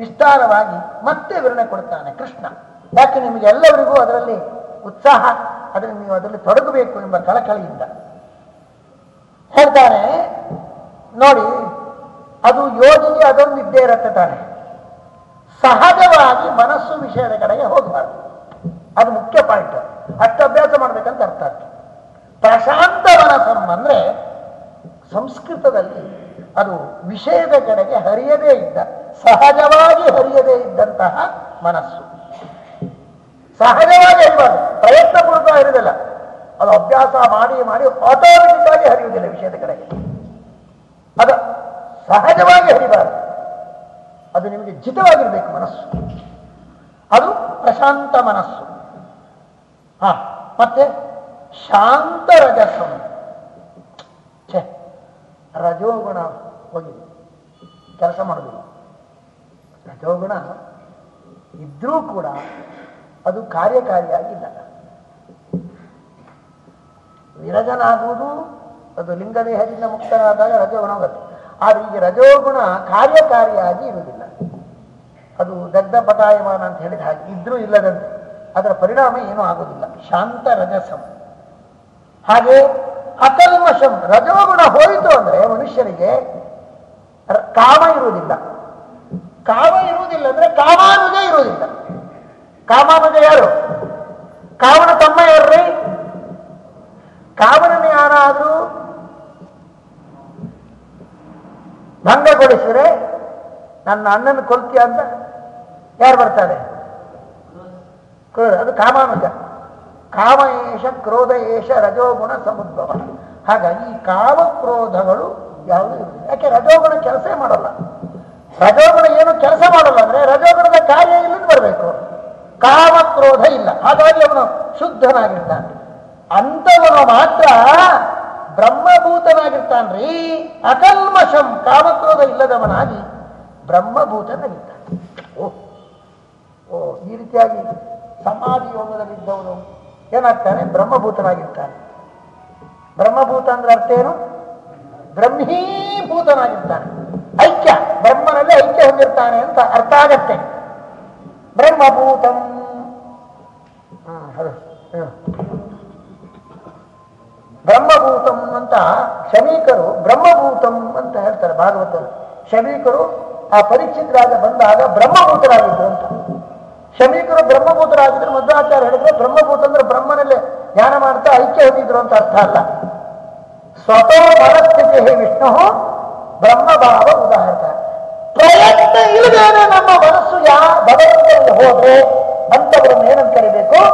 ವಿಸ್ತಾರವಾಗಿ ಮತ್ತೆ ವಿವರಣೆ ಕೊಡ್ತಾನೆ ಕೃಷ್ಣ. ಯಾಕೆ ನಿಮಗೆ ಎಲ್ಲರಿಗೂ ಅದರಲ್ಲಿ ಉತ್ಸಾಹ, ಅದನ್ನು ನೀವು ಅದರಲ್ಲಿ ತೊಡಗಬೇಕು ಎಂಬ ಕಳಕಳಿಯಿಂದ. ಹೇಳ್ತಾನೆ, ನೋಡಿ, ಅದು ಯೋಗಿಗೆ ಅದೊಂದು ಇದ್ದೇ ಇರುತ್ತೆ ತಾನೆ. ಸಹಜವಾಗಿ ಮನಸ್ಸು ವಿಷಯದ ಕಡೆಗೆ ಹೋಗಬಾರ್ದು. ಅದು ಮುಖ್ಯ ಪಾಯಿಂಟ್. ಅಷ್ಟು ಅಭ್ಯಾಸ ಮಾಡ್ಬೇಕಂತ ಅರ್ಥ ಆಗ್ತದೆ. ಪ್ರಶಾಂತ ಮನಸ್ಸಂ ಅಂದ್ರೆ ಸಂಸ್ಕೃತದಲ್ಲಿ ಅದು ವಿಷಯದ ಕಡೆಗೆ ಹರಿಯದೇ ಇದ್ದ ಸಹಜವಾಗಿ ಹರಿಯದೇ ಇದ್ದಂತಹ ಮನಸ್ಸು. ಸಹಜವಾಗಿ ಹರಿಬಾರ್ದು ಪ್ರಯತ್ನ ಪೂರ್ವಕ ಹರಿದಲ್ಲ ಅದು ಅಭ್ಯಾಸ ಮಾಡಿ ಮಾಡಿ ಆಟೋಮೆಟಿಕ್ ಆಗಿ ಹರಿಯುವುದಿಲ್ಲ ವಿಷಯದ ಕಡೆಗೆ ಅದು ಸಹಜವಾಗಿ ಹರಿಬಾರದು. ಅದು ನಿಮಗೆ ಜಿತವಾಗಿರಬೇಕು ಮನಸ್ಸು. ಅದು ಪ್ರಶಾಂತ ಮನಸ್ಸು. ಹಾ, ಮತ್ತೆ ಶಾಂತ ರಜಸ್ಸು ಛೇ, ರಜೋಗುಣ ಹೋಗಿದೆ. ಕೆಲಸ ಮಾಡೋದಿಲ್ಲ. ರಜೋಗುಣ ಇದ್ರೂ ಕೂಡ ಅದು ಕಾರ್ಯಕಾರಿಯಾಗಿಲ್ಲ. ವಿರಜನಾಗುವುದು ಅದು ಲಿಂಗದೇಹದಿಂದ ಮುಕ್ತನಾದಾಗ ರಜೋಗುಣ ಬರುತ್ತೆ ಆದರೆ ಈಗ ರಜೋಗುಣ ಕಾರ್ಯಕಾರಿಯಾಗಿ ಇರುವುದಿಲ್ಲ. ಅದು ದಗ್ಧ ಪಟಾಯಮಾನ ಅಂತ ಹೇಳಿದ ಹಾಗೆ ಇದ್ರೂ ಇಲ್ಲದಂತೆ ಅದರ ಪರಿಣಾಮ ಏನೂ ಆಗುವುದಿಲ್ಲ. ಶಾಂತ ರಜಸಂ. ಹಾಗೆ ಅಕಲ್ಮಶಂ ರಜೋಗುಣ ಹೋಯಿತು ಅಂದ್ರೆ ಮನುಷ್ಯನಿಗೆ ಕಾಮ ಇರುವುದಿಲ್ಲ. ಕಾಮ ಇರುವುದಿಲ್ಲ ಅಂದ್ರೆ ಕಾಮಾನುಜ ಇರುವುದಿಲ್ಲ. ಕಾಮಾನುಜ ಯಾರು? ಕಾಮನ ತಮ್ಮ ಯಾರ್ರಿ ಕಾಮನನ್ನು ಯಾರಾದ್ರೂ ಭಂಗಗೊಳಿಸಿದ್ರೆ ನನ್ನ ಅಣ್ಣನ ಕೊಲ್ತೀಯ ಅಂತ ಯಾರು ಬರ್ತಾರೆ? ಅದು ಕಾಮಾನುಜ. ಕಾಮ ಏಷ ಕ್ರೋಧ ಏಷ ರಜೋಗುಣ ಸಮುದ್ಭವ. ಹಾಗಾಗಿ ಕಾಮ ಕ್ರೋಧಗಳು ಯಾವುದೂ ಇರುವುದಿಲ್ಲ. ಯಾಕೆ ರಜೋಗುಣ ಕೆಲಸ ಮಾಡಲ್ಲ. ರಜೋಗುಣ ಏನು ಕೆಲಸ ಮಾಡಲ್ಲ ಅಂದ್ರೆ ರಜೋಗುಣದ ಕಾರ್ಯ ಇಲ್ಲದ ಬರಬೇಕು. ಕಾಮ ಕ್ರೋಧ ಇಲ್ಲ. ಹಾಗಾಗಿ ಅವನು ಶುದ್ಧನಾಗಿರ್ತಾನೆ. ಅಂತವನು ಮಾತ್ರ ಬ್ರಹ್ಮಭೂತನಾಗಿರ್ತಾನ್ರಿ. ಅಕಲ್ಮಶಂ ಕಾಮಕ್ರೋಧ ಇಲ್ಲದವನಾಗಿ ಬ್ರಹ್ಮಭೂತನಾಗಿರ್ತಾನೆ. ಓ ಓ, ಈ ರೀತಿಯಾಗಿ ಸಮಾಧಿ ಯೋಗದಲ್ಲಿದ್ದವನು ಏನಾಗ್ತಾನೆ? ಬ್ರಹ್ಮಭೂತನಾಗಿರ್ತಾನೆ. ಬ್ರಹ್ಮಭೂತ ಅಂದ್ರೆ ಅರ್ಥ ಏನು ಬ್ರಹ್ಮೀಭೂತನಾಗಿರ್ತಾನೆ. ಐಕ್ಯ. ಬ್ರಹ್ಮನಲ್ಲಿ ಐಕ್ಯ ಹೊಂದಿರ್ತಾನೆ ಅಂತ ಅರ್ಥ ಆಗತ್ತೆ. ಬ್ರಹ್ಮಭೂತಂ. ಬ್ರಹ್ಮಭೂತಂ ಅಂತ ಶಮೀಕರು ಬ್ರಹ್ಮಭೂತಂ ಅಂತ ಹೇಳ್ತಾರೆ ಭಾಗವತರು ಶಮೀಕರು ಆ ಪರೀಕ್ಷಿತರಾಗ ಬಂದಾಗ ಬ್ರಹ್ಮಭೂತರಾಗಿದ್ರು ಅಂತ. ಶಮೀಕರು ಬ್ರಹ್ಮಭೂತರಾಗಿದ್ರು ಮಧ್ವಾಚಾರ್ಯ ಹೇಳಿದ್ರೆ ಬ್ರಹ್ಮಭೂತ ಅಂದ್ರೆ ಬ್ರಹ್ಮನಲ್ಲೇ ಧ್ಯಾನ ಮಾಡ್ತಾ ಐಕ್ಯ ಹೊಂದಿದ್ರು ಅಂತ ಅರ್ಥ ಅಲ್ಲ. ಸ್ವತಃ ಮನಸ್ಥಿತಿ ವಿಷ್ಣು ಬ್ರಹ್ಮಭಾವ ಉದಾಹರಣೆ. ಪ್ರಯತ್ನ ಇಲ್ಲದೇನೆ ನಮ್ಮ ಮನಸ್ಸು ಯಾ ಭಗವಂತನಲ್ಲಿ ಹೋದ್ರೆ ಅಂತವರನ್ನು ಏನಂತ ಕರಿಬೇಕು?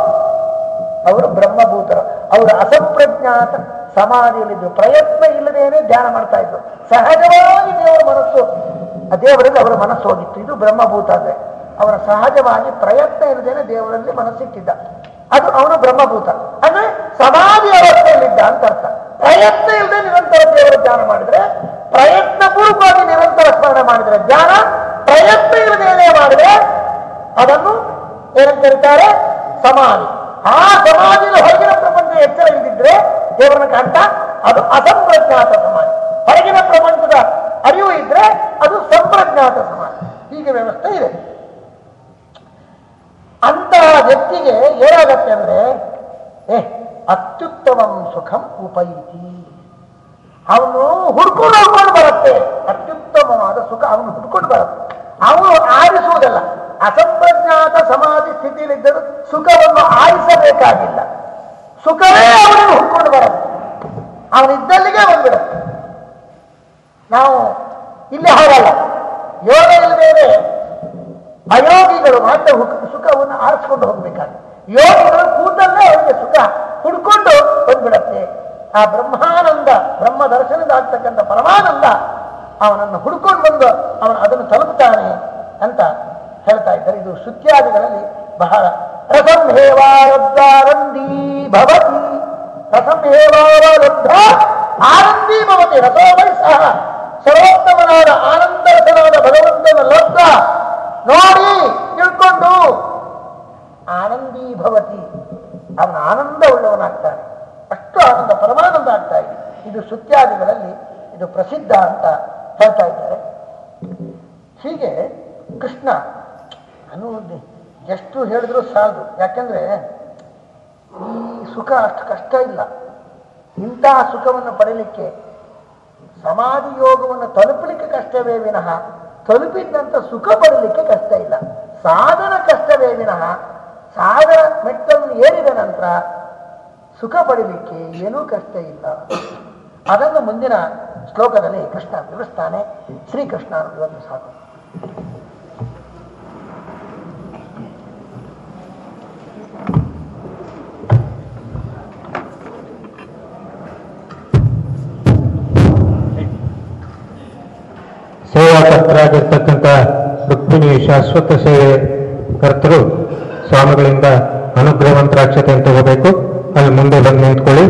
ಅವರು ಬ್ರಹ್ಮಭೂತರು. ಅವರು ಅಸಂಪ್ರಜ್ಞಾತ ಸಮಾಧಿಯಲ್ಲಿದ್ದು ಪ್ರಯತ್ನ ಇಲ್ಲದೇನೆ ಧ್ಯಾನ ಮಾಡ್ತಾ ಇದ್ರು. ಸಹಜವಾಗಿ ದೇವರ ಮನಸ್ಸು ದೇವರಲ್ಲಿ ಅವರ ಮನಸ್ಸು ಹೋಗಿತ್ತು. ಇದು ಬ್ರಹ್ಮಭೂತ ಅಂದ್ರೆ. ಅವರ ಸಹಜವಾಗಿ ಪ್ರಯತ್ನ ಇಲ್ಲದೇನೆ ದೇವರಲ್ಲಿ ಮನಸ್ಸಿಟ್ಟಿದ್ದ. ಅದು ಅವನು ಬ್ರಹ್ಮಭೂತ. ಅಂದ್ರೆ ಸಮಾಧಿ ಅವಸ್ಥೆಯಲ್ಲಿದ್ದ ಅಂತ ಅರ್ಥ. ಪ್ರಯತ್ನ ಇಲ್ಲದೆ ನಿರಂತರ ದೇವರ ಧ್ಯಾನ ಮಾಡಿದ್ರೆ, ಪ್ರಯತ್ನ ಪೂರ್ವಕವಾಗಿ ನಿರಂತರ ಸ್ಮರಣೆ ಮಾಡಿದ್ರೆ ಧ್ಯಾನ, ಪ್ರಯತ್ನ ಇಲ್ಲದೇನೆ ಮಾಡಿದ್ರೆ ಅದನ್ನು ಏನಂತ ಕರೀತಾರೆ ಸಮಾಧಿ. ಆ ಸಮಾಧಿಯಲ್ಲಿ ಹೊರಗಿನ ಪ್ರಪಂಚ ಎಚ್ಚರ ಇದ್ದಿದ್ರೆ ದೇವರನ್ನ ಕಾಣ್ತಾ ಅದು ಅಸಂಪ್ರಜ್ಞಾತ ಸಮಾಧಿ. ಹೊರಗಿನ ಪ್ರಪಂಚದ ಅರಿವು ಇದ್ರೆ ಅದು ಸಂಪ್ರಜ್ಞಾತ ಸಮಾಧಿ. ಹೀಗೆ ವ್ಯವಸ್ಥೆ ಇದೆ. ಅಂತಹ ವ್ಯಕ್ತಿಗೆ ಏನಾಗತ್ತೆ ಅಂದ್ರೆ, ಏ ಅತ್ಯುತ್ತಮಂ ಸುಖಂ ಉಪೈತಿ. ಅವನು ಹುಡ್ಕೊಂಡು ಹುಡ್ಕೊಂಡು ಬರುತ್ತೆ. ಅತ್ಯುತ್ತಮವಾದ ಸುಖ ಅವನು ಹುಡ್ಕೊಂಡು ಬರುತ್ತೆ. ಅವನು ಆರಿಸುವುದಲ್ಲ. ಅಸಂಪ್ರಜ್ಞಾತ ಸಮಾಧಿ ಸ್ಥಿತಿಯಲ್ಲಿದ್ದರೂ ಸುಖವನ್ನು ಆರಿಸಬೇಕಾಗಿಲ್ಲ. ಸುಖವೇ ಅವನಿಗೆ ಹುಡ್ಕೊಂಡು ಬರುತ್ತೆ. ಅವನಿದ್ದಲ್ಲಿಗೆ ಬಂದ್ಬಿಡುತ್ತೆ. ನಾವು ಇಲ್ಲಿ ಹಾಗಲ್ಲ. ಯೋಗ ಇಲ್ಲದೇನೆ ಅಯೋಗಿಗಳು ಮಾತ್ರ ಸುಖವನ್ನು ಆರಿಸ್ಕೊಂಡು ಹೋಗ್ಬೇಕಾದ್ರೆ ಯೋಗಿಗಳು ಕೂತಲ್ಲೇ ಅವರಿಗೆ ಸುಖ ಹುಡ್ಕೊಂಡು ಬಂದ್ಬಿಡತ್ತೆ ಆ ಬ್ರಹ್ಮಾನಂದ, ಬ್ರಹ್ಮ ದರ್ಶನದಾಗ್ತಕ್ಕಂಥ ಪರಮಾನಂದ ಅವನನ್ನು ಹುಡ್ಕೊಂಡು ಬಂದು ಅವನು ಅದನ್ನು ತಲುಪುತ್ತಾನೆ ಅಂತ ಹೇಳ್ತಾ ಇದ್ದಾರೆ. ಇದು ಶುತ್ಯಾದಿಗಳಲ್ಲಿ ಬಹಳ ರಸಂ ಹೇವಾರಬ್ಧಾರಂದೀ ಭವತಿ ರಸಂ ಹೇವಾರಬ್ಧ ಆನಂದೀ ಭವತಿ ರಸೋಮೈ ಸಹ ಸರ್ವೋತ್ತಮನಾದ ಆನಂದರಸನಾದ ಭಗವಂತನ ಲಬ್ಧ ನೋಡಿ ತಿಳ್ಕೊಂಡು ಆನಂದೀ ಭವತಿ ಅವನ ಉಳ್ಳವನಾಗ್ತಾನೆ ಅಷ್ಟು ಆನಂದ, ಪರಮಾನಂದ ಆಗ್ತಾ ಇದೆ. ಇದು ಸುತ್ಯಾದಿಗಳಲ್ಲಿ ಇದು ಪ್ರಸಿದ್ಧ ಅಂತ ಹೇಳ್ತಾ ಇದ್ದಾರೆ. ಹೀಗೆ ಕೃಷ್ಣ ಅನು ಎಷ್ಟು ಹೇಳಿದ್ರು ಸಾಲದು. ಯಾಕೆಂದ್ರೆ ಈ ಸುಖ ಅಷ್ಟು ಕಷ್ಟ ಇಲ್ಲ. ಇಂತಹ ಸುಖವನ್ನು ಪಡೆಯಲಿಕ್ಕೆ ಸಮಾಧಿ ಯೋಗವನ್ನು ತಲುಪಲಿಕ್ಕೆ ಕಷ್ಟವೇ ವಿನಃ ತಲುಪಿದ್ದಂಥ ಸುಖ ಪಡಲಿಕ್ಕೆ ಕಷ್ಟ ಇಲ್ಲ. ಸಾಧನ ಕಷ್ಟವೇ ವಿನಃ, ಸಾಧನ ಮೆಟ್ಟನ್ನು ಏರಿದ ನಂತರ ಸುಖ ಪಡಲಿಕ್ಕೆ ಏನೂ ಕಷ್ಟ ಇಲ್ಲ. ಅದನ್ನು ಮುಂದಿನ ಶ್ಲೋಕದಲ್ಲಿ ಕೃಷ್ಣ ವಿವರಿಸ್ತಾನೆ. ಶ್ರೀಕೃಷ್ಣ ಇವತ್ತು ಸಾಕು. ಸೇವಾಕರ್ತರಾಗಿರ್ತಕ್ಕಂಥ ರುಕ್ಮಿಣಿ ಶಾಶ್ವತ ಸೇವೆ ಕರ್ತರು ಸ್ವಾಮಿಗಳಿಂದ ಅನುಗ್ರಹ ಅಂತ ಹೋಗಬೇಕು. ಮುಂದೆ ಬಂದು ನಿಂತ್ಕೊಳ್ಳಿ